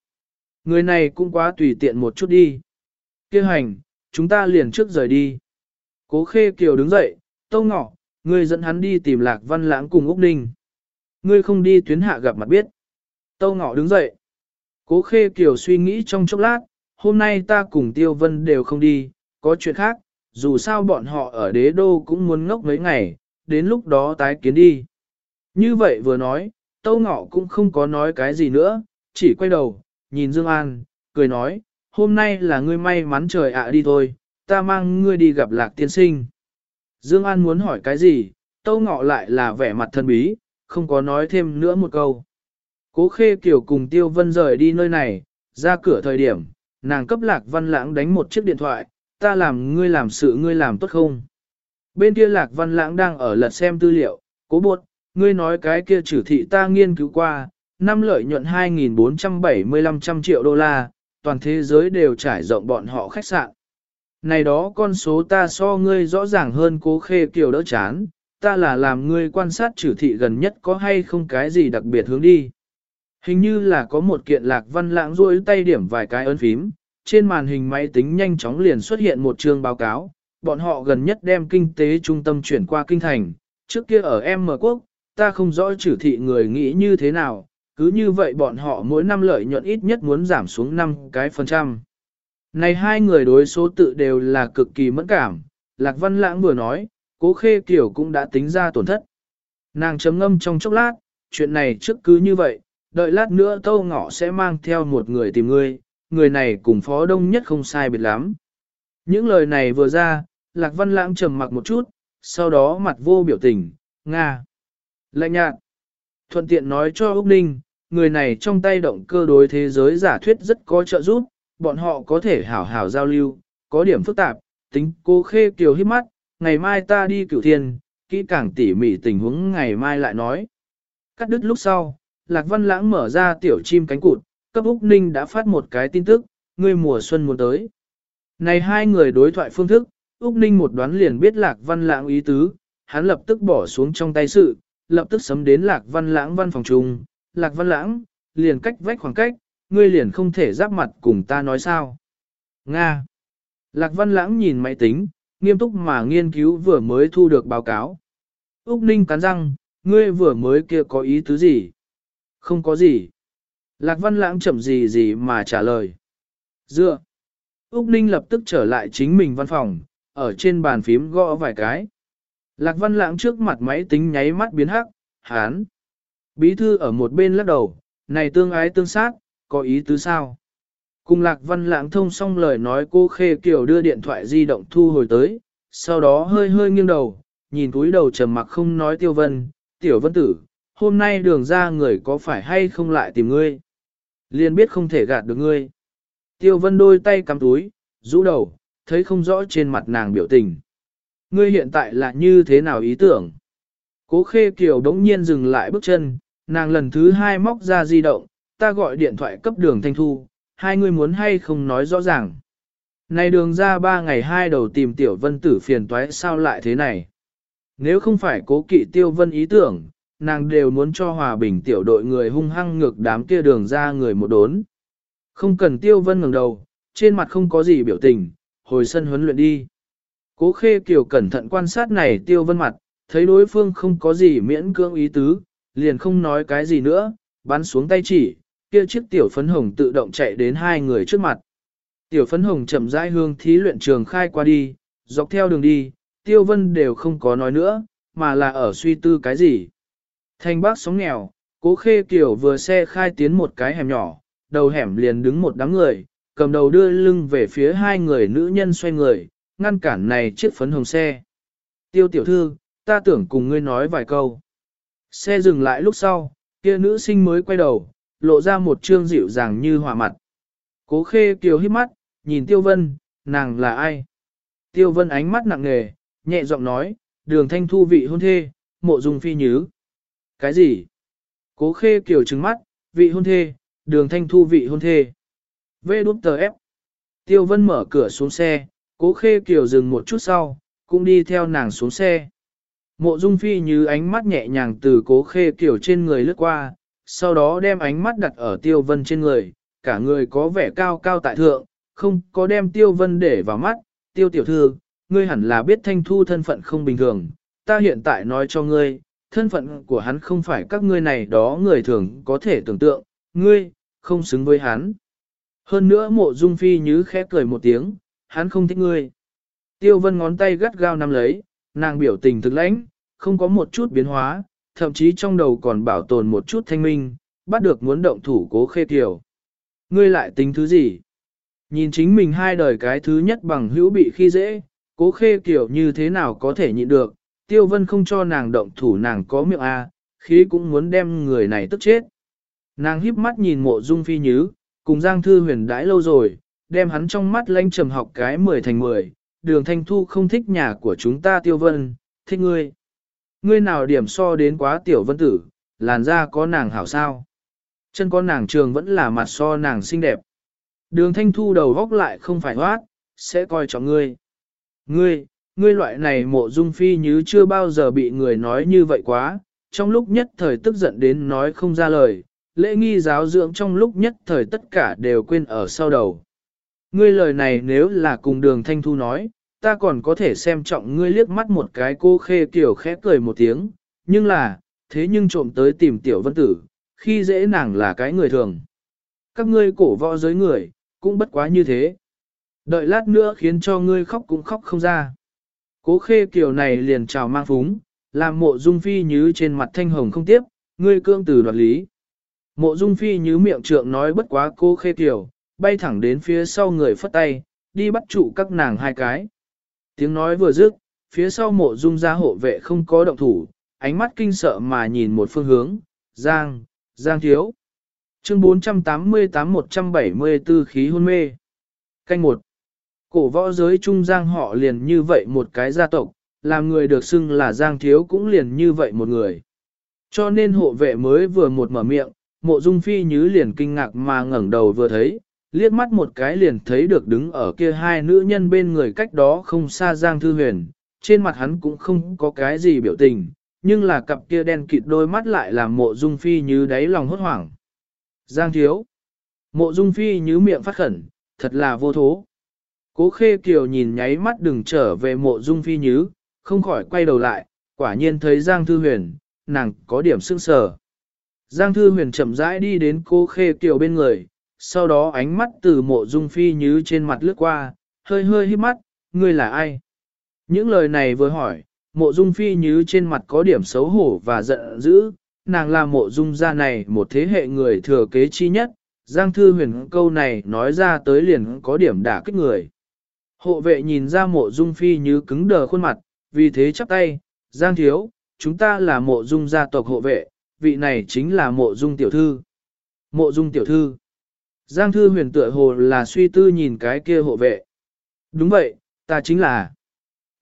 Người này cũng quá tùy tiện một chút đi. Kêu hành, chúng ta liền trước rời đi. Cố khê kiều đứng dậy, tâu ngọ, ngươi dẫn hắn đi tìm lạc văn lãng cùng Úc Ninh. Ngươi không đi tuyến hạ gặp mặt biết. Tâu ngọ đứng dậy. Cố khê kiều suy nghĩ trong chốc lát, hôm nay ta cùng tiêu vân đều không đi, có chuyện khác, dù sao bọn họ ở đế đô cũng muốn ngốc mấy ngày, đến lúc đó tái kiến đi. Như vậy vừa nói, Tâu Ngọ cũng không có nói cái gì nữa, chỉ quay đầu, nhìn Dương An, cười nói, hôm nay là ngươi may mắn trời ạ đi thôi, ta mang ngươi đi gặp lạc tiên sinh. Dương An muốn hỏi cái gì, Tâu Ngọ lại là vẻ mặt thân bí, không có nói thêm nữa một câu. Cố Khê Kiều cùng Tiêu Vân rời đi nơi này, ra cửa thời điểm, nàng cấp Lạc Văn Lãng đánh một chiếc điện thoại, ta làm ngươi làm sự ngươi làm tốt không? Bên kia Lạc Văn Lãng đang ở lật xem tư liệu, cố buộc, ngươi nói cái kia trừ thị ta nghiên cứu qua, năm lợi nhuận 2.475 triệu đô la, toàn thế giới đều trải rộng bọn họ khách sạn. Này đó con số ta so ngươi rõ ràng hơn cố khê kiều đỡ chán, ta là làm ngươi quan sát trừ thị gần nhất có hay không cái gì đặc biệt hướng đi. Hình như là có một kiện lạc văn lãng rôi tay điểm vài cái ấn phím, trên màn hình máy tính nhanh chóng liền xuất hiện một chương báo cáo, bọn họ gần nhất đem kinh tế trung tâm chuyển qua kinh thành, trước kia ở M quốc, ta không rõ trừ thị người nghĩ như thế nào, cứ như vậy bọn họ mỗi năm lợi nhuận ít nhất muốn giảm xuống 5 cái phần trăm. Này hai người đối số tự đều là cực kỳ mẫn cảm, Lạc Văn Lãng vừa nói, cố khê kiểu cũng đã tính ra tổn thất. Nàng chấm ngâm trong chốc lát, chuyện này trước cứ như vậy, đợi lát nữa tâu ngọ sẽ mang theo một người tìm ngươi, người này cùng phó đông nhất không sai biệt lắm. Những lời này vừa ra, Lạc Văn Lãng trầm mặc một chút, sau đó mặt vô biểu tình, Nga. Lạnh nhạt. Thuận tiện nói cho Úc Ninh, người này trong tay động cơ đối thế giới giả thuyết rất có trợ giúp, bọn họ có thể hảo hảo giao lưu, có điểm phức tạp, tính cô khê kiều hít mắt, ngày mai ta đi cửu thiên, kỹ càng tỉ mỉ tình huống ngày mai lại nói. Cắt đứt lúc sau, Lạc Văn Lãng mở ra tiểu chim cánh cụt, cấp Úc Ninh đã phát một cái tin tức, người mùa xuân muốn tới. Này hai người đối thoại phương thức, Úc Ninh một đoán liền biết Lạc Văn Lãng ý tứ, hắn lập tức bỏ xuống trong tay sự, lập tức sấm đến Lạc Văn Lãng văn phòng trùng, Lạc Văn Lãng, liền cách vách khoảng cách, ngươi liền không thể giáp mặt cùng ta nói sao. Nga. Lạc Văn Lãng nhìn máy tính, nghiêm túc mà nghiên cứu vừa mới thu được báo cáo. Úc Ninh cắn răng, ngươi vừa mới kia có ý tứ gì? Không có gì. Lạc Văn Lãng chậm gì gì mà trả lời. Dựa. Úc Ninh lập tức trở lại chính mình văn phòng, ở trên bàn phím gõ vài cái. Lạc Văn Lãng trước mặt máy tính nháy mắt biến hắc, hán. Bí thư ở một bên lắc đầu, này tương ái tương sát, có ý tứ sao? Cùng Lạc Văn Lãng thông xong lời nói cô Khê Kiều đưa điện thoại di động thu hồi tới, sau đó hơi hơi nghiêng đầu, nhìn túi đầu trầm mặc không nói tiêu vân, tiểu vân tử, hôm nay đường ra người có phải hay không lại tìm ngươi? Liên biết không thể gạt được ngươi. Tiêu vân đôi tay cắm túi, rũ đầu, thấy không rõ trên mặt nàng biểu tình. Ngươi hiện tại là như thế nào ý tưởng? Cố khê kiều đống nhiên dừng lại bước chân, nàng lần thứ hai móc ra di động, ta gọi điện thoại cấp đường thanh thu, hai người muốn hay không nói rõ ràng. Này đường ra ba ngày hai đầu tìm tiểu vân tử phiền toái sao lại thế này? Nếu không phải cố kỵ tiêu vân ý tưởng, nàng đều muốn cho hòa bình tiểu đội người hung hăng ngược đám kia đường ra người một đốn. Không cần tiêu vân ngẩng đầu, trên mặt không có gì biểu tình, hồi sân huấn luyện đi. Cố khê kiều cẩn thận quan sát này tiêu vân mặt, thấy đối phương không có gì miễn cưỡng ý tứ, liền không nói cái gì nữa, bắn xuống tay chỉ, kia chiếc tiểu phấn hồng tự động chạy đến hai người trước mặt. Tiểu phấn hồng chậm rãi hương thí luyện trường khai qua đi, dọc theo đường đi, tiêu vân đều không có nói nữa, mà là ở suy tư cái gì. Thanh bác sóng nghèo, cố khê kiểu vừa xe khai tiến một cái hẻm nhỏ, đầu hẻm liền đứng một đám người, cầm đầu đưa lưng về phía hai người nữ nhân xoay người, ngăn cản này chiếc phấn hồng xe. Tiêu tiểu thư, ta tưởng cùng ngươi nói vài câu. Xe dừng lại lúc sau, kia nữ sinh mới quay đầu, lộ ra một trương dịu dàng như hòa mặt. Cố khê kiều hít mắt, nhìn Tiêu Vân, nàng là ai? Tiêu Vân ánh mắt nặng nề, nhẹ giọng nói, đường thanh thu vị hôn thê, mộ dung phi nhứ. Cái gì? Cố khê kiều trừng mắt, vị hôn thê, đường thanh thu vị hôn thê. Vê đút tờ ép. Tiêu Vân mở cửa xuống xe, cố khê kiều dừng một chút sau, cũng đi theo nàng xuống xe. Mộ dung phi như ánh mắt nhẹ nhàng từ cố khê kiểu trên người lướt qua, sau đó đem ánh mắt đặt ở tiêu vân trên người, cả người có vẻ cao cao tại thượng, không có đem tiêu vân để vào mắt, tiêu tiểu thư, ngươi hẳn là biết thanh thu thân phận không bình thường, ta hiện tại nói cho ngươi, thân phận của hắn không phải các ngươi này đó người thường có thể tưởng tượng, ngươi, không xứng với hắn. Hơn nữa mộ dung phi như khẽ cười một tiếng, hắn không thích ngươi. Tiêu vân ngón tay gắt gao nắm lấy, nàng biểu tình thực lãnh, không có một chút biến hóa, thậm chí trong đầu còn bảo tồn một chút thanh minh, bắt được muốn động thủ cố khê tiểu. Ngươi lại tính thứ gì? Nhìn chính mình hai đời cái thứ nhất bằng hữu bị khi dễ, cố khê kiểu như thế nào có thể nhịn được, tiêu vân không cho nàng động thủ nàng có miệng A, khí cũng muốn đem người này tức chết. Nàng híp mắt nhìn mộ dung phi nhứ, cùng Giang Thư huyền đãi lâu rồi, đem hắn trong mắt lanh trầm học cái 10 thành 10, đường thanh thu không thích nhà của chúng ta tiêu vân, thích ngươi. Ngươi nào điểm so đến quá tiểu vân tử, làn da có nàng hảo sao. Chân có nàng trường vẫn là mặt so nàng xinh đẹp. Đường thanh thu đầu góc lại không phải hoát, sẽ coi trọng ngươi. Ngươi, ngươi loại này mộ dung phi như chưa bao giờ bị người nói như vậy quá, trong lúc nhất thời tức giận đến nói không ra lời, lễ nghi giáo dưỡng trong lúc nhất thời tất cả đều quên ở sau đầu. Ngươi lời này nếu là cùng đường thanh thu nói, ta còn có thể xem trọng ngươi liếc mắt một cái cô khê kiểu khẽ cười một tiếng, nhưng là, thế nhưng trộm tới tìm tiểu vân tử, khi dễ nàng là cái người thường. Các ngươi cổ võ giới người, cũng bất quá như thế. Đợi lát nữa khiến cho ngươi khóc cũng khóc không ra. Cố khê kiểu này liền chào mang phúng, làm mộ dung phi như trên mặt thanh hồng không tiếp, ngươi cương từ đoạt lý. Mộ dung phi như miệng trượng nói bất quá cố khê kiểu, bay thẳng đến phía sau người phất tay, đi bắt trụ các nàng hai cái. Tiếng nói vừa dứt, phía sau mộ dung ra hộ vệ không có động thủ, ánh mắt kinh sợ mà nhìn một phương hướng, Giang, Giang thiếu. Chương 488-174 khí hôn mê. Canh một Cổ võ giới trung Giang họ liền như vậy một cái gia tộc, làm người được xưng là Giang thiếu cũng liền như vậy một người. Cho nên hộ vệ mới vừa một mở miệng, mộ dung phi nhứ liền kinh ngạc mà ngẩng đầu vừa thấy, liếc mắt một cái liền thấy được đứng ở kia hai nữ nhân bên người cách đó không xa Giang Thư Huyền, trên mặt hắn cũng không có cái gì biểu tình, nhưng là cặp kia đen kịt đôi mắt lại làm mộ dung phi như đáy lòng hốt hoảng. Giang thiếu. Mộ dung phi như miệng phát khẩn, thật là vô thố. Cố khê kiều nhìn nháy mắt đừng trở về mộ dung phi nhứ, không khỏi quay đầu lại, quả nhiên thấy Giang Thư Huyền, nàng có điểm sưng sờ. Giang Thư Huyền chậm rãi đi đến cố khê kiều bên người, sau đó ánh mắt từ mộ dung phi như trên mặt lướt qua, hơi hơi hít mắt, ngươi là ai? Những lời này vừa hỏi, mộ dung phi như trên mặt có điểm xấu hổ và giận dữ, nàng là mộ dung gia này một thế hệ người thừa kế chi nhất, Giang Thư Huyền câu này nói ra tới liền có điểm đả kích người. Hộ vệ nhìn ra mộ dung phi như cứng đờ khuôn mặt, vì thế chắp tay, Giang Thiếu, chúng ta là mộ dung gia tộc hộ vệ, vị này chính là mộ dung tiểu thư. Mộ dung tiểu thư. Giang thư huyền tựa hồ là suy tư nhìn cái kia hộ vệ. Đúng vậy, ta chính là.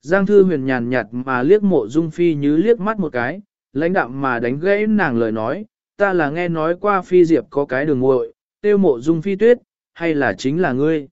Giang thư huyền nhàn nhạt mà liếc mộ dung phi như liếc mắt một cái, lãnh đạm mà đánh gãy nàng lời nói, ta là nghe nói qua phi diệp có cái đường muội, tiêu mộ dung phi tuyết, hay là chính là ngươi.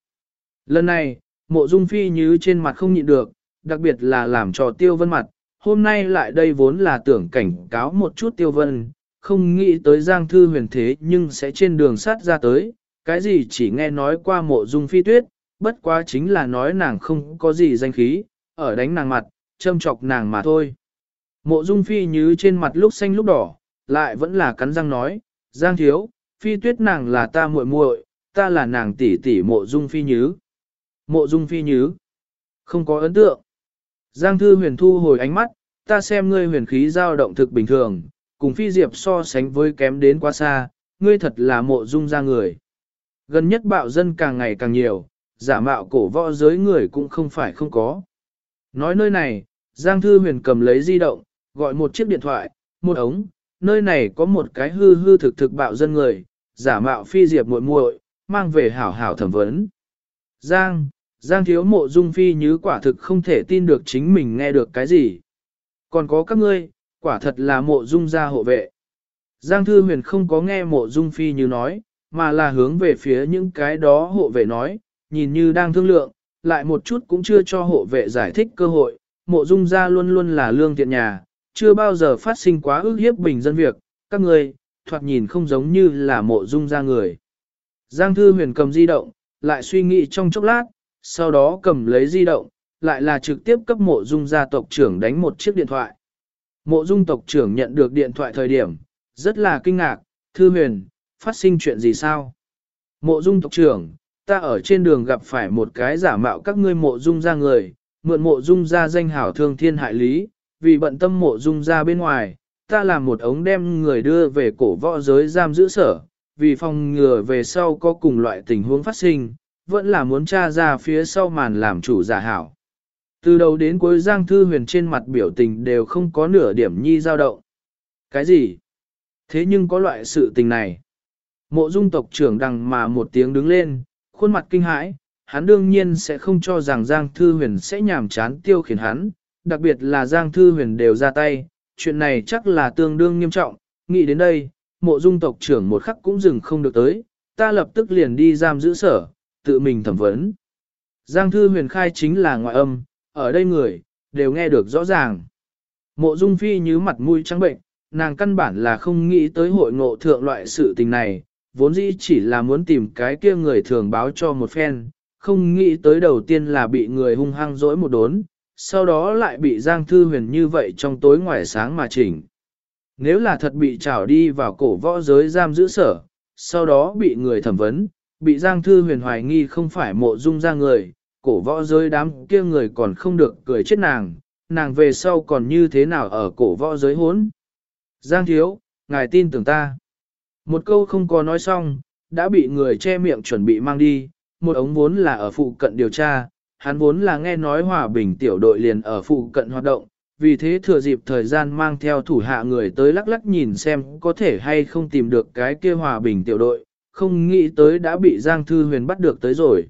Lần này, mộ dung phi như trên mặt không nhịn được, đặc biệt là làm cho tiêu vân mặt, hôm nay lại đây vốn là tưởng cảnh cáo một chút tiêu vân, không nghĩ tới giang thư huyền thế nhưng sẽ trên đường sát ra tới, cái gì chỉ nghe nói qua mộ dung phi tuyết, bất quá chính là nói nàng không có gì danh khí, ở đánh nàng mặt, châm chọc nàng mà thôi. Mộ dung phi như trên mặt lúc xanh lúc đỏ, lại vẫn là cắn răng nói, giang thiếu, phi tuyết nàng là ta muội muội, ta là nàng tỷ tỷ mộ dung phi nhứ. Mộ dung phi nhứ. Không có ấn tượng. Giang thư huyền thu hồi ánh mắt, ta xem ngươi huyền khí dao động thực bình thường, cùng phi diệp so sánh với kém đến quá xa, ngươi thật là mộ dung ra người. Gần nhất bạo dân càng ngày càng nhiều, giả mạo cổ võ giới người cũng không phải không có. Nói nơi này, Giang Thư Huyền cầm lấy di động, gọi một chiếc điện thoại, một ống, nơi này có một cái hư hư thực thực bạo dân người, giả mạo phi diệp muội muội, mang về hảo hảo thẩm vấn. Giang, Giang thiếu mộ dung phi như quả thực không thể tin được chính mình nghe được cái gì. Còn có các ngươi, quả thật là mộ dung gia hộ vệ. Giang thư huyền không có nghe mộ dung phi như nói, mà là hướng về phía những cái đó hộ vệ nói, nhìn như đang thương lượng, lại một chút cũng chưa cho hộ vệ giải thích cơ hội, mộ dung gia luôn luôn là lương thiện nhà, chưa bao giờ phát sinh quá ước hiếp bình dân việc, các người, thoạt nhìn không giống như là mộ dung gia người. Giang thư huyền cầm di động, lại suy nghĩ trong chốc lát, sau đó cầm lấy di động, lại là trực tiếp cấp mộ dung gia tộc trưởng đánh một chiếc điện thoại. Mộ dung tộc trưởng nhận được điện thoại thời điểm, rất là kinh ngạc, thư huyền, phát sinh chuyện gì sao? Mộ dung tộc trưởng, ta ở trên đường gặp phải một cái giả mạo các ngươi mộ dung ra người, mượn mộ dung ra danh hảo thương thiên hại lý, vì bận tâm mộ dung ra bên ngoài, ta làm một ống đem người đưa về cổ võ giới giam giữ sở, vì phòng ngừa về sau có cùng loại tình huống phát sinh, vẫn là muốn tra ra phía sau màn làm chủ giả hảo. Từ đầu đến cuối Giang Thư Huyền trên mặt biểu tình đều không có nửa điểm nhi dao động. Cái gì? Thế nhưng có loại sự tình này. Mộ dung tộc trưởng đằng mà một tiếng đứng lên, khuôn mặt kinh hãi, hắn đương nhiên sẽ không cho rằng Giang Thư Huyền sẽ nhàm chán tiêu khiển hắn, đặc biệt là Giang Thư Huyền đều ra tay, chuyện này chắc là tương đương nghiêm trọng, nghĩ đến đây, mộ dung tộc trưởng một khắc cũng dừng không được tới, ta lập tức liền đi giam giữ sở, tự mình thẩm vấn. Giang thư huyền khai chính là ngoại âm, ở đây người, đều nghe được rõ ràng. Mộ dung phi như mặt mũi trắng bệnh, nàng căn bản là không nghĩ tới hội ngộ thượng loại sự tình này, vốn dĩ chỉ là muốn tìm cái kia người thường báo cho một phen, không nghĩ tới đầu tiên là bị người hung hăng dỗi một đốn, sau đó lại bị Giang Thư Huyền như vậy trong tối ngoài sáng mà chỉnh. Nếu là thật bị trảo đi vào cổ võ giới giam giữ sở, sau đó bị người thẩm vấn, bị Giang Thư Huyền hoài nghi không phải mộ dung ra người, cổ võ giới đám kia người còn không được cười chết nàng, nàng về sau còn như thế nào ở cổ võ giới hốn. Giang Thiếu, ngài tin tưởng ta. Một câu không có nói xong, đã bị người che miệng chuẩn bị mang đi, một ống vốn là ở phụ cận điều tra, hắn vốn là nghe nói hòa bình tiểu đội liền ở phụ cận hoạt động, vì thế thừa dịp thời gian mang theo thủ hạ người tới lắc lắc nhìn xem có thể hay không tìm được cái kia hòa bình tiểu đội, không nghĩ tới đã bị Giang Thư Huyền bắt được tới rồi.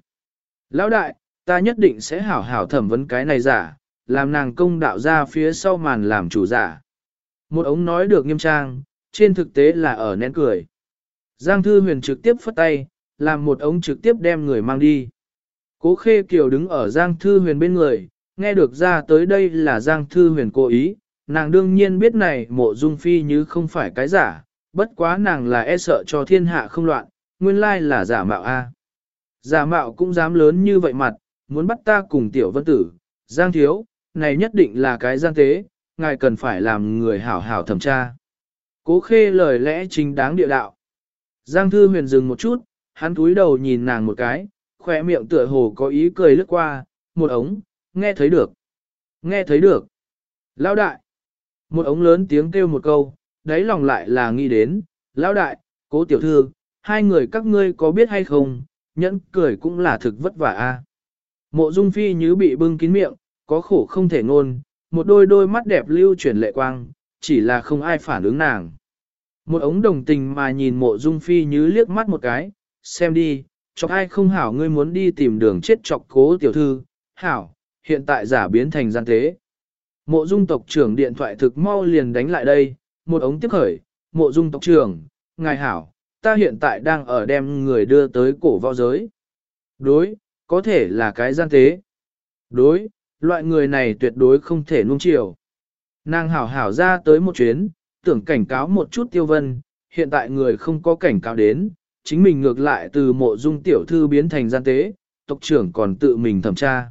Lão đại, ta nhất định sẽ hảo hảo thẩm vấn cái này giả, làm nàng công đạo ra phía sau màn làm chủ giả. Một ống nói được nghiêm trang, trên thực tế là ở nén cười. Giang Thư Huyền trực tiếp phất tay, làm một ống trực tiếp đem người mang đi. Cố Khê Kiều đứng ở Giang Thư Huyền bên người, nghe được ra tới đây là Giang Thư Huyền cố ý, nàng đương nhiên biết này mộ dung phi như không phải cái giả, bất quá nàng là e sợ cho thiên hạ không loạn, nguyên lai là giả mạo a. Giả mạo cũng dám lớn như vậy mặt, muốn bắt ta cùng tiểu vân tử, Giang Thiếu, này nhất định là cái gian tế, ngài cần phải làm người hảo hảo thẩm tra. Cố khê lời lẽ chính đáng địa đạo. Giang Thư Huyền dừng một chút, hắn cúi đầu nhìn nàng một cái, khỏe miệng tựa hồ có ý cười lướt qua, một ống, nghe thấy được. Nghe thấy được. Lão đại. Một ống lớn tiếng kêu một câu, đáy lòng lại là nghĩ đến, lão đại, cố tiểu thư, hai người các ngươi có biết hay không, nhẫn cười cũng là thực vất vả a. Mộ dung phi như bị bưng kín miệng, có khổ không thể ngôn, một đôi đôi mắt đẹp lưu chuyển lệ quang, chỉ là không ai phản ứng nàng. Một ống đồng tình mà nhìn mộ dung phi như liếc mắt một cái, xem đi, chọc ai không hảo ngươi muốn đi tìm đường chết chọc cố tiểu thư, hảo, hiện tại giả biến thành gian tế. Mộ dung tộc trưởng điện thoại thực mau liền đánh lại đây, một ống tiếp khởi, mộ dung tộc trưởng, ngài hảo, ta hiện tại đang ở đem người đưa tới cổ võ giới. Đối, có thể là cái gian tế. Đối, loại người này tuyệt đối không thể nuông chiều. Nàng hảo hảo ra tới một chuyến, tưởng cảnh cáo một chút tiêu vân, hiện tại người không có cảnh cáo đến, chính mình ngược lại từ mộ dung tiểu thư biến thành gian tế, tộc trưởng còn tự mình thẩm tra.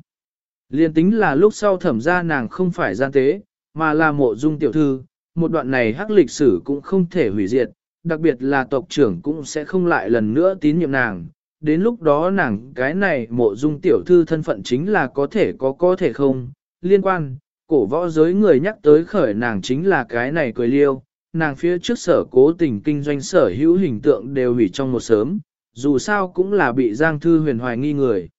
Liên tính là lúc sau thẩm ra nàng không phải gian tế, mà là mộ dung tiểu thư, một đoạn này hắc lịch sử cũng không thể hủy diệt, đặc biệt là tộc trưởng cũng sẽ không lại lần nữa tín nhiệm nàng. Đến lúc đó nàng cái này mộ dung tiểu thư thân phận chính là có thể có có thể không, liên quan, cổ võ giới người nhắc tới khởi nàng chính là cái này cười liêu, nàng phía trước sở cố tình kinh doanh sở hữu hình tượng đều hủy trong một sớm, dù sao cũng là bị Giang Thư huyền hoài nghi người.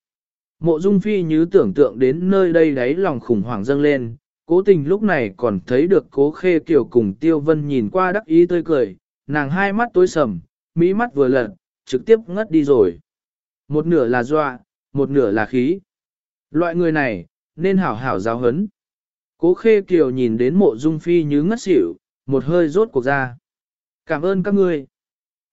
Mộ Dung Phi như tưởng tượng đến nơi đây đáy lòng khủng hoảng dâng lên, cố tình lúc này còn thấy được cố khê kiểu cùng Tiêu Vân nhìn qua đắc ý tươi cười, nàng hai mắt tối sầm, mỹ mắt vừa lật, trực tiếp ngất đi rồi. Một nửa là dọa, một nửa là khí. Loại người này, nên hảo hảo giáo hấn. Cố khê kiều nhìn đến mộ dung phi như ngất xỉu, một hơi rốt cuộc ra. Cảm ơn các ngươi.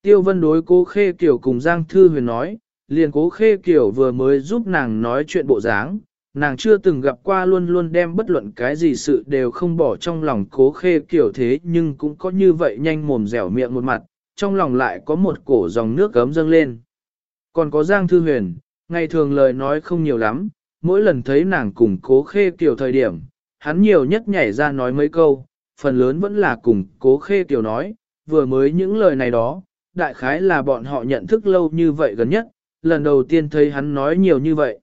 Tiêu vân đối cố khê kiều cùng Giang Thư Huyền nói, liền cố khê kiều vừa mới giúp nàng nói chuyện bộ dáng, nàng chưa từng gặp qua luôn luôn đem bất luận cái gì sự đều không bỏ trong lòng cố khê kiều thế nhưng cũng có như vậy nhanh mồm dẻo miệng một mặt, trong lòng lại có một cổ dòng nước gấm dâng lên. Còn có Giang Thư Huyền, ngày thường lời nói không nhiều lắm, mỗi lần thấy nàng cùng cố khê kiều thời điểm, hắn nhiều nhất nhảy ra nói mấy câu, phần lớn vẫn là cùng cố khê kiều nói, vừa mới những lời này đó, đại khái là bọn họ nhận thức lâu như vậy gần nhất, lần đầu tiên thấy hắn nói nhiều như vậy.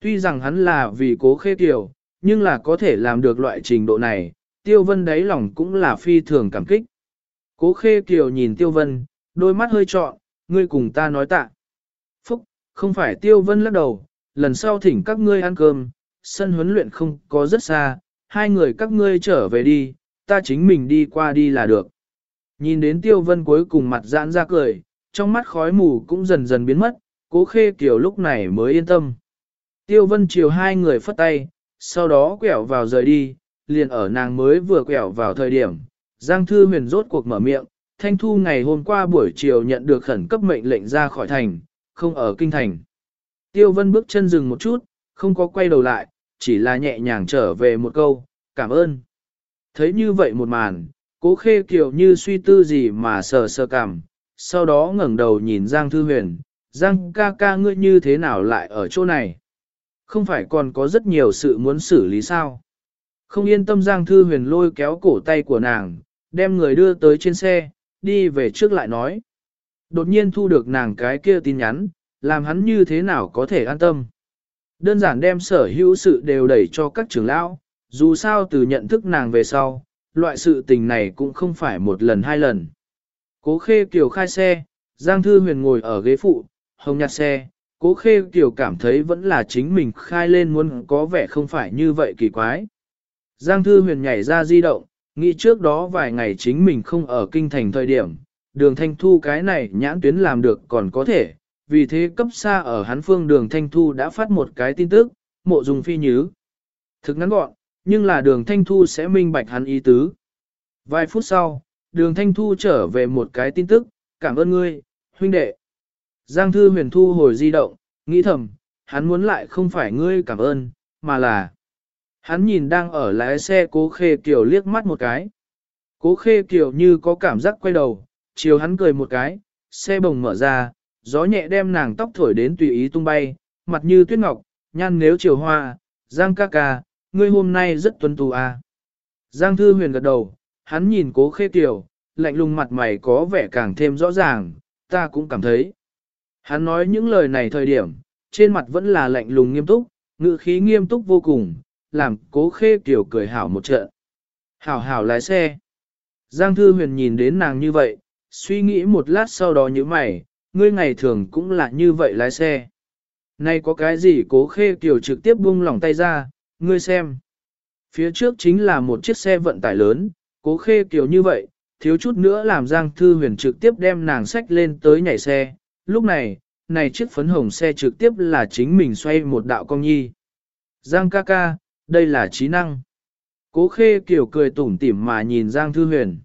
Tuy rằng hắn là vì cố khê kiều, nhưng là có thể làm được loại trình độ này, tiêu vân đáy lòng cũng là phi thường cảm kích. Cố khê kiều nhìn tiêu vân, đôi mắt hơi trọn, ngươi cùng ta nói tạ. Phúc, không phải tiêu vân lắc đầu, lần sau thỉnh các ngươi ăn cơm, sân huấn luyện không có rất xa, hai người các ngươi trở về đi, ta chính mình đi qua đi là được. Nhìn đến tiêu vân cuối cùng mặt giãn ra cười, trong mắt khói mù cũng dần dần biến mất, cố khê kiểu lúc này mới yên tâm. Tiêu vân chiều hai người phất tay, sau đó quẹo vào rời đi, liền ở nàng mới vừa quẹo vào thời điểm, Giang Thư Huyền rốt cuộc mở miệng, Thanh Thu ngày hôm qua buổi chiều nhận được khẩn cấp mệnh lệnh ra khỏi thành, không ở kinh thành. Tiêu Vân bước chân dừng một chút, không có quay đầu lại, chỉ là nhẹ nhàng trở về một câu, cảm ơn. Thấy như vậy một màn, cố khê kiều như suy tư gì mà sờ sờ cảm, sau đó ngẩng đầu nhìn Giang Thư Huyền, Giang ca ca ngươi như thế nào lại ở chỗ này? Không phải còn có rất nhiều sự muốn xử lý sao? Không yên tâm Giang Thư Huyền lôi kéo cổ tay của nàng, đem người đưa tới trên xe, đi về trước lại nói. Đột nhiên thu được nàng cái kia tin nhắn, làm hắn như thế nào có thể an tâm. Đơn giản đem sở hữu sự đều đẩy cho các trưởng lão, dù sao từ nhận thức nàng về sau, loại sự tình này cũng không phải một lần hai lần. Cố khê kiều khai xe, Giang Thư Huyền ngồi ở ghế phụ, hồng nhạt xe, cố khê kiều cảm thấy vẫn là chính mình khai lên muốn có vẻ không phải như vậy kỳ quái. Giang Thư Huyền nhảy ra di động, nghĩ trước đó vài ngày chính mình không ở kinh thành thời điểm, đường thanh thu cái này nhãn tuyến làm được còn có thể, vì thế cấp xa ở hắn phương đường thanh thu đã phát một cái tin tức, mộ dùng phi nhứ. Thực ngắn gọn, nhưng là đường thanh thu sẽ minh bạch hắn ý tứ. Vài phút sau, đường thanh thu trở về một cái tin tức, cảm ơn ngươi, huynh đệ. Giang thư huyền thu hồi di động, nghĩ thầm, hắn muốn lại không phải ngươi cảm ơn, mà là Hắn nhìn đang ở lái xe cố khê kiều liếc mắt một cái. Cố khê kiều như có cảm giác quay đầu, chiều hắn cười một cái, xe bồng mở ra, gió nhẹ đem nàng tóc thổi đến tùy ý tung bay, mặt như tuyết ngọc, nhan nếu chiều hoa, Giang ca ca, ngươi hôm nay rất tuân tu à. Giang thư huyền gật đầu, hắn nhìn cố khê tiểu, lạnh lùng mặt mày có vẻ càng thêm rõ ràng, ta cũng cảm thấy. Hắn nói những lời này thời điểm, trên mặt vẫn là lạnh lùng nghiêm túc, ngữ khí nghiêm túc vô cùng, làm cố khê kiểu cười hảo một trận. Hảo hảo lái xe. Giang Thư Huyền nhìn đến nàng như vậy, suy nghĩ một lát sau đó như mày, ngươi ngày thường cũng là như vậy lái xe. Nay có cái gì cố khê kiểu trực tiếp buông lỏng tay ra, ngươi xem. Phía trước chính là một chiếc xe vận tải lớn, cố khê kiểu như vậy, thiếu chút nữa làm Giang Thư Huyền trực tiếp đem nàng sách lên tới nhảy xe. Lúc này, này chiếc phấn hồng xe trực tiếp là chính mình xoay một đạo công nhi. Giang ca ca, đây là trí năng. Cố khê kiểu cười tủm tỉm mà nhìn Giang Thư Huyền.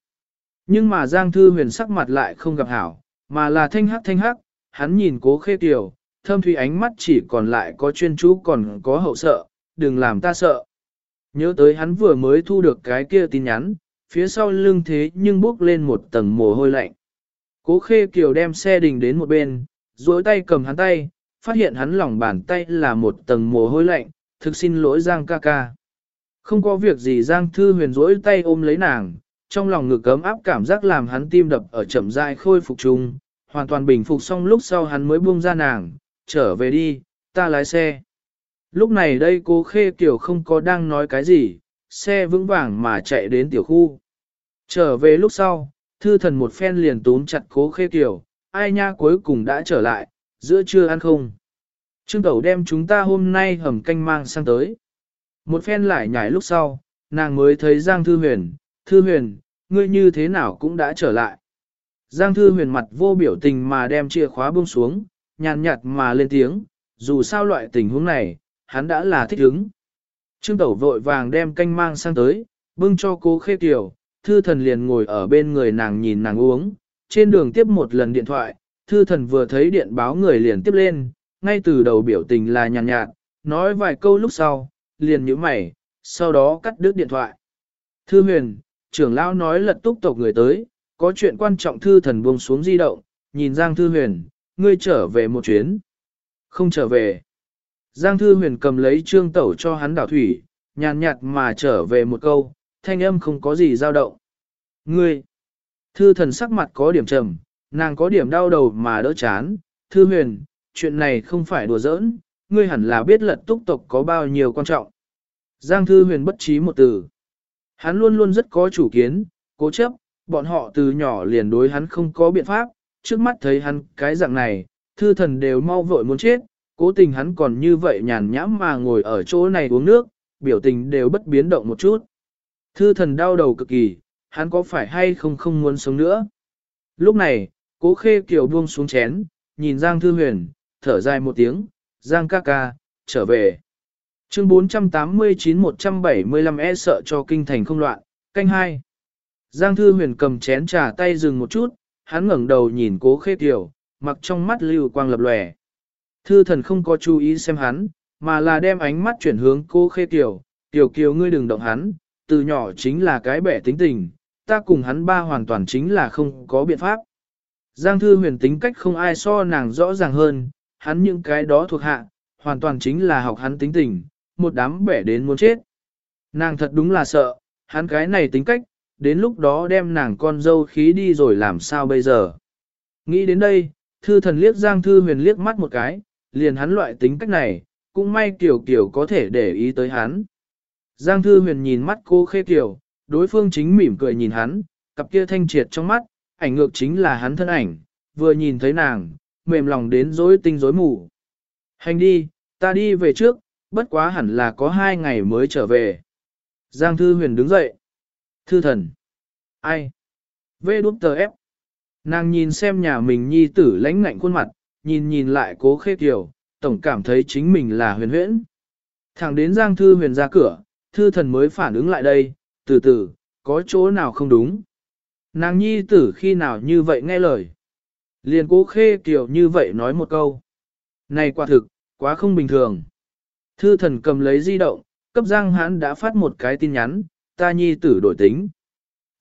Nhưng mà Giang Thư Huyền sắc mặt lại không gặp hảo, mà là thanh hắc thanh hắc, hắn nhìn cố khê tiểu, thâm thủy ánh mắt chỉ còn lại có chuyên chú còn có hậu sợ, đừng làm ta sợ. Nhớ tới hắn vừa mới thu được cái kia tin nhắn, phía sau lưng thế nhưng bước lên một tầng mồ hôi lạnh. Cố khê kiều đem xe đình đến một bên, duỗi tay cầm hắn tay, phát hiện hắn lòng bàn tay là một tầng mồ hôi lạnh, thực xin lỗi Giang ca ca. Không có việc gì Giang Thư Huyền duỗi tay ôm lấy nàng, trong lòng ngực cấm áp cảm giác làm hắn tim đập ở chậm rãi khôi phục chung, hoàn toàn bình phục xong lúc sau hắn mới buông ra nàng, trở về đi, ta lái xe. Lúc này đây cô Khê Kiều không có đang nói cái gì, xe vững vàng mà chạy đến tiểu khu. Trở về lúc sau, thư thần một phen liền túm chặt cố Khê Kiều, ai nha cuối cùng đã trở lại, giữa trưa ăn không. Trương Tẩu đem chúng ta hôm nay hầm canh mang sang tới. Một phen lại nhảy lúc sau, nàng mới thấy Giang Thư Huyền, Thư Huyền, ngươi như thế nào cũng đã trở lại. Giang Thư Huyền mặt vô biểu tình mà đem chìa khóa buông xuống, nhàn nhạt mà lên tiếng, dù sao loại tình huống này, hắn đã là thích ứng. Trương Tẩu vội vàng đem canh mang sang tới, bưng cho cô khê tiểu, Thư Thần liền ngồi ở bên người nàng nhìn nàng uống, trên đường tiếp một lần điện thoại, Thư Thần vừa thấy điện báo người liền tiếp lên, ngay từ đầu biểu tình là nhàn nhạt, nhạt, nói vài câu lúc sau, liền nhíu mày, sau đó cắt đứt điện thoại. Thư huyền, trưởng lão nói lật túc tộc người tới, có chuyện quan trọng thư thần buông xuống di động, nhìn Giang Thư huyền, ngươi trở về một chuyến. Không trở về. Giang Thư huyền cầm lấy trương tẩu cho hắn đảo thủy, nhàn nhạt mà trở về một câu, thanh âm không có gì dao động. Ngươi. Thư thần sắc mặt có điểm trầm, nàng có điểm đau đầu mà đỡ chán. Thư huyền, chuyện này không phải đùa giỡn, ngươi hẳn là biết lật túc tộc có bao nhiêu quan trọng. Giang Thư Huyền bất trí một từ. Hắn luôn luôn rất có chủ kiến, cố chấp, bọn họ từ nhỏ liền đối hắn không có biện pháp, trước mắt thấy hắn cái dạng này, thư thần đều mau vội muốn chết, cố tình hắn còn như vậy nhàn nhãm mà ngồi ở chỗ này uống nước, biểu tình đều bất biến động một chút. Thư thần đau đầu cực kỳ, hắn có phải hay không không muốn sống nữa. Lúc này, cố khê kiều buông xuống chén, nhìn Giang Thư Huyền, thở dài một tiếng, Giang ca ca, trở về. Chương 489-175 e sợ cho kinh thành không loạn, canh hai. Giang Thư Huyền cầm chén trà tay dừng một chút, hắn ngẩng đầu nhìn cố khê tiểu, mặc trong mắt lưu quang lập lòe. Thư thần không có chú ý xem hắn, mà là đem ánh mắt chuyển hướng cố khê tiểu, tiểu kiều ngươi đừng động hắn, từ nhỏ chính là cái bẻ tính tình, ta cùng hắn ba hoàn toàn chính là không có biện pháp. Giang Thư Huyền tính cách không ai so nàng rõ ràng hơn, hắn những cái đó thuộc hạ, hoàn toàn chính là học hắn tính tình, một đám bẻ đến muốn chết. Nàng thật đúng là sợ, hắn cái này tính cách, đến lúc đó đem nàng con dâu khí đi rồi làm sao bây giờ. Nghĩ đến đây, thư thần liếc Giang Thư Huyền liếc mắt một cái, liền hắn loại tính cách này, cũng may kiểu kiểu có thể để ý tới hắn. Giang Thư Huyền nhìn mắt cô khê kiểu, đối phương chính mỉm cười nhìn hắn, cặp kia thanh triệt trong mắt, ảnh ngược chính là hắn thân ảnh, vừa nhìn thấy nàng, mềm lòng đến rối tinh rối mù. Hành đi, ta đi về trước, bất quá hẳn là có hai ngày mới trở về. Giang Thư Huyền đứng dậy. Thư thần. Ai? Vê đút tờ ép. Nàng nhìn xem nhà mình nhi tử lãnh ngạnh khuôn mặt, nhìn nhìn lại cố khê kiểu, tổng cảm thấy chính mình là huyền huyễn. Thẳng đến Giang Thư Huyền ra cửa, Thư thần mới phản ứng lại đây, từ từ, có chỗ nào không đúng. Nàng nhi tử khi nào như vậy nghe lời. Liền cố khê kiểu như vậy nói một câu. Này quả thực, quá không bình thường. Thư thần cầm lấy di động, cấp Giang Hãn đã phát một cái tin nhắn, ta nhi tử đổi tính.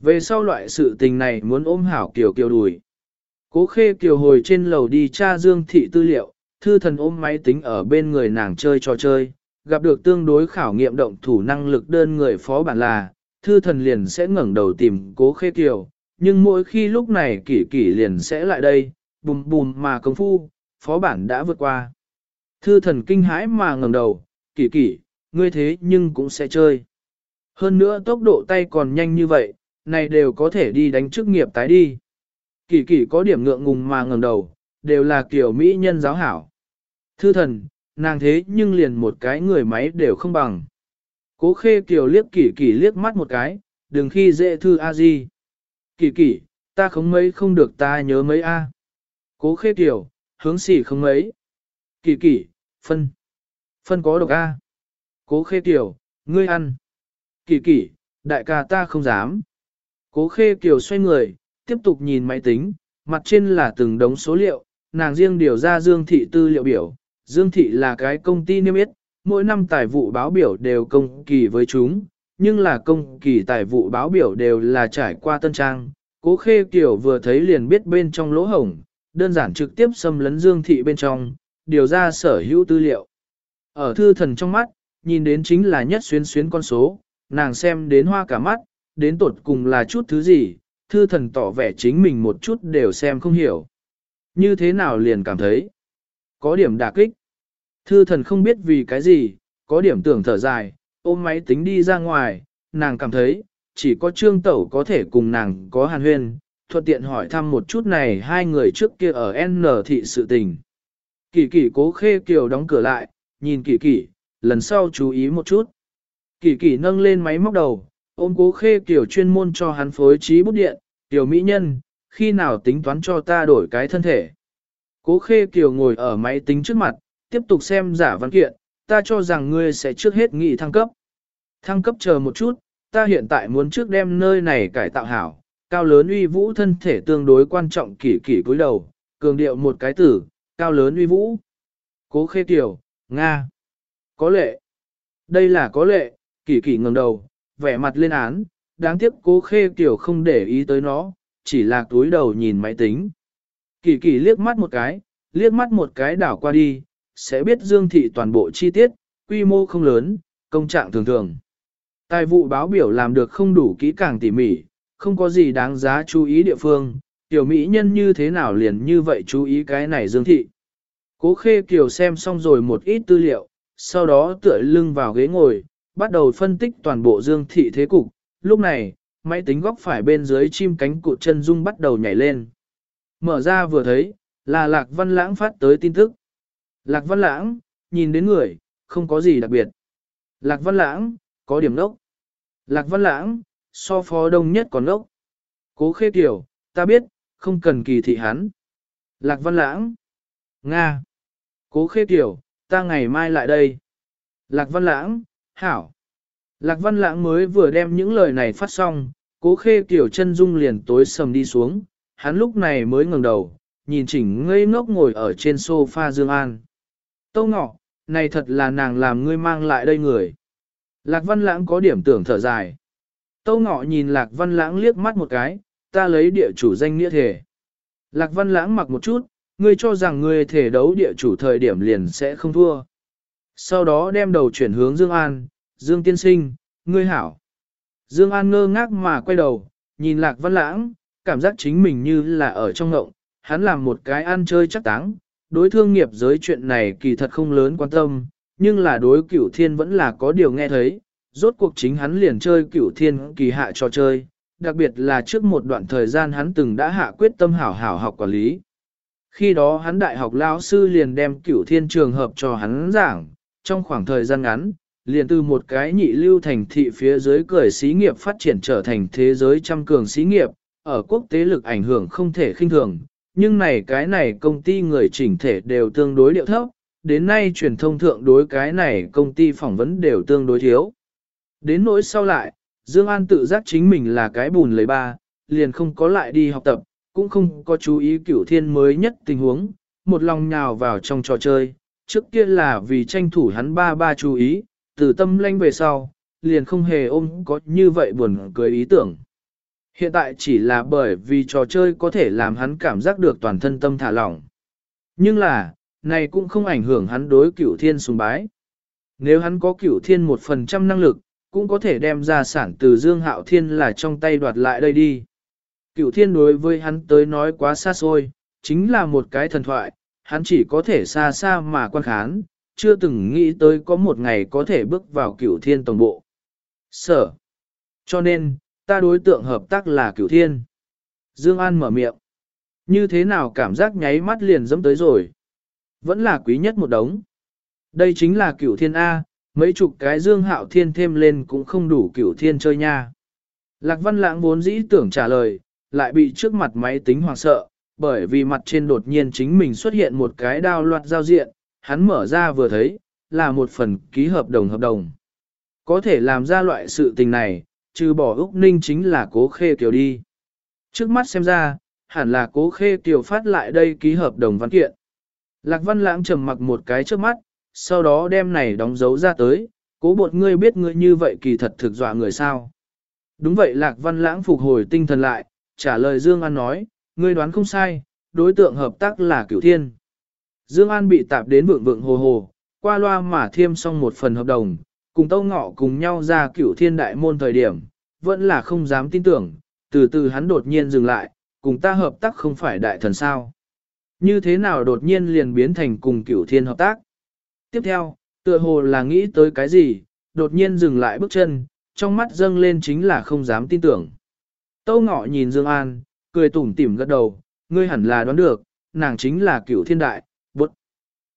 Về sau loại sự tình này muốn ôm hảo kiều kiều đùi. Cố khê kiều hồi trên lầu đi tra dương thị tư liệu, thư thần ôm máy tính ở bên người nàng chơi trò chơi, gặp được tương đối khảo nghiệm động thủ năng lực đơn người phó bản là, thư thần liền sẽ ngẩng đầu tìm cố khê kiều, nhưng mỗi khi lúc này kỷ kỷ liền sẽ lại đây, bùm bùm mà công phu, phó bản đã vượt qua. Thư thần kinh hãi mà ngẩng đầu, Kỳ kỳ, ngươi thế nhưng cũng sẽ chơi. Hơn nữa tốc độ tay còn nhanh như vậy, này đều có thể đi đánh chức nghiệp tái đi. Kỳ kỳ có điểm ngượng ngùng mà ngẩng đầu, đều là kiểu mỹ nhân giáo hảo. Thư thần, nàng thế nhưng liền một cái người máy đều không bằng. Cố khê kiều liếc kỳ kỳ liếc mắt một cái, đừng khi dễ thư a di. Kỳ kỳ, ta không mấy không được ta nhớ mấy a. Cố khê kiều, hướng xỉ không mấy. Kỳ kỳ, phân. Phân có độc a. Cố khê kiều, ngươi ăn. kỳ kỳ đại ca ta không dám. Cố khê kiều xoay người, tiếp tục nhìn máy tính, mặt trên là từng đống số liệu, nàng riêng điều ra dương thị tư liệu biểu. Dương thị là cái công ty niêm yết, mỗi năm tài vụ báo biểu đều công kỳ với chúng, nhưng là công kỳ tài vụ báo biểu đều là trải qua tân trang. Cố khê kiều vừa thấy liền biết bên trong lỗ hổng, đơn giản trực tiếp xâm lấn dương thị bên trong, điều ra sở hữu tư liệu. Ở thư thần trong mắt, nhìn đến chính là nhất xuyến xuyến con số, nàng xem đến hoa cả mắt, đến tột cùng là chút thứ gì, thư thần tỏ vẻ chính mình một chút đều xem không hiểu. Như thế nào liền cảm thấy, có điểm đả kích. Thư thần không biết vì cái gì, có điểm tưởng thở dài, ôm máy tính đi ra ngoài, nàng cảm thấy, chỉ có trương tẩu có thể cùng nàng có hàn huyên, thuận tiện hỏi thăm một chút này hai người trước kia ở N thị sự tình. Kỳ kỳ cố khê kiều đóng cửa lại, nhìn kỳ kỳ, lần sau chú ý một chút. Kỳ kỳ nâng lên máy móc đầu, ôm cố khê kiều chuyên môn cho hắn phối trí bút điện, tiểu mỹ nhân, khi nào tính toán cho ta đổi cái thân thể. Cố khê kiều ngồi ở máy tính trước mặt, tiếp tục xem giả văn kiện, ta cho rằng ngươi sẽ trước hết nghị thăng cấp. Thăng cấp chờ một chút, ta hiện tại muốn trước đem nơi này cải tạo hảo, cao lớn uy vũ thân thể tương đối quan trọng kỳ kỳ cúi đầu, cường điệu một cái tử, cao lớn uy vũ. Cố khê kiểu, Nga. Có lệ. Đây là có lệ, kỳ kỳ ngẩng đầu, vẻ mặt lên án, đáng tiếc cố khê tiểu không để ý tới nó, chỉ là túi đầu nhìn máy tính. kỳ kỳ liếc mắt một cái, liếc mắt một cái đảo qua đi, sẽ biết dương thị toàn bộ chi tiết, quy mô không lớn, công trạng thường thường. Tài vụ báo biểu làm được không đủ kỹ càng tỉ mỉ, không có gì đáng giá chú ý địa phương, tiểu mỹ nhân như thế nào liền như vậy chú ý cái này dương thị. Cố khê kiều xem xong rồi một ít tư liệu, sau đó tựa lưng vào ghế ngồi, bắt đầu phân tích toàn bộ dương thị thế cục. Lúc này, máy tính góc phải bên dưới chim cánh cụt chân dung bắt đầu nhảy lên. Mở ra vừa thấy, là Lạc Văn Lãng phát tới tin tức. Lạc Văn Lãng, nhìn đến người, không có gì đặc biệt. Lạc Văn Lãng, có điểm đốc. Lạc Văn Lãng, so phó đông nhất còn đốc. Cố khê kiều, ta biết, không cần kỳ thị hắn. Lạc Văn Lãng, Nga. Cố khê tiểu, ta ngày mai lại đây. Lạc Văn Lãng, hảo. Lạc Văn Lãng mới vừa đem những lời này phát xong, cố khê kiểu chân dung liền tối sầm đi xuống, hắn lúc này mới ngẩng đầu, nhìn chỉnh ngây ngốc ngồi ở trên sofa Dương An. Tâu ngọ, này thật là nàng làm ngươi mang lại đây người. Lạc Văn Lãng có điểm tưởng thở dài. Tâu ngọ nhìn Lạc Văn Lãng liếc mắt một cái, ta lấy địa chủ danh nghĩa thể. Lạc Văn Lãng mặc một chút, ngươi cho rằng ngươi thể đấu địa chủ thời điểm liền sẽ không thua. Sau đó đem đầu chuyển hướng Dương An, Dương Tiên Sinh, ngươi hảo. Dương An ngơ ngác mà quay đầu, nhìn Lạc Văn Lãng, cảm giác chính mình như là ở trong ngộng, hắn làm một cái ăn chơi chắc táng, đối thương nghiệp giới chuyện này kỳ thật không lớn quan tâm, nhưng là đối cửu thiên vẫn là có điều nghe thấy, rốt cuộc chính hắn liền chơi cửu thiên kỳ hạ cho chơi, đặc biệt là trước một đoạn thời gian hắn từng đã hạ quyết tâm hảo hảo học quản lý. Khi đó hắn đại học lao sư liền đem cửu thiên trường hợp cho hắn giảng, trong khoảng thời gian ngắn, liền từ một cái nhị lưu thành thị phía dưới cười xí nghiệp phát triển trở thành thế giới trăm cường xí nghiệp, ở quốc tế lực ảnh hưởng không thể khinh thường, nhưng này cái này công ty người chỉnh thể đều tương đối điệu thấp, đến nay truyền thông thượng đối cái này công ty phỏng vấn đều tương đối thiếu. Đến nỗi sau lại, Dương An tự giác chính mình là cái bùn lấy ba, liền không có lại đi học tập, cũng không có chú ý cửu thiên mới nhất tình huống, một lòng nhào vào trong trò chơi, trước kia là vì tranh thủ hắn ba ba chú ý, từ tâm lanh về sau, liền không hề ôm có như vậy buồn cười ý tưởng. Hiện tại chỉ là bởi vì trò chơi có thể làm hắn cảm giác được toàn thân tâm thả lỏng. Nhưng là, này cũng không ảnh hưởng hắn đối cửu thiên sùng bái. Nếu hắn có cửu thiên một phần trăm năng lực, cũng có thể đem ra sản từ Dương Hạo Thiên là trong tay đoạt lại đây đi. Cửu thiên đối với hắn tới nói quá xa xôi, chính là một cái thần thoại, hắn chỉ có thể xa xa mà quan khán, chưa từng nghĩ tới có một ngày có thể bước vào cửu thiên tổng bộ. Sở. Cho nên, ta đối tượng hợp tác là cửu thiên. Dương An mở miệng. Như thế nào cảm giác nháy mắt liền dẫm tới rồi. Vẫn là quý nhất một đống. Đây chính là cửu thiên A, mấy chục cái dương hạo thiên thêm lên cũng không đủ cửu thiên chơi nha. Lạc văn lãng vốn dĩ tưởng trả lời, lại bị trước mặt máy tính hoảng sợ, bởi vì mặt trên đột nhiên chính mình xuất hiện một cái đao loạt giao diện, hắn mở ra vừa thấy, là một phần ký hợp đồng hợp đồng. Có thể làm ra loại sự tình này, trừ bỏ Úc Ninh chính là cố khê kiều đi. Trước mắt xem ra, hẳn là cố khê kiều phát lại đây ký hợp đồng văn kiện. Lạc văn lãng trầm mặc một cái trước mắt, sau đó đem này đóng dấu ra tới, cố bột ngươi biết ngươi như vậy kỳ thật thực dọa người sao. Đúng vậy Lạc văn lãng phục hồi tinh thần lại, trả lời Dương An nói, ngươi đoán không sai, đối tượng hợp tác là cửu thiên. Dương An bị tạp đến vượng vượng hồ hồ, qua loa mà thiêm xong một phần hợp đồng, cùng Tâu Ngọ cùng nhau ra cửu thiên đại môn thời điểm, vẫn là không dám tin tưởng, từ từ hắn đột nhiên dừng lại, cùng ta hợp tác không phải đại thần sao. Như thế nào đột nhiên liền biến thành cùng cửu thiên hợp tác. Tiếp theo, tựa hồ là nghĩ tới cái gì, đột nhiên dừng lại bước chân, trong mắt dâng lên chính là không dám tin tưởng. Tâu Ngọ nhìn Dương An, cười tủm tỉm gật đầu, ngươi hẳn là đoán được, nàng chính là cửu thiên đại, bút.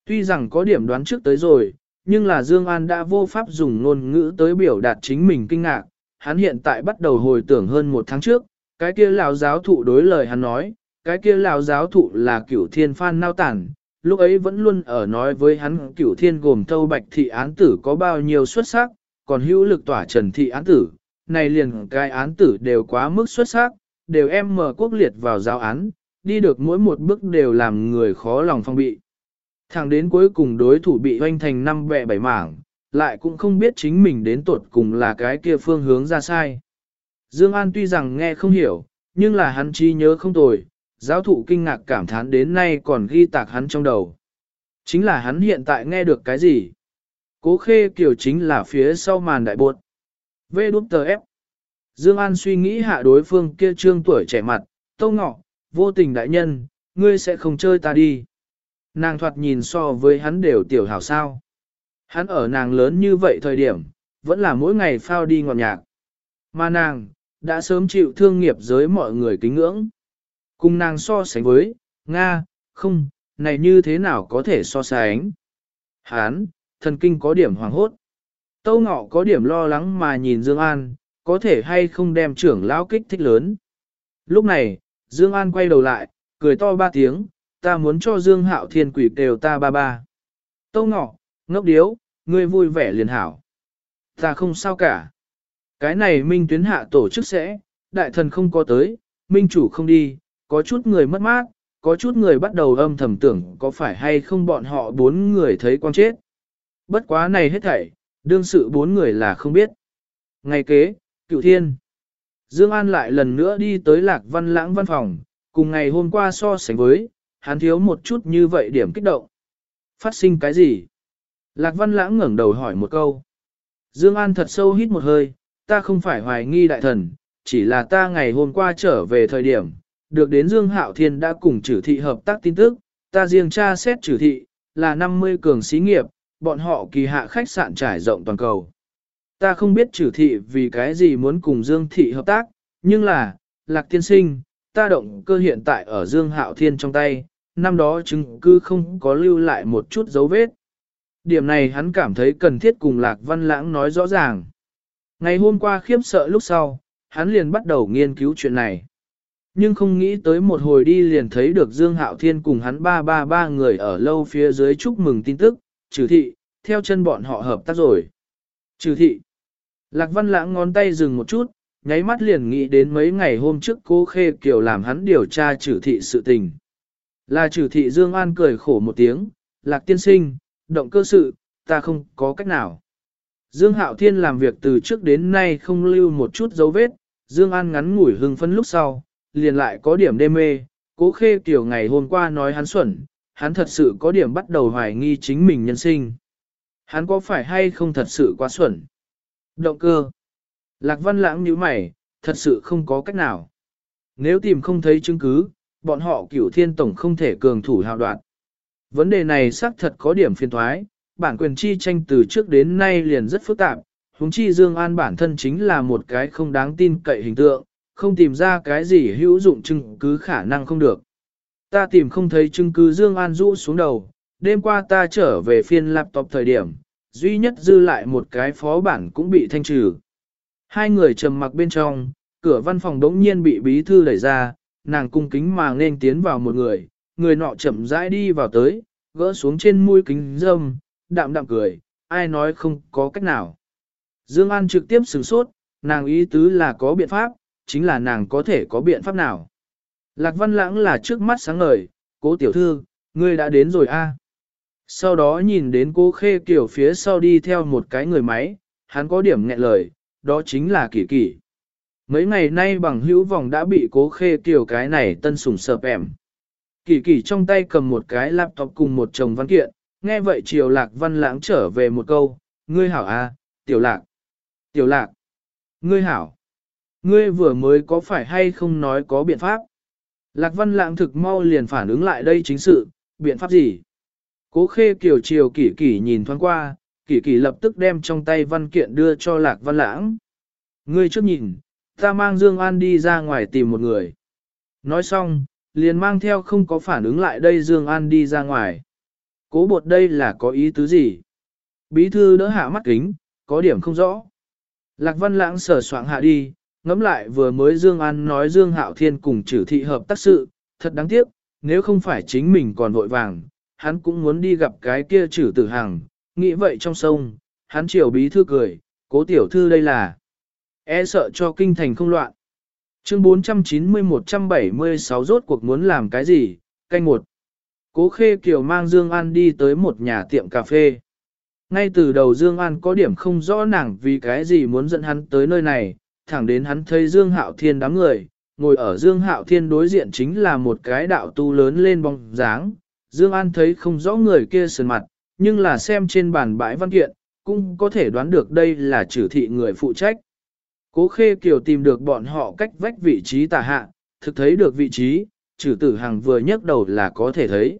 Tuy rằng có điểm đoán trước tới rồi, nhưng là Dương An đã vô pháp dùng ngôn ngữ tới biểu đạt chính mình kinh ngạc, hắn hiện tại bắt đầu hồi tưởng hơn một tháng trước, cái kia lão giáo thụ đối lời hắn nói, cái kia lão giáo thụ là cửu thiên phan nao tản, lúc ấy vẫn luôn ở nói với hắn cửu thiên gồm thâu bạch thị án tử có bao nhiêu xuất sắc, còn hữu lực tỏa trần thị án tử, này liền cái án tử đều quá mức xuất sắc, đều em mở quốc liệt vào giáo án, đi được mỗi một bước đều làm người khó lòng phong bị. Thẳng đến cuối cùng đối thủ bị hoanh thành năm bẹ bảy mảng, lại cũng không biết chính mình đến tột cùng là cái kia phương hướng ra sai. Dương An tuy rằng nghe không hiểu, nhưng là hắn trí nhớ không tồi, giáo thụ kinh ngạc cảm thán đến nay còn ghi tạc hắn trong đầu. Chính là hắn hiện tại nghe được cái gì? Cố khê kiểu chính là phía sau màn đại buột. Vê đút tờ ép. Dương An suy nghĩ hạ đối phương kia trương tuổi trẻ mặt, tâu ngọ, vô tình đại nhân, ngươi sẽ không chơi ta đi. Nàng thoạt nhìn so với hắn đều tiểu hảo sao. Hắn ở nàng lớn như vậy thời điểm, vẫn là mỗi ngày phao đi ngọt nhạc. Mà nàng, đã sớm chịu thương nghiệp giới mọi người kính ngưỡng. Cùng nàng so sánh với, Nga, không, này như thế nào có thể so sánh. Hán, thần kinh có điểm hoàng hốt. Tâu ngọ có điểm lo lắng mà nhìn Dương An, có thể hay không đem trưởng lão kích thích lớn. Lúc này, Dương An quay đầu lại, cười to ba tiếng, ta muốn cho Dương Hạo Thiên quỷ kêu ta ba ba. Tâu ngọ, ngốc điếu, ngươi vui vẻ liền hảo. Ta không sao cả. Cái này minh tuyến hạ tổ chức sẽ, đại thần không có tới, minh chủ không đi, có chút người mất mát, có chút người bắt đầu âm thầm tưởng có phải hay không bọn họ bốn người thấy quan chết. Bất quá này hết thảy, đương sự bốn người là không biết. Ngày kế, cựu thiên. Dương An lại lần nữa đi tới lạc văn lãng văn phòng, cùng ngày hôm qua so sánh với, hắn thiếu một chút như vậy điểm kích động. Phát sinh cái gì? Lạc văn lãng ngẩng đầu hỏi một câu. Dương An thật sâu hít một hơi, ta không phải hoài nghi đại thần, chỉ là ta ngày hôm qua trở về thời điểm, được đến Dương Hạo Thiên đã cùng trừ thị hợp tác tin tức, ta riêng tra xét trừ thị, là 50 cường xí nghiệp, bọn họ kỳ hạ khách sạn trải rộng toàn cầu. Ta không biết trừ thị vì cái gì muốn cùng Dương thị hợp tác, nhưng là, Lạc Tiên Sinh, ta động cơ hiện tại ở Dương Hạo Thiên trong tay, năm đó chứng cứ không có lưu lại một chút dấu vết. Điểm này hắn cảm thấy cần thiết cùng Lạc Văn Lãng nói rõ ràng. Ngày hôm qua khiếp sợ lúc sau, hắn liền bắt đầu nghiên cứu chuyện này. Nhưng không nghĩ tới một hồi đi liền thấy được Dương Hạo Thiên cùng hắn ba ba ba người ở lâu phía dưới chúc mừng tin tức, trừ thị, theo chân bọn họ hợp tác rồi. Trừ thị. Lạc Văn Lãng ngón tay dừng một chút, nháy mắt liền nghĩ đến mấy ngày hôm trước cô Khê Kiều làm hắn điều tra trừ thị sự tình. Là trừ thị Dương An cười khổ một tiếng, Lạc tiên sinh, động cơ sự, ta không có cách nào. Dương Hạo Thiên làm việc từ trước đến nay không lưu một chút dấu vết, Dương An ngắn ngủi hưng phấn lúc sau, liền lại có điểm đê mê, cố khê kiều ngày hôm qua nói hắn xuẩn, hắn thật sự có điểm bắt đầu hoài nghi chính mình nhân sinh. Hắn có phải hay không thật sự quá xuẩn? Động cơ. Lạc văn lãng như mày, thật sự không có cách nào. Nếu tìm không thấy chứng cứ, bọn họ cửu thiên tổng không thể cường thủ hào đoạn. Vấn đề này xác thật có điểm phiền thoái, bản quyền chi tranh từ trước đến nay liền rất phức tạp, huống chi Dương An bản thân chính là một cái không đáng tin cậy hình tượng, không tìm ra cái gì hữu dụng chứng cứ khả năng không được. Ta tìm không thấy chứng cứ Dương An rũ xuống đầu, đêm qua ta trở về phiên laptop thời điểm, duy nhất dư lại một cái phó bản cũng bị thanh trừ. Hai người trầm mặc bên trong, cửa văn phòng đống nhiên bị bí thư đẩy ra, nàng cung kính mà nên tiến vào một người, người nọ chậm rãi đi vào tới, gỡ xuống trên mũi kính dâm, đạm đạm cười, ai nói không có cách nào. Dương An trực tiếp sửng sốt, nàng ý tứ là có biện pháp, chính là nàng có thể có biện pháp nào. Lạc Văn Lãng là trước mắt sáng ngời, cố tiểu thư, ngươi đã đến rồi a. Sau đó nhìn đến cố khê kiểu phía sau đi theo một cái người máy, hắn có điểm nghẹn lời, đó chính là kỳ kỳ. Mấy ngày nay bằng hữu vòng đã bị cố khê kiểu cái này tân sủng sợp ẻm. Kỳ kỳ trong tay cầm một cái laptop cùng một chồng văn kiện, nghe vậy chiều lạc văn lãng trở về một câu, ngươi hảo a, tiểu lạc. Tiểu lạc, ngươi hảo. Ngươi vừa mới có phải hay không nói có biện pháp? Lạc văn lãng thực mau liền phản ứng lại đây chính sự, biện pháp gì? Cố khê kiều chiều kỷ kỷ nhìn thoáng qua, kỷ kỷ lập tức đem trong tay văn kiện đưa cho lạc văn lãng. Ngươi trước nhìn, ta mang Dương An đi ra ngoài tìm một người. Nói xong, liền mang theo không có phản ứng lại đây Dương An đi ra ngoài. Cố bột đây là có ý tứ gì? Bí thư đỡ hạ mắt kính, có điểm không rõ. Lạc văn lãng sở soạn hạ đi, ngẫm lại vừa mới Dương An nói Dương Hạo Thiên cùng trừ thị hợp tác sự, thật đáng tiếc, nếu không phải chính mình còn vội vàng, hắn cũng muốn đi gặp cái kia trừ tử hàng, nghĩ vậy trong sông, hắn triều bí thư cười, cố tiểu thư đây là, e sợ cho kinh thành không loạn. Chương 490-176 rốt cuộc muốn làm cái gì, canh một. Cố Khê Kiều mang Dương An đi tới một nhà tiệm cà phê. Ngay từ đầu Dương An có điểm không rõ nàng vì cái gì muốn dẫn hắn tới nơi này, thẳng đến hắn thấy Dương Hạo Thiên đám người, ngồi ở Dương Hạo Thiên đối diện chính là một cái đạo tu lớn lên bóng dáng. Dương An thấy không rõ người kia sườn mặt, nhưng là xem trên bàn bãi văn kiện, cũng có thể đoán được đây là trừ thị người phụ trách. Cố Khê Kiều tìm được bọn họ cách vách vị trí tả hạ, thực thấy được vị trí, trừ tử hàng vừa nhấc đầu là có thể thấy.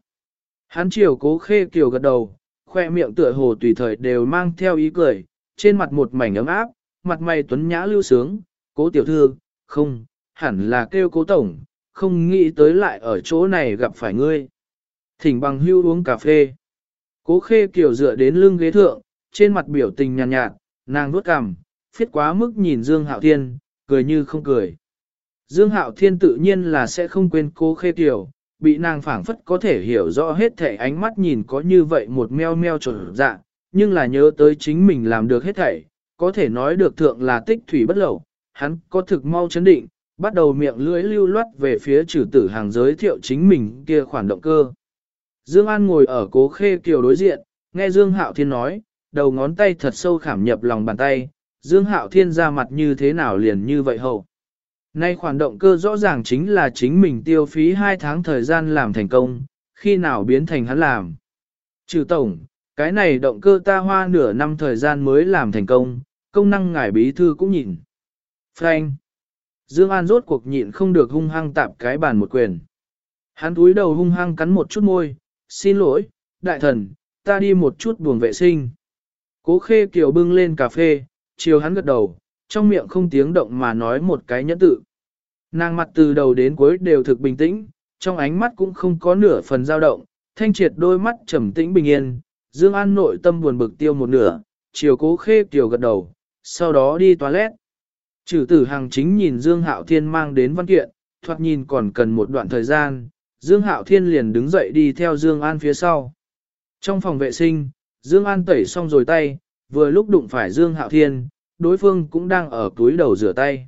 Hắn chiều Cố Khê Kiều gật đầu, khoe miệng tựa hồ tùy thời đều mang theo ý cười, trên mặt một mảnh ấm áp, mặt mày tuấn nhã lưu sướng, cố tiểu thư, không, hẳn là kêu cố tổng, không nghĩ tới lại ở chỗ này gặp phải ngươi. Thỉnh bằng hưu uống cà phê. Cố khê kiểu dựa đến lưng ghế thượng, trên mặt biểu tình nhàn nhạt, nhạt, nàng nuốt cằm, phiết quá mức nhìn Dương Hạo Thiên, cười như không cười. Dương Hạo Thiên tự nhiên là sẽ không quên cố khê kiểu, bị nàng phảng phất có thể hiểu rõ hết thể ánh mắt nhìn có như vậy một meo meo trở dạ, nhưng là nhớ tới chính mình làm được hết thảy, có thể nói được thượng là tích thủy bất lẩu hắn có thực mau chấn định, bắt đầu miệng lưỡi lưu loát về phía trừ tử hàng giới thiệu chính mình kia khoản động cơ. Dương An ngồi ở cố khê kiều đối diện, nghe Dương Hạo Thiên nói, đầu ngón tay thật sâu khảm nhập lòng bàn tay, Dương Hạo Thiên ra mặt như thế nào liền như vậy hậu. Nay khoản động cơ rõ ràng chính là chính mình tiêu phí 2 tháng thời gian làm thành công, khi nào biến thành hắn làm. Trừ tổng, cái này động cơ ta hoa nửa năm thời gian mới làm thành công, công năng ngài bí thư cũng nhìn. Frank. Dương An rốt cuộc nhịn không được hung hăng tạp cái bàn một quyền. Hắn túi đầu hung hăng cắn một chút môi, xin lỗi, đại thần, ta đi một chút buồng vệ sinh. Cố khê kiều bưng lên cà phê, chiều hắn gật đầu, trong miệng không tiếng động mà nói một cái nhẫn tự. Nàng mặt từ đầu đến cuối đều thực bình tĩnh, trong ánh mắt cũng không có nửa phần dao động, thanh triệt đôi mắt trầm tĩnh bình yên, Dương An nội tâm buồn bực tiêu một nửa, chiều cố khê kiều gật đầu, sau đó đi toilet. Trừ tử hàng chính nhìn Dương Hạo Thiên mang đến văn kiện, thoạt nhìn còn cần một đoạn thời gian, Dương Hạo Thiên liền đứng dậy đi theo Dương An phía sau. Trong phòng vệ sinh, Dương An tẩy xong rồi tay, vừa lúc đụng phải Dương Hạo Thiên, đối phương cũng đang ở túi đầu rửa tay.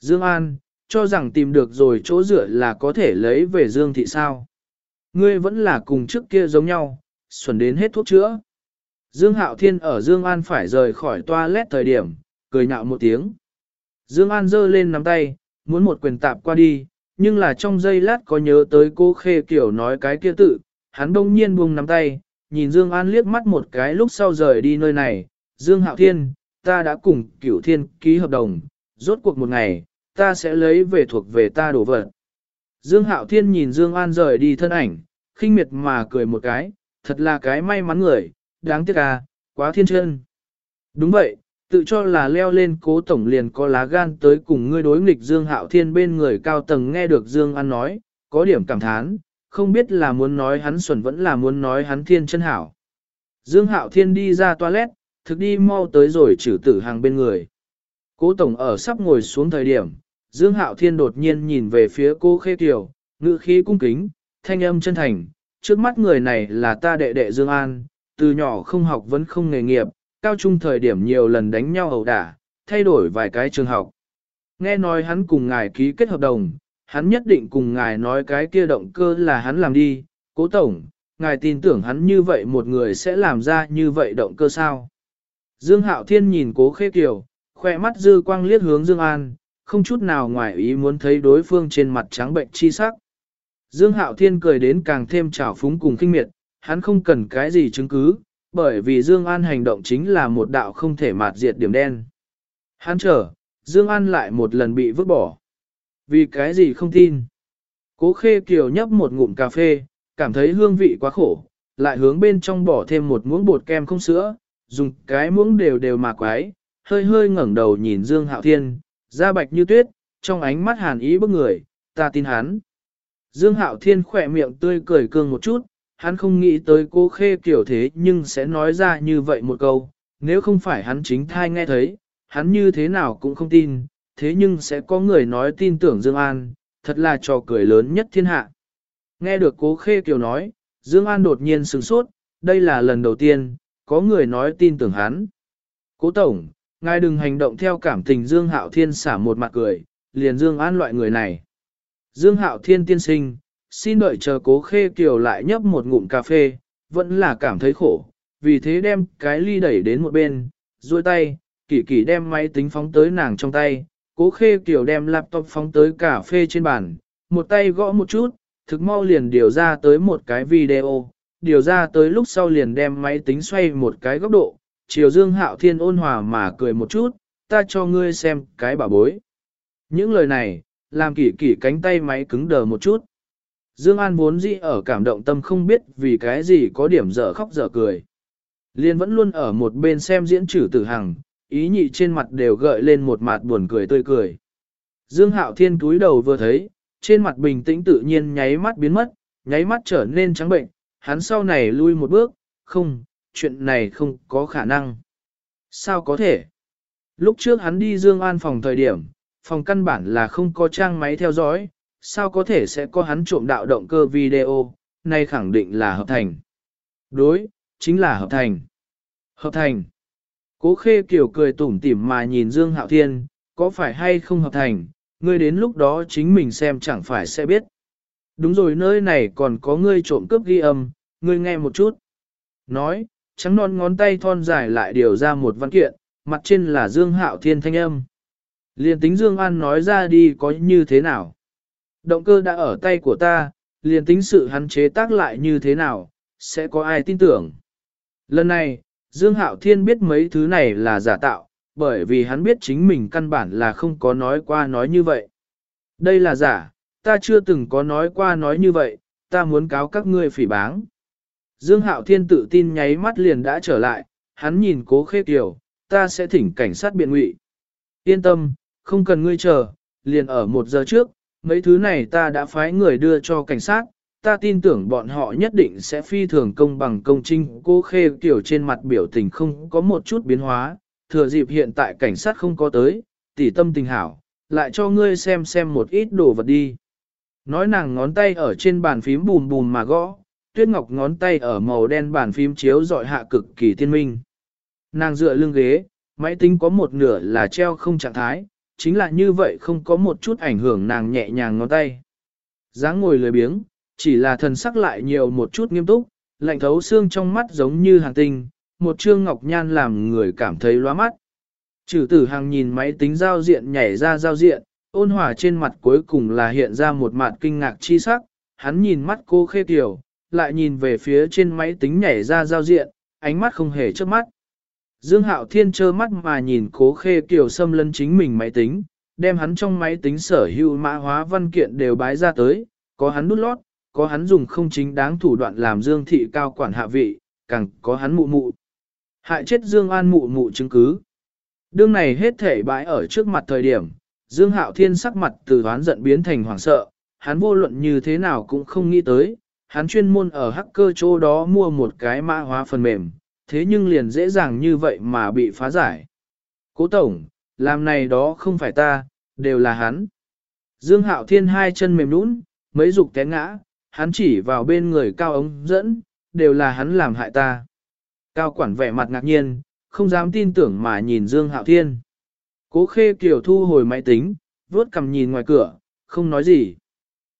Dương An, cho rằng tìm được rồi chỗ rửa là có thể lấy về Dương thị sao. Ngươi vẫn là cùng trước kia giống nhau, xuẩn đến hết thuốc chữa. Dương Hạo Thiên ở Dương An phải rời khỏi toilet thời điểm, cười nhạo một tiếng. Dương An giơ lên nắm tay, muốn một quyền tạp qua đi, nhưng là trong giây lát có nhớ tới cô Khê Kiều nói cái kia tự, hắn đông nhiên buông nắm tay, nhìn Dương An liếc mắt một cái lúc sau rời đi nơi này, Dương Hạo Thiên, ta đã cùng Cửu Thiên ký hợp đồng, rốt cuộc một ngày, ta sẽ lấy về thuộc về ta đồ vật. Dương Hạo Thiên nhìn Dương An rời đi thân ảnh, khinh miệt mà cười một cái, thật là cái may mắn người, đáng tiếc à, quá thiên chân. Đúng vậy, tự cho là leo lên cố tổng liền có lá gan tới cùng ngươi đối nghịch Dương Hạo Thiên bên người cao tầng nghe được Dương An nói, có điểm cảm thán, không biết là muốn nói hắn xuẩn vẫn là muốn nói hắn thiên chân hảo. Dương Hạo Thiên đi ra toilet, thực đi mau tới rồi trừ tử hàng bên người. Cố tổng ở sắp ngồi xuống thời điểm, Dương Hạo Thiên đột nhiên nhìn về phía cô Khê Kiều, ngữ khí cung kính, thanh âm chân thành, trước mắt người này là ta đệ đệ Dương An, từ nhỏ không học vẫn không nghề nghiệp, cao trung thời điểm nhiều lần đánh nhau ẩu đả, thay đổi vài cái trường học. Nghe nói hắn cùng ngài ký kết hợp đồng, hắn nhất định cùng ngài nói cái kia động cơ là hắn làm đi, cố tổng, ngài tin tưởng hắn như vậy một người sẽ làm ra như vậy động cơ sao. Dương Hạo Thiên nhìn cố khê kiều, khỏe mắt dư quang liếc hướng Dương An, không chút nào ngoài ý muốn thấy đối phương trên mặt trắng bệnh chi sắc. Dương Hạo Thiên cười đến càng thêm trào phúng cùng kinh miệt, hắn không cần cái gì chứng cứ, bởi vì Dương An hành động chính là một đạo không thể mạt diệt điểm đen. Hắn chờ, Dương An lại một lần bị vứt bỏ. Vì cái gì không tin? Cố Khê Kiều nhấp một ngụm cà phê, cảm thấy hương vị quá khổ, lại hướng bên trong bỏ thêm một muỗng bột kem không sữa, dùng cái muỗng đều đều mà quái, hơi hơi ngẩng đầu nhìn Dương Hạo Thiên, da bạch như tuyết, trong ánh mắt hàn ý bức người, ta tin hắn. Dương Hạo Thiên khỏe miệng tươi cười cương một chút, hắn không nghĩ tới cô khê kiểu thế nhưng sẽ nói ra như vậy một câu, nếu không phải hắn chính thai nghe thấy, hắn như thế nào cũng không tin, thế nhưng sẽ có người nói tin tưởng Dương An, thật là trò cười lớn nhất thiên hạ. Nghe được cố khê kiều nói, Dương An đột nhiên sửng sốt, đây là lần đầu tiên, có người nói tin tưởng hắn. Cố Tổng, ngài đừng hành động theo cảm tình Dương Hạo Thiên xả một mặt cười, liền Dương An loại người này. Dương Hạo Thiên tiên sinh, xin đợi chờ cố khê kiều lại nhấp một ngụm cà phê, vẫn là cảm thấy khổ, vì thế đem cái ly đẩy đến một bên, duỗi tay, kỳ kỳ đem máy tính phóng tới nàng trong tay, cố khê kiều đem laptop phóng tới cà phê trên bàn, một tay gõ một chút, thực mau liền điều ra tới một cái video, điều ra tới lúc sau liền đem máy tính xoay một cái góc độ, chiều dương hạo thiên ôn hòa mà cười một chút, ta cho ngươi xem cái bà bối. Những lời này, làm kỳ kỳ cánh tay máy cứng đờ một chút. Dương An vốn dĩ ở cảm động tâm không biết vì cái gì có điểm dở khóc dở cười. Liên vẫn luôn ở một bên xem diễn trừ tử hằng, ý nhị trên mặt đều gợi lên một mặt buồn cười tươi cười. Dương Hạo Thiên túi đầu vừa thấy, trên mặt bình tĩnh tự nhiên nháy mắt biến mất, nháy mắt trở nên trắng bệnh, hắn sau này lui một bước, không, chuyện này không có khả năng. Sao có thể? Lúc trước hắn đi Dương An phòng thời điểm, phòng căn bản là không có trang máy theo dõi, sao có thể sẽ có hắn trộm đạo động cơ video, nay khẳng định là hợp thành. Đối, chính là hợp thành. Hợp thành. Cố khê kiểu cười tủm tỉm mà nhìn Dương Hạo Thiên, có phải hay không hợp thành, ngươi đến lúc đó chính mình xem chẳng phải sẽ biết. Đúng rồi nơi này còn có ngươi trộm cướp ghi âm, ngươi nghe một chút. Nói, trắng non ngón tay thon dài lại điều ra một văn kiện, mặt trên là Dương Hạo Thiên thanh âm. Liên tính Dương An nói ra đi có như thế nào? Động cơ đã ở tay của ta, liền tính sự hắn chế tác lại như thế nào, sẽ có ai tin tưởng? Lần này, Dương Hạo Thiên biết mấy thứ này là giả tạo, bởi vì hắn biết chính mình căn bản là không có nói qua nói như vậy. Đây là giả, ta chưa từng có nói qua nói như vậy, ta muốn cáo các ngươi phỉ báng. Dương Hạo Thiên tự tin nháy mắt liền đã trở lại, hắn nhìn cố khê kiều, ta sẽ thỉnh cảnh sát biện ngụy. Yên tâm, không cần ngươi chờ, liền ở một giờ trước, mấy thứ này ta đã phái người đưa cho cảnh sát, ta tin tưởng bọn họ nhất định sẽ phi thường công bằng công trinh. Cô khê kiểu trên mặt biểu tình không có một chút biến hóa, thừa dịp hiện tại cảnh sát không có tới, tỉ tâm tình hảo, lại cho ngươi xem xem một ít đồ vật đi. Nói nàng ngón tay ở trên bàn phím bùm bùm mà gõ, tuyết ngọc ngón tay ở màu đen bàn phím chiếu dọi hạ cực kỳ thiên minh. Nàng dựa lưng ghế, máy tính có một nửa là treo không trạng thái, chính là như vậy không có một chút ảnh hưởng nàng nhẹ nhàng ngón tay. dáng ngồi lười biếng, chỉ là thần sắc lại nhiều một chút nghiêm túc, lạnh thấu xương trong mắt giống như hàng tinh, một trương ngọc nhan làm người cảm thấy loa mắt. Trừ tử hàng nhìn máy tính giao diện nhảy ra giao diện, ôn hòa trên mặt cuối cùng là hiện ra một mặt kinh ngạc chi sắc, hắn nhìn mắt cô khê tiểu, lại nhìn về phía trên máy tính nhảy ra giao diện, ánh mắt không hề chớp mắt. Dương Hạo Thiên trơ mắt mà nhìn cố khê Kiều xâm lấn chính mình máy tính, đem hắn trong máy tính sở hữu mã hóa văn kiện đều bái ra tới, có hắn nút lót, có hắn dùng không chính đáng thủ đoạn làm Dương Thị cao quản hạ vị, càng có hắn mụ mụ. Hại chết Dương An mụ mụ chứng cứ. Đương này hết thể bãi ở trước mặt thời điểm, Dương Hạo Thiên sắc mặt từ hoán giận biến thành hoảng sợ, hắn vô luận như thế nào cũng không nghĩ tới, hắn chuyên môn ở hacker chỗ đó mua một cái mã hóa phần mềm, thế nhưng liền dễ dàng như vậy mà bị phá giải. Cố Tổng, làm này đó không phải ta, đều là hắn. Dương Hạo Thiên hai chân mềm nũng, mấy dục té ngã, hắn chỉ vào bên người cao ống dẫn, đều là hắn làm hại ta. Cao quản vẻ mặt ngạc nhiên, không dám tin tưởng mà nhìn Dương Hạo Thiên. Cố khê kiều thu hồi máy tính, vuốt cầm nhìn ngoài cửa, không nói gì.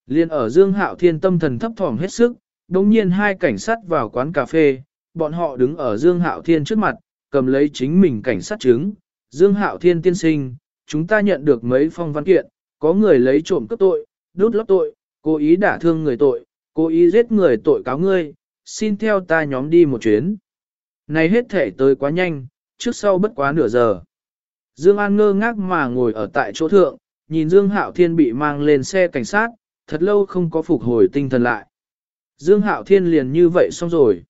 Liên ở Dương Hạo Thiên tâm thần thấp thỏm hết sức, đồng nhiên hai cảnh sát vào quán cà phê, bọn họ đứng ở Dương Hạo Thiên trước mặt, cầm lấy chính mình cảnh sát chứng. Dương Hạo Thiên tiên sinh, chúng ta nhận được mấy phong văn kiện, có người lấy trộm cướp tội, đốt lót tội, cố ý đả thương người tội, cố ý giết người tội cáo ngươi, xin theo ta nhóm đi một chuyến. Này hết thể tới quá nhanh, trước sau bất quá nửa giờ. Dương An ngơ ngác mà ngồi ở tại chỗ thượng, nhìn Dương Hạo Thiên bị mang lên xe cảnh sát, thật lâu không có phục hồi tinh thần lại. Dương Hạo Thiên liền như vậy xong rồi.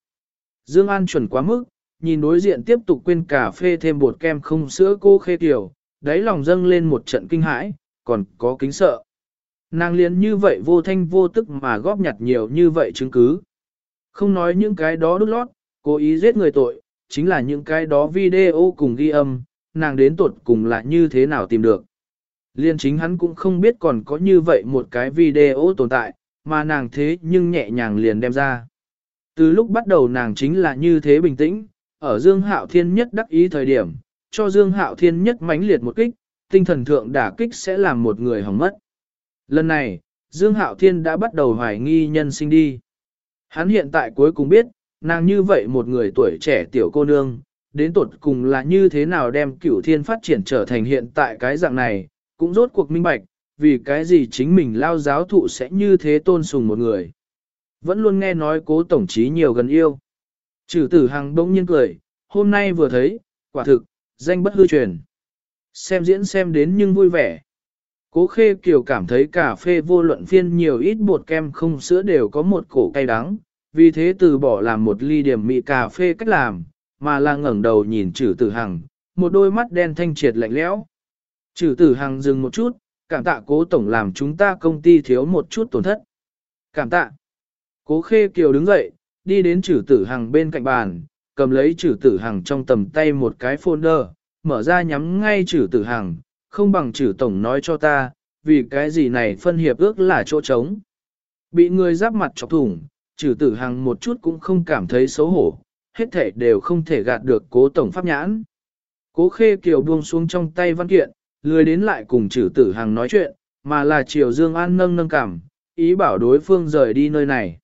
Dương An chuẩn quá mức, nhìn đối diện tiếp tục quên cà phê thêm bột kem không sữa cô khê tiểu, đáy lòng dâng lên một trận kinh hãi, còn có kính sợ. Nàng liền như vậy vô thanh vô tức mà góp nhặt nhiều như vậy chứng cứ. Không nói những cái đó đút lót, cố ý giết người tội, chính là những cái đó video cùng ghi âm, nàng đến tuột cùng là như thế nào tìm được. Liên chính hắn cũng không biết còn có như vậy một cái video tồn tại, mà nàng thế nhưng nhẹ nhàng liền đem ra. Từ lúc bắt đầu nàng chính là như thế bình tĩnh, ở Dương Hạo Thiên nhất đắc ý thời điểm, cho Dương Hạo Thiên nhất mãnh liệt một kích, tinh thần thượng đả kích sẽ làm một người hỏng mất. Lần này, Dương Hạo Thiên đã bắt đầu hoài nghi nhân sinh đi. Hắn hiện tại cuối cùng biết, nàng như vậy một người tuổi trẻ tiểu cô nương, đến tột cùng là như thế nào đem cửu thiên phát triển trở thành hiện tại cái dạng này, cũng rốt cuộc minh bạch, vì cái gì chính mình lao giáo thụ sẽ như thế tôn sùng một người. Vẫn luôn nghe nói cố tổng trí nhiều gần yêu. Trừ tử hằng bỗng nhiên cười, hôm nay vừa thấy, quả thực, danh bất hư truyền. Xem diễn xem đến nhưng vui vẻ. Cố khê kiều cảm thấy cà phê vô luận phiên nhiều ít bột kem không sữa đều có một cổ cay đắng, vì thế từ bỏ làm một ly điểm mị cà phê cách làm, mà là ngẩng đầu nhìn trừ tử hằng, một đôi mắt đen thanh triệt lạnh lẽo. Trừ tử hằng dừng một chút, cảm tạ cố tổng làm chúng ta công ty thiếu một chút tổn thất. Cảm tạ. Cố khê kiều đứng dậy, đi đến chữ tử hằng bên cạnh bàn, cầm lấy chữ tử hằng trong tầm tay một cái folder, mở ra nhắm ngay chữ tử hằng, không bằng chữ tổng nói cho ta, vì cái gì này phân hiệp ước là chỗ trống. Bị người giáp mặt chọc thủng, chữ tử hằng một chút cũng không cảm thấy xấu hổ, hết thể đều không thể gạt được cố tổng pháp nhãn. Cố khê kiều buông xuống trong tay văn kiện, lười đến lại cùng chữ tử hàng nói chuyện, mà là chiều Dương An nâng nâng cảm, ý bảo đối phương rời đi nơi này.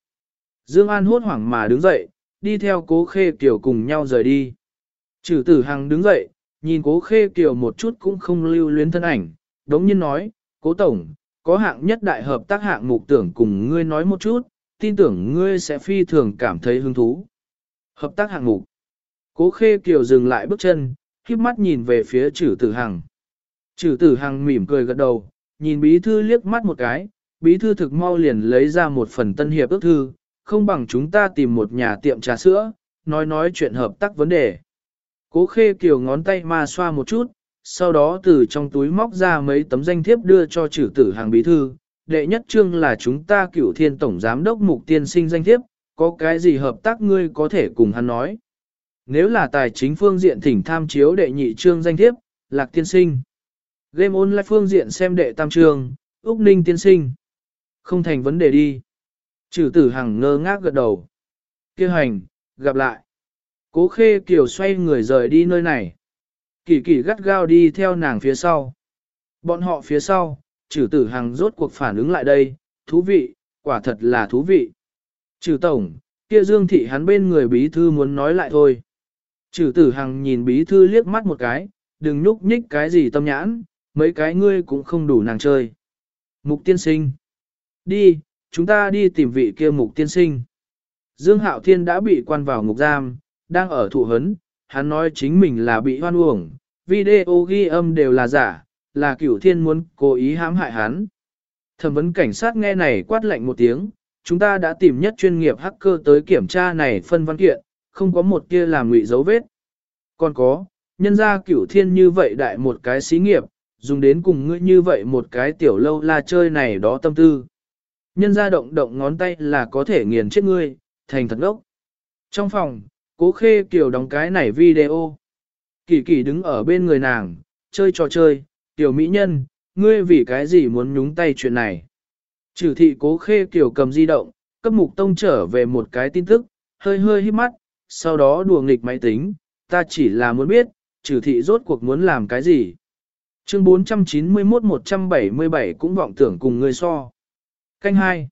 Dương An hốt hoảng mà đứng dậy, đi theo cố khê kiều cùng nhau rời đi. Chử tử Hằng đứng dậy, nhìn cố khê kiều một chút cũng không lưu luyến thân ảnh, đống nhiên nói, cố tổng, có hạng nhất đại hợp tác hạng mục tưởng cùng ngươi nói một chút, tin tưởng ngươi sẽ phi thường cảm thấy hứng thú. Hợp tác hạng mục. Cố khê kiều dừng lại bước chân, khiếp mắt nhìn về phía chử tử hằng. Chử tử hằng mỉm cười gật đầu, nhìn bí thư liếc mắt một cái, bí thư thực mau liền lấy ra một phần tân hiệp ước thư, không bằng chúng ta tìm một nhà tiệm trà sữa, nói nói chuyện hợp tác vấn đề. Cố khê kiều ngón tay ma xoa một chút, sau đó từ trong túi móc ra mấy tấm danh thiếp đưa cho chử tử hàng bí thư. Đệ nhất trương là chúng ta cửu thiên tổng giám đốc mục tiên sinh danh thiếp, có cái gì hợp tác ngươi có thể cùng hắn nói. Nếu là tài chính phương diện thỉnh tham chiếu đệ nhị trương danh thiếp, lạc tiên sinh. Game online phương diện xem đệ tam trương, Úc Ninh tiên sinh. Không thành vấn đề đi. Trừ tử hằng ngơ ngác gật đầu. Kêu hành, gặp lại. Cố khê kiều xoay người rời đi nơi này. Kỳ kỳ gắt gao đi theo nàng phía sau. Bọn họ phía sau, trừ tử hằng rốt cuộc phản ứng lại đây, thú vị, quả thật là thú vị. Trừ tổng, kia dương thị hắn bên người bí thư muốn nói lại thôi. Trừ tử hằng nhìn bí thư liếc mắt một cái, đừng nhúc nhích cái gì tâm nhãn, mấy cái ngươi cũng không đủ nàng chơi. Mục tiên sinh. Đi, chúng ta đi tìm vị kia mục tiên sinh. Dương Hạo Thiên đã bị quan vào ngục giam, đang ở thụ hấn, hắn nói chính mình là bị hoan uổng, video ghi âm đều là giả, là cửu thiên muốn cố ý hãm hại hắn. Thẩm vấn cảnh sát nghe này quát lạnh một tiếng, chúng ta đã tìm nhất chuyên nghiệp hacker tới kiểm tra này phân văn kiện, không có một kia làm ngụy dấu vết. Còn có, nhân ra cửu thiên như vậy đại một cái xí nghiệp, dùng đến cùng ngươi như vậy một cái tiểu lâu la chơi này đó tâm tư. Nhân ra động động ngón tay là có thể nghiền chết ngươi, thành thật ngốc. Trong phòng, cố khê kiểu đóng cái này video. Kỳ kỳ đứng ở bên người nàng, chơi trò chơi, tiểu mỹ nhân, ngươi vì cái gì muốn nhúng tay chuyện này. Trừ thị cố khê kiểu cầm di động, cấp mục tông trở về một cái tin tức, hơi hơi hít mắt, sau đó đùa nghịch máy tính, ta chỉ là muốn biết, trừ thị rốt cuộc muốn làm cái gì. Chương 491-177 cũng vọng tưởng cùng ngươi so. Canh 2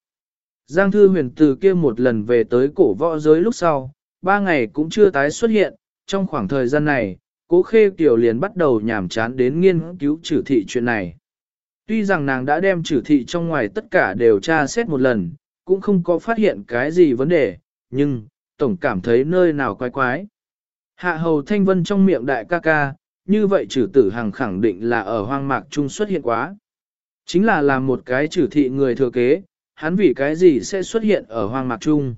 Giang Thư huyền từ kia một lần về tới cổ võ giới lúc sau, ba ngày cũng chưa tái xuất hiện, trong khoảng thời gian này, cố khê tiểu liền bắt đầu nhảm chán đến nghiên cứu trừ thị chuyện này. Tuy rằng nàng đã đem trừ thị trong ngoài tất cả đều tra xét một lần, cũng không có phát hiện cái gì vấn đề, nhưng, tổng cảm thấy nơi nào quái quái. Hạ hầu thanh vân trong miệng đại ca ca, như vậy trừ tử hàng khẳng định là ở hoang mạc trung xuất hiện quá. Chính là làm một cái trừ thị người thừa kế, hắn vì cái gì sẽ xuất hiện ở hoang mạc trung.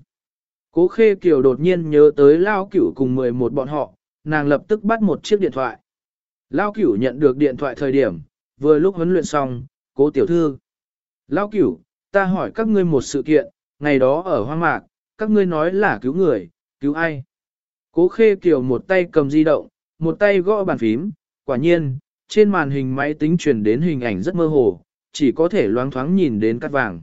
Cố khê kiều đột nhiên nhớ tới lao cửu cùng 11 bọn họ, nàng lập tức bắt một chiếc điện thoại. Lao cửu nhận được điện thoại thời điểm, vừa lúc huấn luyện xong, cố tiểu thư. Lao cửu, ta hỏi các ngươi một sự kiện, ngày đó ở hoang mạc, các ngươi nói là cứu người, cứu ai? Cố khê kiều một tay cầm di động, một tay gõ bàn phím, quả nhiên, trên màn hình máy tính truyền đến hình ảnh rất mơ hồ, chỉ có thể loáng thoáng nhìn đến cắt vàng.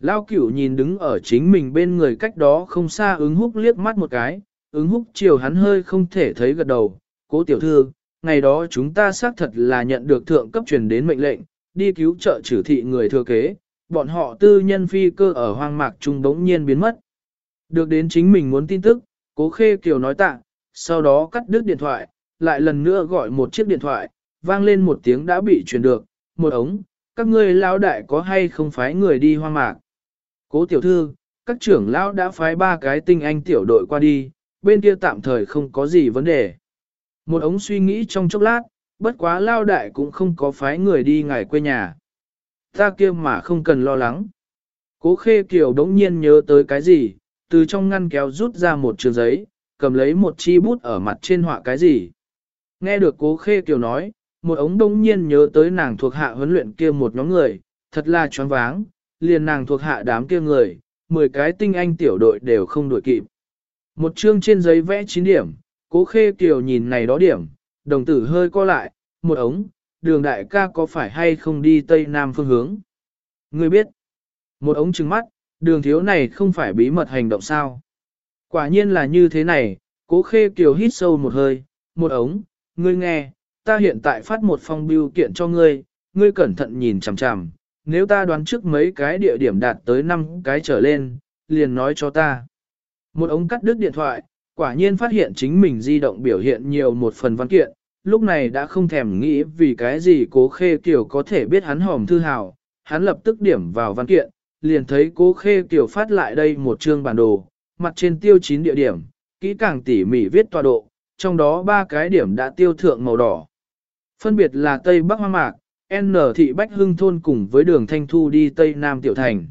Lao cửu nhìn đứng ở chính mình bên người cách đó không xa ứng húc liếc mắt một cái, ứng húc chiều hắn hơi không thể thấy gật đầu, cố tiểu thư, ngày đó chúng ta xác thật là nhận được thượng cấp truyền đến mệnh lệnh, đi cứu trợ trừ thị người thừa kế, bọn họ tư nhân phi cơ ở hoang mạc trung đống nhiên biến mất. Được đến chính mình muốn tin tức, cố khê kiều nói tạ, sau đó cắt đứt điện thoại, lại lần nữa gọi một chiếc điện thoại, vang lên một tiếng đã bị truyền được, một ống, các ngươi lão đại có hay không phái người đi hoang mạc. Cố tiểu thư, các trưởng lão đã phái ba cái tinh anh tiểu đội qua đi, bên kia tạm thời không có gì vấn đề. Một ống suy nghĩ trong chốc lát, bất quá lao đại cũng không có phái người đi ngài quê nhà. Ta kia mà không cần lo lắng. Cố khê kiều đống nhiên nhớ tới cái gì, từ trong ngăn kéo rút ra một trường giấy, cầm lấy một chi bút ở mặt trên họa cái gì. Nghe được cố khê kiều nói, một ống đông nhiên nhớ tới nàng thuộc hạ huấn luyện kia một nhóm người, thật là choáng váng, liền nàng thuộc hạ đám kia người, 10 cái tinh anh tiểu đội đều không đuổi kịp. Một chương trên giấy vẽ 9 điểm, cố khê kiều nhìn này đó điểm, đồng tử hơi co lại, một ống, đường đại ca có phải hay không đi tây nam phương hướng. Người biết, một ống trừng mắt, đường thiếu này không phải bí mật hành động sao. Quả nhiên là như thế này, Cố khê kiều hít sâu một hơi, một ống, ngươi nghe, ta hiện tại phát một phong bưu kiện cho ngươi, ngươi cẩn thận nhìn chằm chằm, nếu ta đoán trước mấy cái địa điểm đạt tới 5 cái trở lên, liền nói cho ta. Một ống cắt đứt điện thoại, quả nhiên phát hiện chính mình di động biểu hiện nhiều một phần văn kiện, lúc này đã không thèm nghĩ vì cái gì cố khê kiểu có thể biết hắn hòm thư hào, hắn lập tức điểm vào văn kiện, liền thấy cố khê kiểu phát lại đây một chương bản đồ, mặt trên tiêu chín địa điểm, kỹ càng tỉ mỉ viết tọa độ, trong đó ba cái điểm đã tiêu thượng màu đỏ. Phân biệt là Tây Bắc Hoa Mạc, N thị Bách Hưng Thôn cùng với đường Thanh Thu đi Tây Nam Tiểu Thành.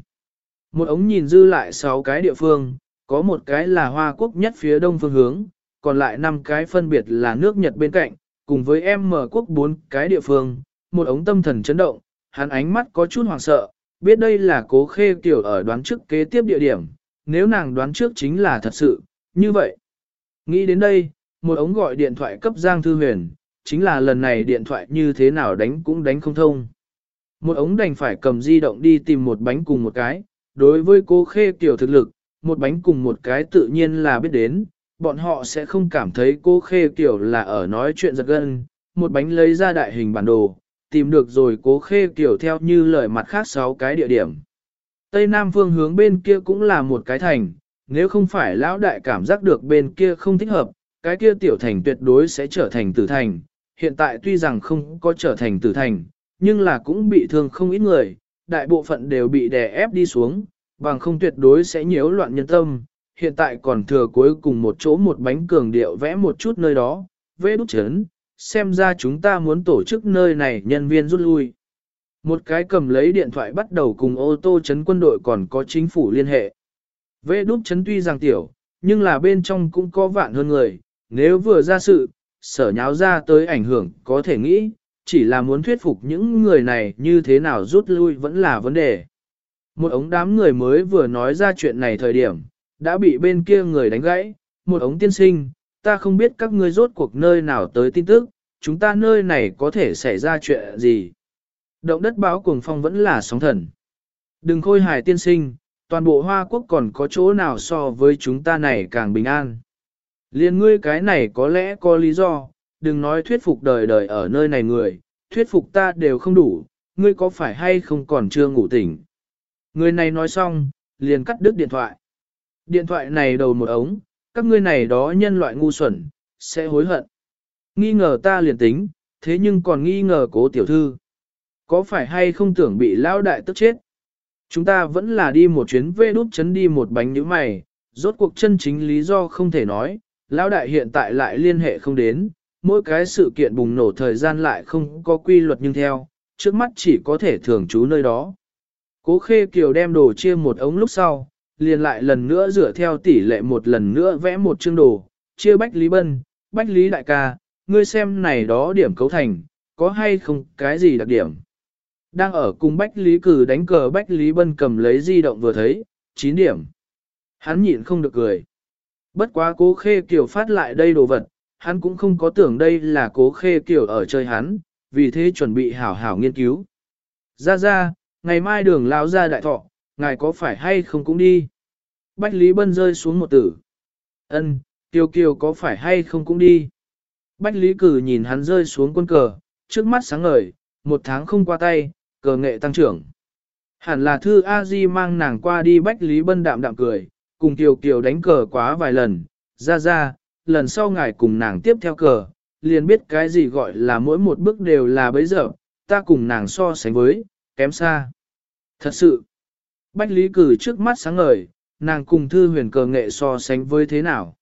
Một ống nhìn dư lại 6 cái địa phương, có một cái là Hoa Quốc nhất phía đông phương hướng, còn lại 5 cái phân biệt là nước Nhật bên cạnh, cùng với em mở quốc 4 cái địa phương. Một ống tâm thần chấn động, hắn ánh mắt có chút hoảng sợ, biết đây là cố khê tiểu ở đoán trước kế tiếp địa điểm, nếu nàng đoán trước chính là thật sự, như vậy. Nghĩ đến đây, một ống gọi điện thoại cấp Giang Thư Huyền, chính là lần này điện thoại như thế nào đánh cũng đánh không thông. Một ống đành phải cầm di động đi tìm một bánh cùng một cái, đối với cô khê kiểu thực lực, một bánh cùng một cái tự nhiên là biết đến, bọn họ sẽ không cảm thấy cô khê kiểu là ở nói chuyện giật gân, một bánh lấy ra đại hình bản đồ, tìm được rồi cố khê kiểu theo như lời mặt khác sáu cái địa điểm. Tây Nam phương hướng bên kia cũng là một cái thành, nếu không phải lão đại cảm giác được bên kia không thích hợp, cái kia tiểu thành tuyệt đối sẽ trở thành tử thành, hiện tại tuy rằng không có trở thành tử thành, nhưng là cũng bị thương không ít người, đại bộ phận đều bị đè ép đi xuống, bằng không tuyệt đối sẽ nhiễu loạn nhân tâm. Hiện tại còn thừa cuối cùng một chỗ một bánh cường điệu vẽ một chút nơi đó, vẽ đúc chấn, xem ra chúng ta muốn tổ chức nơi này nhân viên rút lui. Một cái cầm lấy điện thoại bắt đầu cùng ô tô chấn quân đội còn có chính phủ liên hệ. Vẽ đúc chấn tuy rằng tiểu, nhưng là bên trong cũng có vạn hơn người, nếu vừa ra sự, sở nháo ra tới ảnh hưởng có thể nghĩ, chỉ là muốn thuyết phục những người này như thế nào rút lui vẫn là vấn đề. Một ống đám người mới vừa nói ra chuyện này thời điểm, đã bị bên kia người đánh gãy, một ống tiên sinh, ta không biết các ngươi rốt cuộc nơi nào tới tin tức, chúng ta nơi này có thể xảy ra chuyện gì. Động đất báo cuồng phong vẫn là sóng thần. Đừng khôi hài tiên sinh, toàn bộ Hoa Quốc còn có chỗ nào so với chúng ta này càng bình an. Liên ngươi cái này có lẽ có lý do, đừng nói thuyết phục đời đời ở nơi này người, thuyết phục ta đều không đủ, ngươi có phải hay không còn chưa ngủ tỉnh. Người này nói xong, liền cắt đứt điện thoại. Điện thoại này đầu một ống, các ngươi này đó nhân loại ngu xuẩn, sẽ hối hận. Nghi ngờ ta liền tính, thế nhưng còn nghi ngờ cố tiểu thư. Có phải hay không tưởng bị lão đại tức chết? Chúng ta vẫn là đi một chuyến vê đút chấn đi một bánh như mày, rốt cuộc chân chính lý do không thể nói, lão đại hiện tại lại liên hệ không đến, mỗi cái sự kiện bùng nổ thời gian lại không có quy luật nhưng theo, trước mắt chỉ có thể thường trú nơi đó. Cố khê kiều đem đồ chia một ống lúc sau, liền lại lần nữa rửa theo tỷ lệ một lần nữa vẽ một chương đồ, chia Bách Lý Bân, Bách Lý Đại ca, ngươi xem này đó điểm cấu thành, có hay không cái gì đặc điểm. Đang ở cùng Bách Lý Cử đánh cờ Bách Lý Bân cầm lấy di động vừa thấy, 9 điểm. Hắn nhịn không được cười. Bất quá cố khê kiểu phát lại đây đồ vật, hắn cũng không có tưởng đây là cố khê kiểu ở chơi hắn, vì thế chuẩn bị hảo hảo nghiên cứu. Ra ra, ngày mai đường lao ra đại thọ, ngài có phải hay không cũng đi. Bách Lý Bân rơi xuống một tử. Ân, Kiều Kiều có phải hay không cũng đi. Bách Lý Cử nhìn hắn rơi xuống quân cờ, trước mắt sáng ngời, một tháng không qua tay, cờ nghệ tăng trưởng. Hẳn là thư A-di mang nàng qua đi Bách Lý Bân đạm đạm cười, cùng Kiều Kiều đánh cờ quá vài lần, ra ra, lần sau ngài cùng nàng tiếp theo cờ, liền biết cái gì gọi là mỗi một bước đều là bấy giờ, ta cùng nàng so sánh với, kém xa. Thật sự, Bách Lý cử trước mắt sáng ngời, nàng cùng thư huyền cờ nghệ so sánh với thế nào.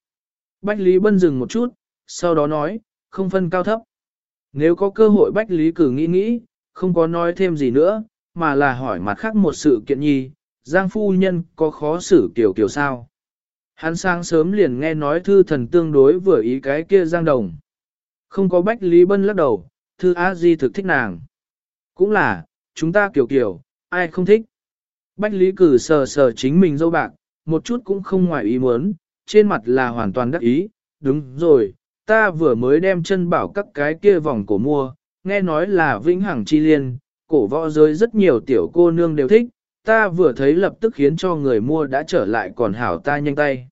Bách Lý bân dừng một chút, sau đó nói, không phân cao thấp. Nếu có cơ hội Bách Lý cử nghĩ nghĩ, không có nói thêm gì nữa, mà là hỏi mặt khác một sự kiện nhi, Giang phu nhân có khó xử kiểu kiểu sao. Hắn sáng sớm liền nghe nói thư thần tương đối vừa ý cái kia Giang Đồng. Không có Bách Lý Bân lắc đầu, thư A Di thực thích nàng. Cũng là, chúng ta kiểu kiểu, ai không thích. Bách Lý cử sờ sờ chính mình dâu bạc, một chút cũng không ngoài ý muốn, trên mặt là hoàn toàn đắc ý, đúng rồi, ta vừa mới đem chân bảo các cái kia vòng cổ mua, nghe nói là vĩnh hằng chi liên, cổ võ giới rất nhiều tiểu cô nương đều thích, ta vừa thấy lập tức khiến cho người mua đã trở lại còn hảo ta nhanh tay.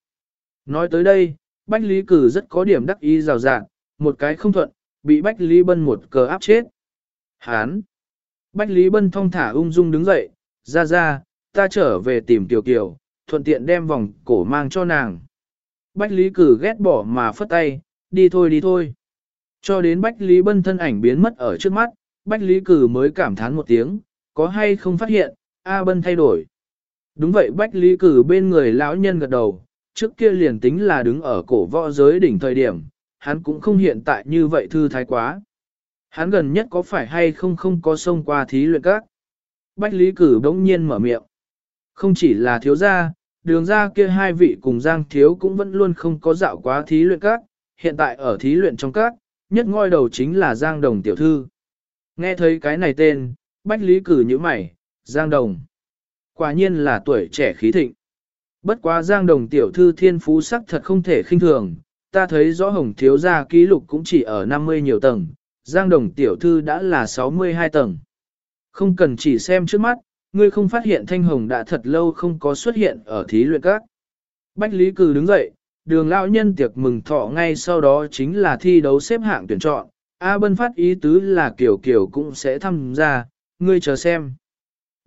Nói tới đây, Bách Lý Cử rất có điểm đắc ý rào rạng, một cái không thuận, bị Bách Lý Bân một cờ áp chết. Hán! Bách Lý Bân thong thả ung dung đứng dậy, ra ra, ta trở về tìm Tiểu Kiều, thuận tiện đem vòng cổ mang cho nàng. Bách Lý Cử ghét bỏ mà phất tay, đi thôi đi thôi. Cho đến Bách Lý Bân thân ảnh biến mất ở trước mắt, Bách Lý Cử mới cảm thán một tiếng, có hay không phát hiện, A Bân thay đổi. Đúng vậy Bách Lý Cử bên người lão nhân gật đầu, trước kia liền tính là đứng ở cổ võ giới đỉnh thời điểm, hắn cũng không hiện tại như vậy thư thái quá. Hắn gần nhất có phải hay không không có xông qua thí luyện các. Bách Lý Cử đống nhiên mở miệng. Không chỉ là thiếu gia, đường ra kia hai vị cùng Giang Thiếu cũng vẫn luôn không có dạo quá thí luyện các, hiện tại ở thí luyện trong các, nhất ngôi đầu chính là Giang Đồng Tiểu Thư. Nghe thấy cái này tên, Bách Lý cử như mày, Giang Đồng. Quả nhiên là tuổi trẻ khí thịnh. Bất quá Giang Đồng Tiểu Thư thiên phú sắc thật không thể khinh thường, ta thấy rõ hồng thiếu gia ký lục cũng chỉ ở 50 nhiều tầng, Giang Đồng Tiểu Thư đã là 62 tầng. Không cần chỉ xem trước mắt, ngươi không phát hiện Thanh Hồng đã thật lâu không có xuất hiện ở thí luyện các. Bách Lý Cử đứng dậy, đường lão nhân tiệc mừng thọ ngay sau đó chính là thi đấu xếp hạng tuyển chọn. A Bân phát ý tứ là Kiều Kiều cũng sẽ tham gia, ngươi chờ xem.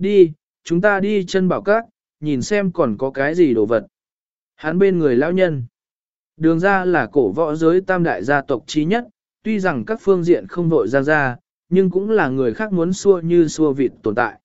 Đi, chúng ta đi chân bảo các, nhìn xem còn có cái gì đồ vật. Hắn bên người lão nhân. Đường ra là cổ võ giới tam đại gia tộc trí nhất, tuy rằng các phương diện không vội ra ra, nhưng cũng là người khác muốn xua như xua vịt tồn tại.